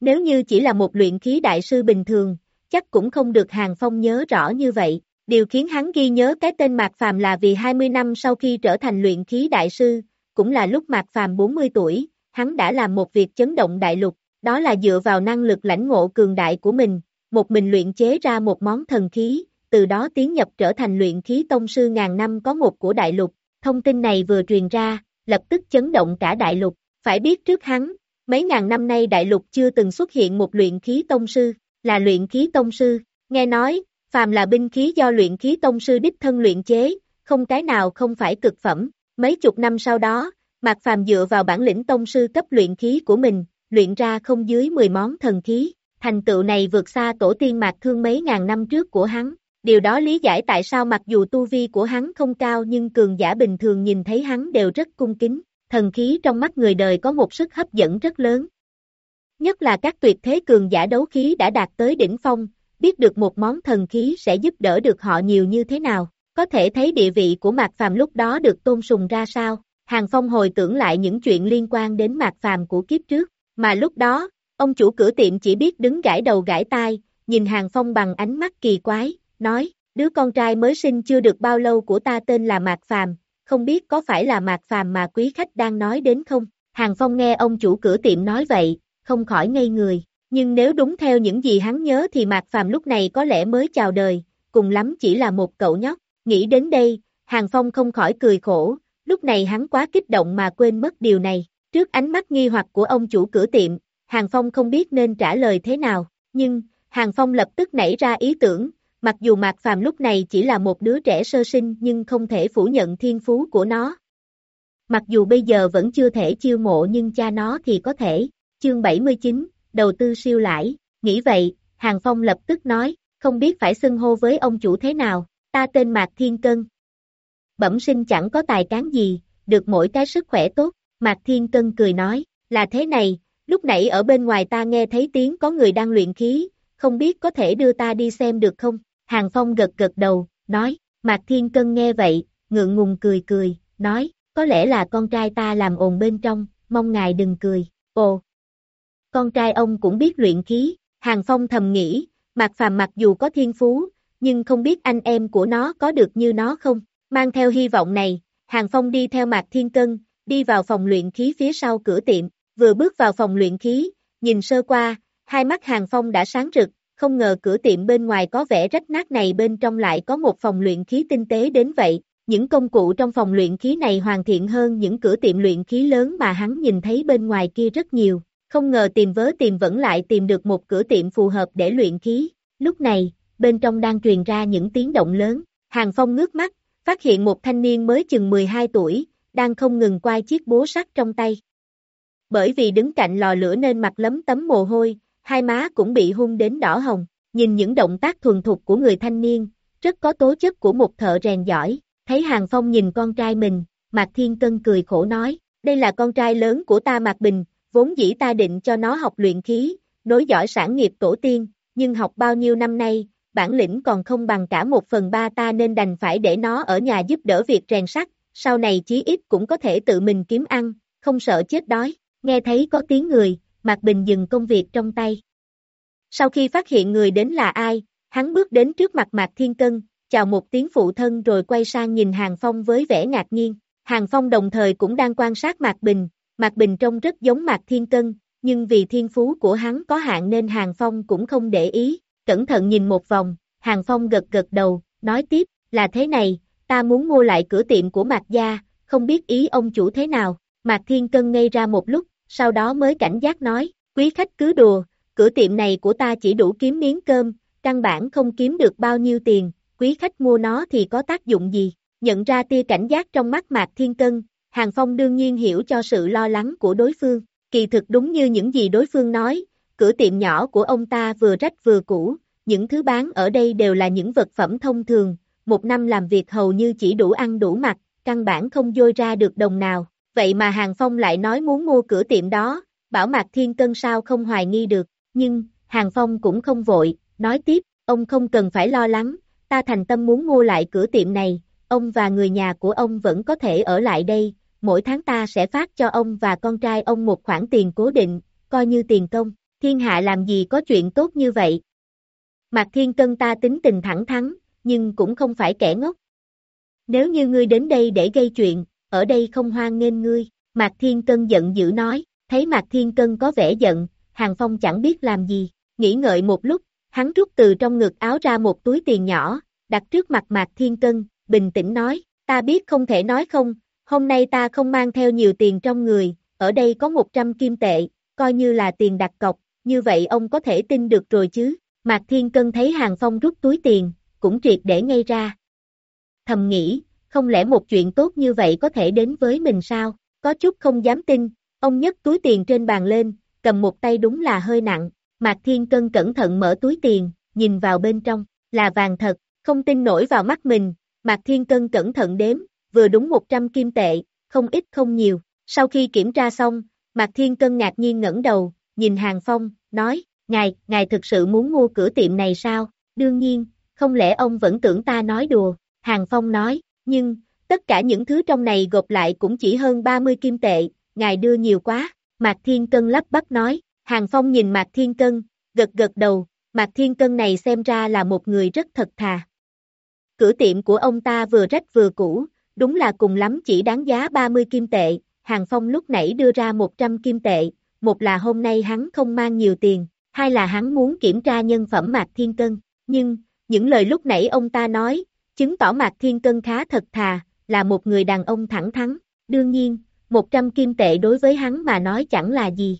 [SPEAKER 2] Nếu như chỉ là một luyện khí đại sư bình thường, chắc cũng không được Hàng Phong nhớ rõ như vậy. Điều khiến hắn ghi nhớ cái tên Mạc Phàm là vì 20 năm sau khi trở thành luyện khí đại sư, cũng là lúc Mạc Phàm 40 tuổi, hắn đã làm một việc chấn động đại lục, đó là dựa vào năng lực lãnh ngộ cường đại của mình, một mình luyện chế ra một món thần khí, từ đó tiến nhập trở thành luyện khí tông sư ngàn năm có một của đại lục. Thông tin này vừa truyền ra, lập tức chấn động cả đại lục. Phải biết trước hắn, mấy ngàn năm nay đại lục chưa từng xuất hiện một luyện khí tông sư, là luyện khí tông sư. Nghe nói, phàm là binh khí do luyện khí tông sư đích thân luyện chế, không cái nào không phải cực phẩm. Mấy chục năm sau đó, Mạc Phàm dựa vào bản lĩnh tông sư cấp luyện khí của mình, luyện ra không dưới 10 món thần khí. Thành tựu này vượt xa tổ tiên Mạc Thương mấy ngàn năm trước của hắn. Điều đó lý giải tại sao mặc dù tu vi của hắn không cao nhưng cường giả bình thường nhìn thấy hắn đều rất cung kính. Thần khí trong mắt người đời có một sức hấp dẫn rất lớn. Nhất là các tuyệt thế cường giả đấu khí đã đạt tới đỉnh phong, biết được một món thần khí sẽ giúp đỡ được họ nhiều như thế nào. Có thể thấy địa vị của Mạc Phàm lúc đó được tôn sùng ra sao. Hàng Phong hồi tưởng lại những chuyện liên quan đến Mạc Phàm của kiếp trước, mà lúc đó, ông chủ cửa tiệm chỉ biết đứng gãi đầu gãi tai, nhìn Hàng Phong bằng ánh mắt kỳ quái, nói, đứa con trai mới sinh chưa được bao lâu của ta tên là Mạc Phàm, không biết có phải là Mạc Phàm mà quý khách đang nói đến không? Hàng Phong nghe ông chủ cửa tiệm nói vậy, không khỏi ngây người, nhưng nếu đúng theo những gì hắn nhớ thì Mạc Phàm lúc này có lẽ mới chào đời, cùng lắm chỉ là một cậu nhóc, nghĩ đến đây, Hàng Phong không khỏi cười khổ, lúc này hắn quá kích động mà quên mất điều này, trước ánh mắt nghi hoặc của ông chủ cửa tiệm, Hàng Phong không biết nên trả lời thế nào, nhưng, Hàng Phong lập tức nảy ra ý tưởng, mặc dù Mạc Phàm lúc này chỉ là một đứa trẻ sơ sinh nhưng không thể phủ nhận thiên phú của nó. Mặc dù bây giờ vẫn chưa thể chiêu mộ nhưng cha nó thì có thể, chương 79, đầu tư siêu lãi, nghĩ vậy, Hàng Phong lập tức nói, không biết phải xưng hô với ông chủ thế nào, ta tên Mạc Thiên Cân. Bẩm sinh chẳng có tài cán gì, được mỗi cái sức khỏe tốt, Mạc Thiên Cân cười nói, là thế này, lúc nãy ở bên ngoài ta nghe thấy tiếng có người đang luyện khí, không biết có thể đưa ta đi xem được không? Hàng Phong gật gật đầu, nói, Mạc Thiên Cân nghe vậy, ngượng ngùng cười cười, nói, có lẽ là con trai ta làm ồn bên trong, mong ngài đừng cười, ồ. Con trai ông cũng biết luyện khí, Hàng Phong thầm nghĩ, Mạc Phàm mặc dù có thiên phú, nhưng không biết anh em của nó có được như nó không, mang theo hy vọng này, Hàng Phong đi theo Mạc Thiên Cân, đi vào phòng luyện khí phía sau cửa tiệm, vừa bước vào phòng luyện khí, nhìn sơ qua, hai mắt Hàng Phong đã sáng rực, không ngờ cửa tiệm bên ngoài có vẻ rách nát này bên trong lại có một phòng luyện khí tinh tế đến vậy. Những công cụ trong phòng luyện khí này hoàn thiện hơn những cửa tiệm luyện khí lớn mà hắn nhìn thấy bên ngoài kia rất nhiều. Không ngờ tìm vớ tìm vẫn lại tìm được một cửa tiệm phù hợp để luyện khí. Lúc này, bên trong đang truyền ra những tiếng động lớn. Hàng Phong ngước mắt, phát hiện một thanh niên mới chừng 12 tuổi, đang không ngừng quay chiếc búa sắt trong tay. Bởi vì đứng cạnh lò lửa nên mặt lấm tấm mồ hôi, hai má cũng bị hung đến đỏ hồng, nhìn những động tác thuần thục của người thanh niên, rất có tố chất của một thợ rèn giỏi, thấy Hàng Phong nhìn con trai mình, Mạc Thiên Cân cười khổ nói, đây là con trai lớn của ta Mạc Bình, vốn dĩ ta định cho nó học luyện khí, nối dõi sản nghiệp tổ tiên, nhưng học bao nhiêu năm nay, bản lĩnh còn không bằng cả một phần ba ta nên đành phải để nó ở nhà giúp đỡ việc rèn sắt, sau này chí ít cũng có thể tự mình kiếm ăn, không sợ chết đói, nghe thấy có tiếng người, Mạc Bình dừng công việc trong tay. Sau khi phát hiện người đến là ai, hắn bước đến trước mặt Mạc Thiên Cân, chào một tiếng phụ thân rồi quay sang nhìn Hàng Phong với vẻ ngạc nhiên. Hàng Phong đồng thời cũng đang quan sát Mạc Bình, Mạc Bình trông rất giống Mạc Thiên Cân, nhưng vì thiên phú của hắn có hạn nên Hàng Phong cũng không để ý, cẩn thận nhìn một vòng, Hàng Phong gật gật đầu, nói tiếp, là thế này, ta muốn mua lại cửa tiệm của Mạc Gia, không biết ý ông chủ thế nào, Mạc Thiên Cân ngây ra một lúc, sau đó mới cảnh giác nói, quý khách cứ đùa, cửa tiệm này của ta chỉ đủ kiếm miếng cơm, căn bản không kiếm được bao nhiêu tiền, quý khách mua nó thì có tác dụng gì, nhận ra tia cảnh giác trong mắt Mạc Thiên Cân, Hàng Phong đương nhiên hiểu cho sự lo lắng của đối phương, kỳ thực đúng như những gì đối phương nói, cửa tiệm nhỏ của ông ta vừa rách vừa cũ, những thứ bán ở đây đều là những vật phẩm thông thường, một năm làm việc hầu như chỉ đủ ăn đủ mặc, căn bản không dôi ra được đồng nào, vậy mà Hàng Phong lại nói muốn mua cửa tiệm đó, bảo Mạc Thiên Cân sao không hoài nghi được, nhưng, Hàng Phong cũng không vội, nói tiếp, ông không cần phải lo lắng, ta thành tâm muốn mua lại cửa tiệm này, ông và người nhà của ông vẫn có thể ở lại đây, mỗi tháng ta sẽ phát cho ông và con trai ông một khoản tiền cố định, coi như tiền công, thiên hạ làm gì có chuyện tốt như vậy. Mạc Thiên Cân ta tính tình thẳng thắn, nhưng cũng không phải kẻ ngốc. Nếu như ngươi đến đây để gây chuyện, ở đây không hoan nghênh ngươi, Mạc Thiên Cân giận dữ nói, thấy Mạc Thiên Cân có vẻ giận, Hàng Phong chẳng biết làm gì, nghĩ ngợi một lúc, Hắn rút từ trong ngực áo ra một túi tiền nhỏ, đặt trước mặt Mạc Thiên Cân, bình tĩnh nói, ta biết không thể nói không, hôm nay ta không mang theo nhiều tiền trong người, ở đây có 100 kim tệ, coi như là tiền đặt cọc, như vậy ông có thể tin được rồi chứ. Mạc Thiên Cân thấy Hàng Phong rút túi tiền, cũng triệt để ngay ra. Thầm nghĩ, không lẽ một chuyện tốt như vậy có thể đến với mình sao, có chút không dám tin, ông nhấc túi tiền trên bàn lên, cầm một tay đúng là hơi nặng, Mạc Thiên Cân cẩn thận mở túi tiền, nhìn vào bên trong, là vàng thật, không tin nổi vào mắt mình, Mạc Thiên Cân cẩn thận đếm, vừa đúng 100 kim tệ, không ít không nhiều, sau khi kiểm tra xong, Mạc Thiên Cân ngạc nhiên ngẩng đầu, nhìn Hàng Phong, nói, ngài, ngài thực sự muốn mua cửa tiệm này sao? Đương nhiên, không lẽ ông vẫn tưởng ta nói đùa? Hàng Phong nói, nhưng, tất cả những thứ trong này gộp lại cũng chỉ hơn 30 kim tệ, ngài đưa nhiều quá. Mạc Thiên Cân lắp bắp nói, Hàng Phong nhìn Mạc Thiên Cân, gật gật đầu, Mạc Thiên Cân này xem ra là một người rất thật thà. Cửa tiệm của ông ta vừa rách vừa cũ, đúng là cùng lắm chỉ đáng giá 30 kim tệ, Hàng Phong lúc nãy đưa ra 100 kim tệ, một là hôm nay hắn không mang nhiều tiền, hai là hắn muốn kiểm tra nhân phẩm Mạc Thiên Cân, nhưng, những lời lúc nãy ông ta nói, chứng tỏ Mạc Thiên Cân khá thật thà, là một người đàn ông thẳng thắn, đương nhiên, 100 kim tệ đối với hắn mà nói chẳng là gì.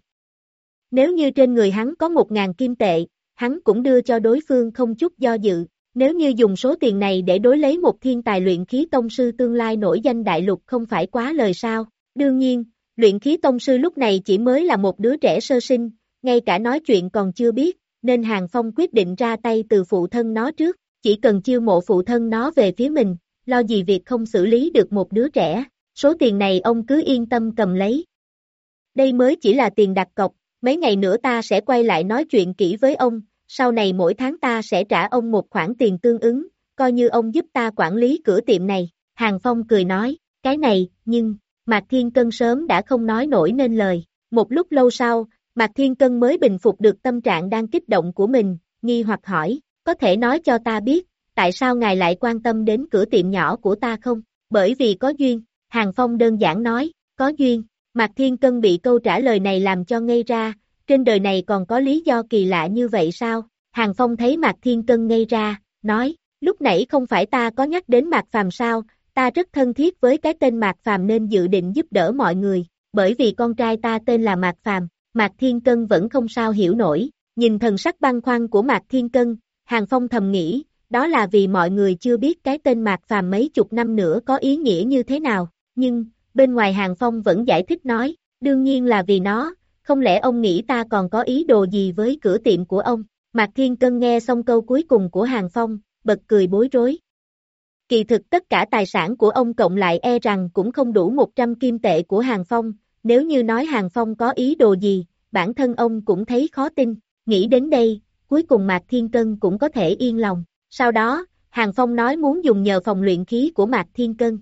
[SPEAKER 2] Nếu như trên người hắn có 1.000 kim tệ, hắn cũng đưa cho đối phương không chút do dự, nếu như dùng số tiền này để đối lấy một thiên tài luyện khí tông sư tương lai nổi danh đại lục không phải quá lời sao, đương nhiên, luyện khí tông sư lúc này chỉ mới là một đứa trẻ sơ sinh, ngay cả nói chuyện còn chưa biết, nên Hàng Phong quyết định ra tay từ phụ thân nó trước, chỉ cần chiêu mộ phụ thân nó về phía mình, lo gì việc không xử lý được một đứa trẻ, số tiền này ông cứ yên tâm cầm lấy. Đây mới chỉ là tiền đặt cọc, mấy ngày nữa ta sẽ quay lại nói chuyện kỹ với ông, sau này mỗi tháng ta sẽ trả ông một khoản tiền tương ứng, coi như ông giúp ta quản lý cửa tiệm này, Hàng Phong cười nói, cái này, nhưng, Mạc Thiên Cân sớm đã không nói nổi nên lời, một lúc lâu sau, Mạc Thiên Cân mới bình phục được tâm trạng đang kích động của mình, nghi hoặc hỏi, có thể nói cho ta biết, tại sao ngài lại quan tâm đến cửa tiệm nhỏ của ta không? Bởi vì có duyên, Hàng Phong đơn giản nói, có duyên, Mạc Thiên Cân bị câu trả lời này làm cho ngây ra, trên đời này còn có lý do kỳ lạ như vậy sao? Hàng Phong thấy Mạc Thiên Cân ngây ra, nói, lúc nãy không phải ta có nhắc đến Mạc Phàm sao, ta rất thân thiết với cái tên Mạc Phàm nên dự định giúp đỡ mọi người, bởi vì con trai ta tên là Mạc Phàm, Mạc Thiên Cân vẫn không sao hiểu nổi, nhìn thần sắc băng khoăn của Mạc Thiên Cân, Hàng Phong thầm nghĩ, đó là vì mọi người chưa biết cái tên Mạc Phàm mấy chục năm nữa có ý nghĩa như thế nào, nhưng, bên ngoài Hàng Phong vẫn giải thích nói, đương nhiên là vì nó, không lẽ ông nghĩ ta còn có ý đồ gì với cửa tiệm của ông? Mạc Thiên Cân nghe xong câu cuối cùng của Hàng Phong, bật cười bối rối. Kỳ thực tất cả tài sản của ông cộng lại e rằng cũng không đủ 100 kim tệ của Hàng Phong, nếu như nói Hàng Phong có ý đồ gì, bản thân ông cũng thấy khó tin, nghĩ đến đây, cuối cùng Mạc Thiên Cân cũng có thể yên lòng. Sau đó, Hàng Phong nói muốn dùng nhờ phòng luyện khí của Mạc Thiên Cân.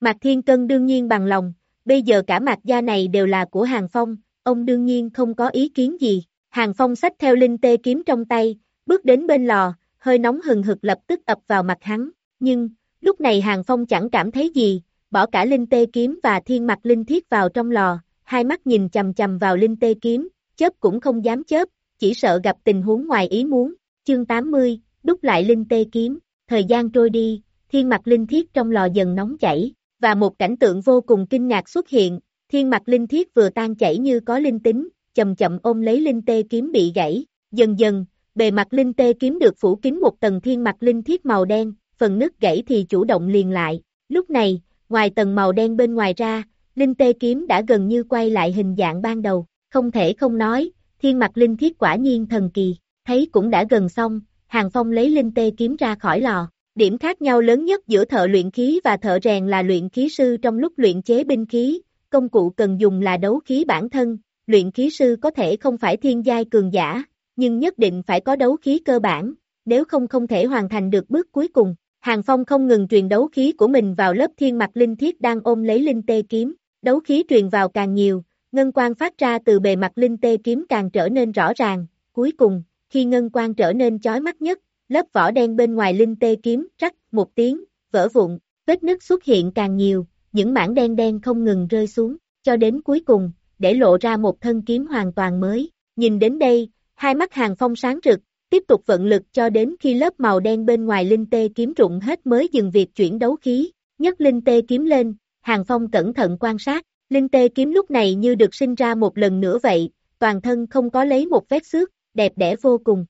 [SPEAKER 2] Mạc Thiên Cân đương nhiên bằng lòng, bây giờ cả Mạc gia này đều là của Hàng Phong, ông đương nhiên không có ý kiến gì. Hàng Phong xách theo linh tê kiếm trong tay, bước đến bên lò, hơi nóng hừng hực lập tức ập vào mặt hắn, nhưng, lúc này Hàng Phong chẳng cảm thấy gì, bỏ cả linh tê kiếm và thiên mặt linh thiết vào trong lò, hai mắt nhìn chầm chầm vào linh tê kiếm, chớp cũng không dám chớp, chỉ sợ gặp tình huống ngoài ý muốn. Chương 80, đúc lại linh tê kiếm, thời gian trôi đi, thiên mặt linh thiết trong lò dần nóng chảy, và một cảnh tượng vô cùng kinh ngạc xuất hiện, thiên mặt linh thiết vừa tan chảy như có linh tính, chậm chậm ôm lấy linh tê kiếm bị gãy, dần dần, bề mặt linh tê kiếm được phủ kín một tầng thiên mặt linh thiết màu đen, phần nứt gãy thì chủ động liền lại, lúc này, ngoài tầng màu đen bên ngoài ra, linh tê kiếm đã gần như quay lại hình dạng ban đầu, không thể không nói, thiên mặt linh thiết quả nhiên thần kỳ, thấy cũng đã gần xong, Hàng Phong lấy linh tê kiếm ra khỏi lò. Điểm khác nhau lớn nhất giữa thợ luyện khí và thợ rèn là luyện khí sư. Trong lúc luyện chế binh khí, công cụ cần dùng là đấu khí bản thân, luyện khí sư có thể không phải thiên giai cường giả, nhưng nhất định phải có đấu khí cơ bản, nếu không không thể hoàn thành được bước cuối cùng. Hàng Phong không ngừng truyền đấu khí của mình vào lớp thiên mặt linh thiết đang ôm lấy linh tê kiếm, đấu khí truyền vào càng nhiều, ngân quang phát ra từ bề mặt linh tê kiếm càng trở nên rõ ràng, cuối cùng, khi ngân quang trở nên chói mắt nhất, lớp vỏ đen bên ngoài linh tê kiếm rắc một tiếng, vỡ vụn, vết nứt xuất hiện càng nhiều, những mảng đen đen không ngừng rơi xuống, cho đến cuối cùng, để lộ ra một thân kiếm hoàn toàn mới. Nhìn đến đây, hai mắt hàng phong sáng rực, tiếp tục vận lực cho đến khi lớp màu đen bên ngoài linh tê kiếm rụng hết mới dừng việc chuyển đấu khí, nhấc linh tê kiếm lên, Hàng Phong cẩn thận quan sát, linh tê kiếm lúc này như được sinh ra một lần nữa vậy, toàn thân không có lấy một vết xước, đẹp đẽ vô cùng.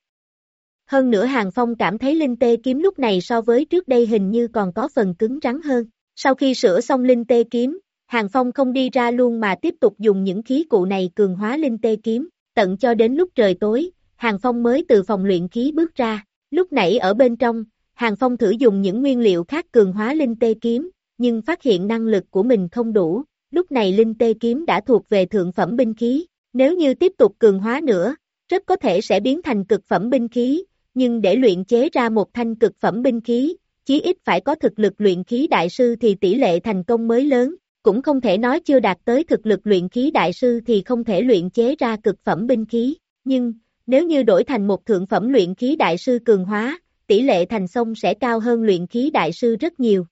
[SPEAKER 2] Hơn nữa Hàng Phong cảm thấy linh tê kiếm lúc này so với trước đây hình như còn có phần cứng rắn hơn. Sau khi sửa xong linh tê kiếm, Hàng Phong không đi ra luôn mà tiếp tục dùng những khí cụ này cường hóa linh tê kiếm, tận cho đến lúc trời tối, Hàng Phong mới từ phòng luyện khí bước ra. Lúc nãy ở bên trong, Hàng Phong thử dùng những nguyên liệu khác cường hóa linh tê kiếm, nhưng phát hiện năng lực của mình không đủ, lúc này linh tê kiếm đã thuộc về thượng phẩm binh khí, nếu như tiếp tục cường hóa nữa, rất có thể sẽ biến thành cực phẩm binh khí, nhưng để luyện chế ra một thanh cực phẩm binh khí, chí ít phải có thực lực luyện khí đại sư thì tỷ lệ thành công mới lớn, cũng không thể nói chưa đạt tới thực lực luyện khí đại sư thì không thể luyện chế ra cực phẩm binh khí, nhưng, nếu như đổi thành một thượng phẩm luyện khí đại sư cường hóa, tỷ lệ thành công sẽ cao hơn luyện khí đại sư rất nhiều.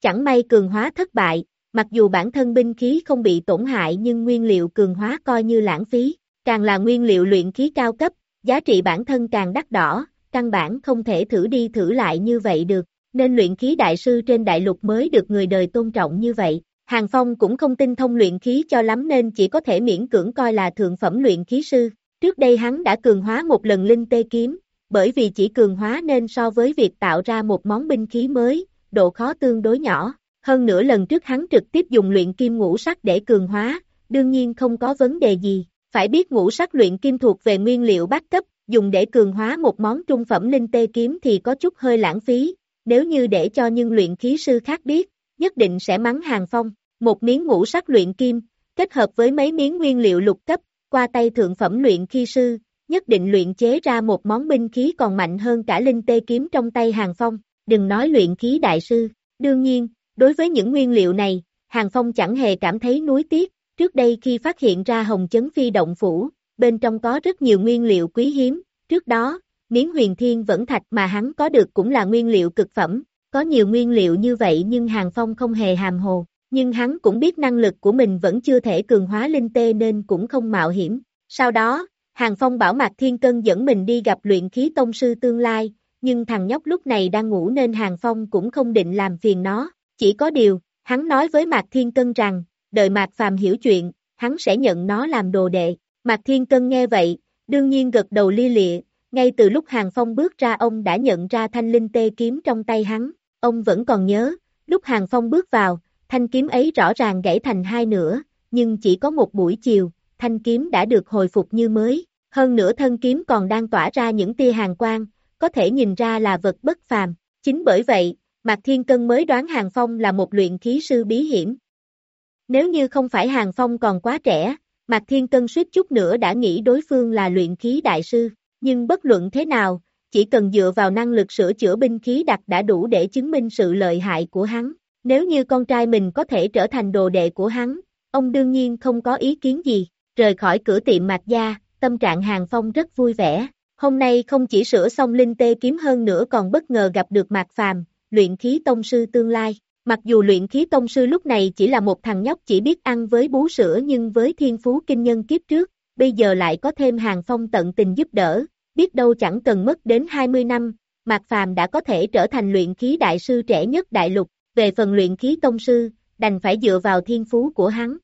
[SPEAKER 2] Chẳng may cường hóa thất bại, mặc dù bản thân binh khí không bị tổn hại nhưng nguyên liệu cường hóa coi như lãng phí, càng là nguyên liệu luyện khí cao cấp, giá trị bản thân càng đắt đỏ, căn bản không thể thử đi thử lại như vậy được, nên luyện khí đại sư trên đại lục mới được người đời tôn trọng như vậy. Hàng Phong cũng không tin thông luyện khí cho lắm nên chỉ có thể miễn cưỡng coi là thượng phẩm luyện khí sư. Trước đây hắn đã cường hóa một lần linh tê kiếm, bởi vì chỉ cường hóa nên so với việc tạo ra một món binh khí mới, độ khó tương đối nhỏ. Hơn nữa lần trước hắn trực tiếp dùng luyện kim ngũ sắc để cường hóa, đương nhiên không có vấn đề gì. Phải biết ngũ sắc luyện kim thuộc về nguyên liệu bát cấp, dùng để cường hóa một món trung phẩm linh tê kiếm thì có chút hơi lãng phí, nếu như để cho những luyện khí sư khác biết, nhất định sẽ mắng hàng phong. Một miếng ngũ sắc luyện kim, kết hợp với mấy miếng nguyên liệu lục cấp, qua tay thượng phẩm luyện khi sư, nhất định luyện chế ra một món binh khí còn mạnh hơn cả linh tê kiếm trong tay hàng phong, đừng nói luyện khí đại sư. Đương nhiên, đối với những nguyên liệu này, hàng phong chẳng hề cảm thấy nuối tiếc, trước đây khi phát hiện ra hồng chấn phi động phủ, bên trong có rất nhiều nguyên liệu quý hiếm, trước đó, miếng huyền thiên vẫn thạch mà hắn có được cũng là nguyên liệu cực phẩm, có nhiều nguyên liệu như vậy nhưng hàng phong không hề hàm hồ, nhưng hắn cũng biết năng lực của mình vẫn chưa thể cường hóa linh tê nên cũng không mạo hiểm. Sau đó, Hàng Phong bảo Mạc Thiên Cân dẫn mình đi gặp luyện khí tông sư tương lai, nhưng thằng nhóc lúc này đang ngủ nên Hàng Phong cũng không định làm phiền nó. Chỉ có điều, hắn nói với Mạc Thiên Cân rằng, đợi Mạc Phàm hiểu chuyện, hắn sẽ nhận nó làm đồ đệ. Mạc Thiên Cân nghe vậy, đương nhiên gật đầu li lịa, ngay từ lúc Hàng Phong bước ra ông đã nhận ra thanh linh tê kiếm trong tay hắn, ông vẫn còn nhớ, lúc Hàng Phong bước vào, thanh kiếm ấy rõ ràng gãy thành hai nửa, nhưng chỉ có một buổi chiều, thanh kiếm đã được hồi phục như mới, hơn nữa thân kiếm còn đang tỏa ra những tia hàng quang, có thể nhìn ra là vật bất phàm, chính bởi vậy, Mạc Thiên Cân mới đoán Hàng Phong là một luyện khí sư bí hiểm. Nếu như không phải Hàng Phong còn quá trẻ, Mạc Thiên Cân suýt chút nữa đã nghĩ đối phương là luyện khí đại sư, nhưng bất luận thế nào, chỉ cần dựa vào năng lực sửa chữa binh khí đặc đã đủ để chứng minh sự lợi hại của hắn. Nếu như con trai mình có thể trở thành đồ đệ của hắn, ông đương nhiên không có ý kiến gì, rời khỏi cửa tiệm Mạc Gia, tâm trạng Hàng Phong rất vui vẻ. Hôm nay không chỉ sửa xong linh tê kiếm hơn nữa còn bất ngờ gặp được Mạc Phàm, luyện khí tông sư tương lai. Mặc dù luyện khí tông sư lúc này chỉ là một thằng nhóc chỉ biết ăn với bú sữa nhưng với thiên phú kinh nhân kiếp trước, bây giờ lại có thêm hàng phong tận tình giúp đỡ, biết đâu chẳng cần mất đến 20 năm, Mạc Phàm đã có thể trở thành luyện khí đại sư trẻ nhất đại lục, về phần luyện khí tông sư, đành phải dựa vào thiên phú của hắn.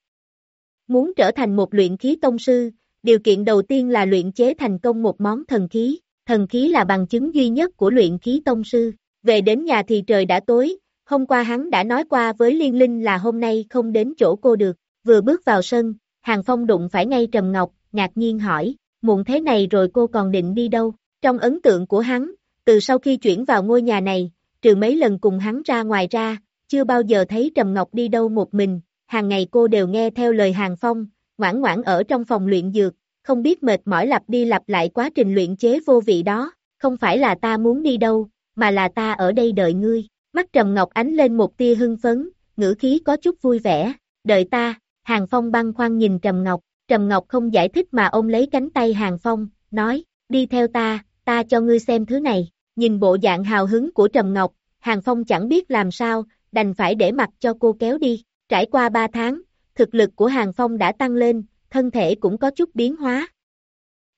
[SPEAKER 2] Muốn trở thành một luyện khí tông sư, điều kiện đầu tiên là luyện chế thành công một món thần khí, thần khí là bằng chứng duy nhất của luyện khí tông sư. Về đến nhà thì trời đã tối, hôm qua hắn đã nói qua với Liên Linh là hôm nay không đến chỗ cô được, vừa bước vào sân, Hàng Phong đụng phải ngay Trầm Ngọc, ngạc nhiên hỏi, muộn thế này rồi cô còn định đi đâu? Trong ấn tượng của hắn, từ sau khi chuyển vào ngôi nhà này, trừ mấy lần cùng hắn ra ngoài ra, chưa bao giờ thấy Trầm Ngọc đi đâu một mình, hàng ngày cô đều nghe theo lời Hàng Phong, ngoãn ngoãn ở trong phòng luyện dược, không biết mệt mỏi lặp đi lặp lại quá trình luyện chế vô vị đó, không phải là ta muốn đi đâu, mà là ta ở đây đợi ngươi. Mắt Trầm Ngọc ánh lên một tia hưng phấn, ngữ khí có chút vui vẻ, đợi ta, Hàng Phong băng khoăn nhìn Trầm Ngọc, Trầm Ngọc không giải thích mà ôm lấy cánh tay Hàng Phong, nói, đi theo ta, ta cho ngươi xem thứ này, nhìn bộ dạng hào hứng của Trầm Ngọc, Hàng Phong chẳng biết làm sao, đành phải để mặc cho cô kéo đi, trải qua ba tháng, thực lực của Hàng Phong đã tăng lên, thân thể cũng có chút biến hóa.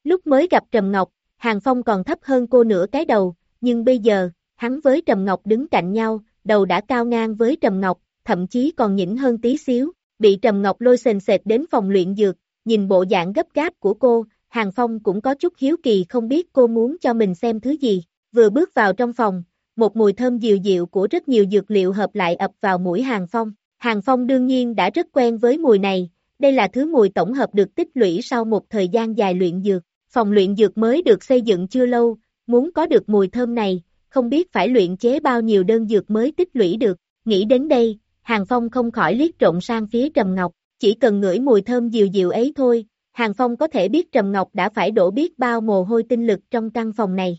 [SPEAKER 2] Lúc mới gặp Trầm Ngọc, Hàng Phong còn thấp hơn cô nửa cái đầu, nhưng bây giờ, hắn với Trầm Ngọc đứng cạnh nhau, đầu đã cao ngang với Trầm Ngọc, thậm chí còn nhỉnh hơn tí xíu, bị Trầm Ngọc lôi sền sệt đến phòng luyện dược, nhìn bộ dạng gấp gáp của cô, Hàng Phong cũng có chút hiếu kỳ không biết cô muốn cho mình xem thứ gì, vừa bước vào trong phòng, một mùi thơm dịu dịu của rất nhiều dược liệu hợp lại ập vào mũi Hàng Phong. Hàng Phong đương nhiên đã rất quen với mùi này, đây là thứ mùi tổng hợp được tích lũy sau một thời gian dài luyện dược. Phòng luyện dược mới được xây dựng chưa lâu, muốn có được mùi thơm này, không biết phải luyện chế bao nhiêu đơn dược mới tích lũy được. Nghĩ đến đây, Hàng Phong không khỏi liếc trộn sang phía Trầm Ngọc, chỉ cần ngửi mùi thơm dịu dịu ấy thôi, Hàng Phong có thể biết Trầm Ngọc đã phải đổ biết bao mồ hôi tinh lực trong căn phòng này.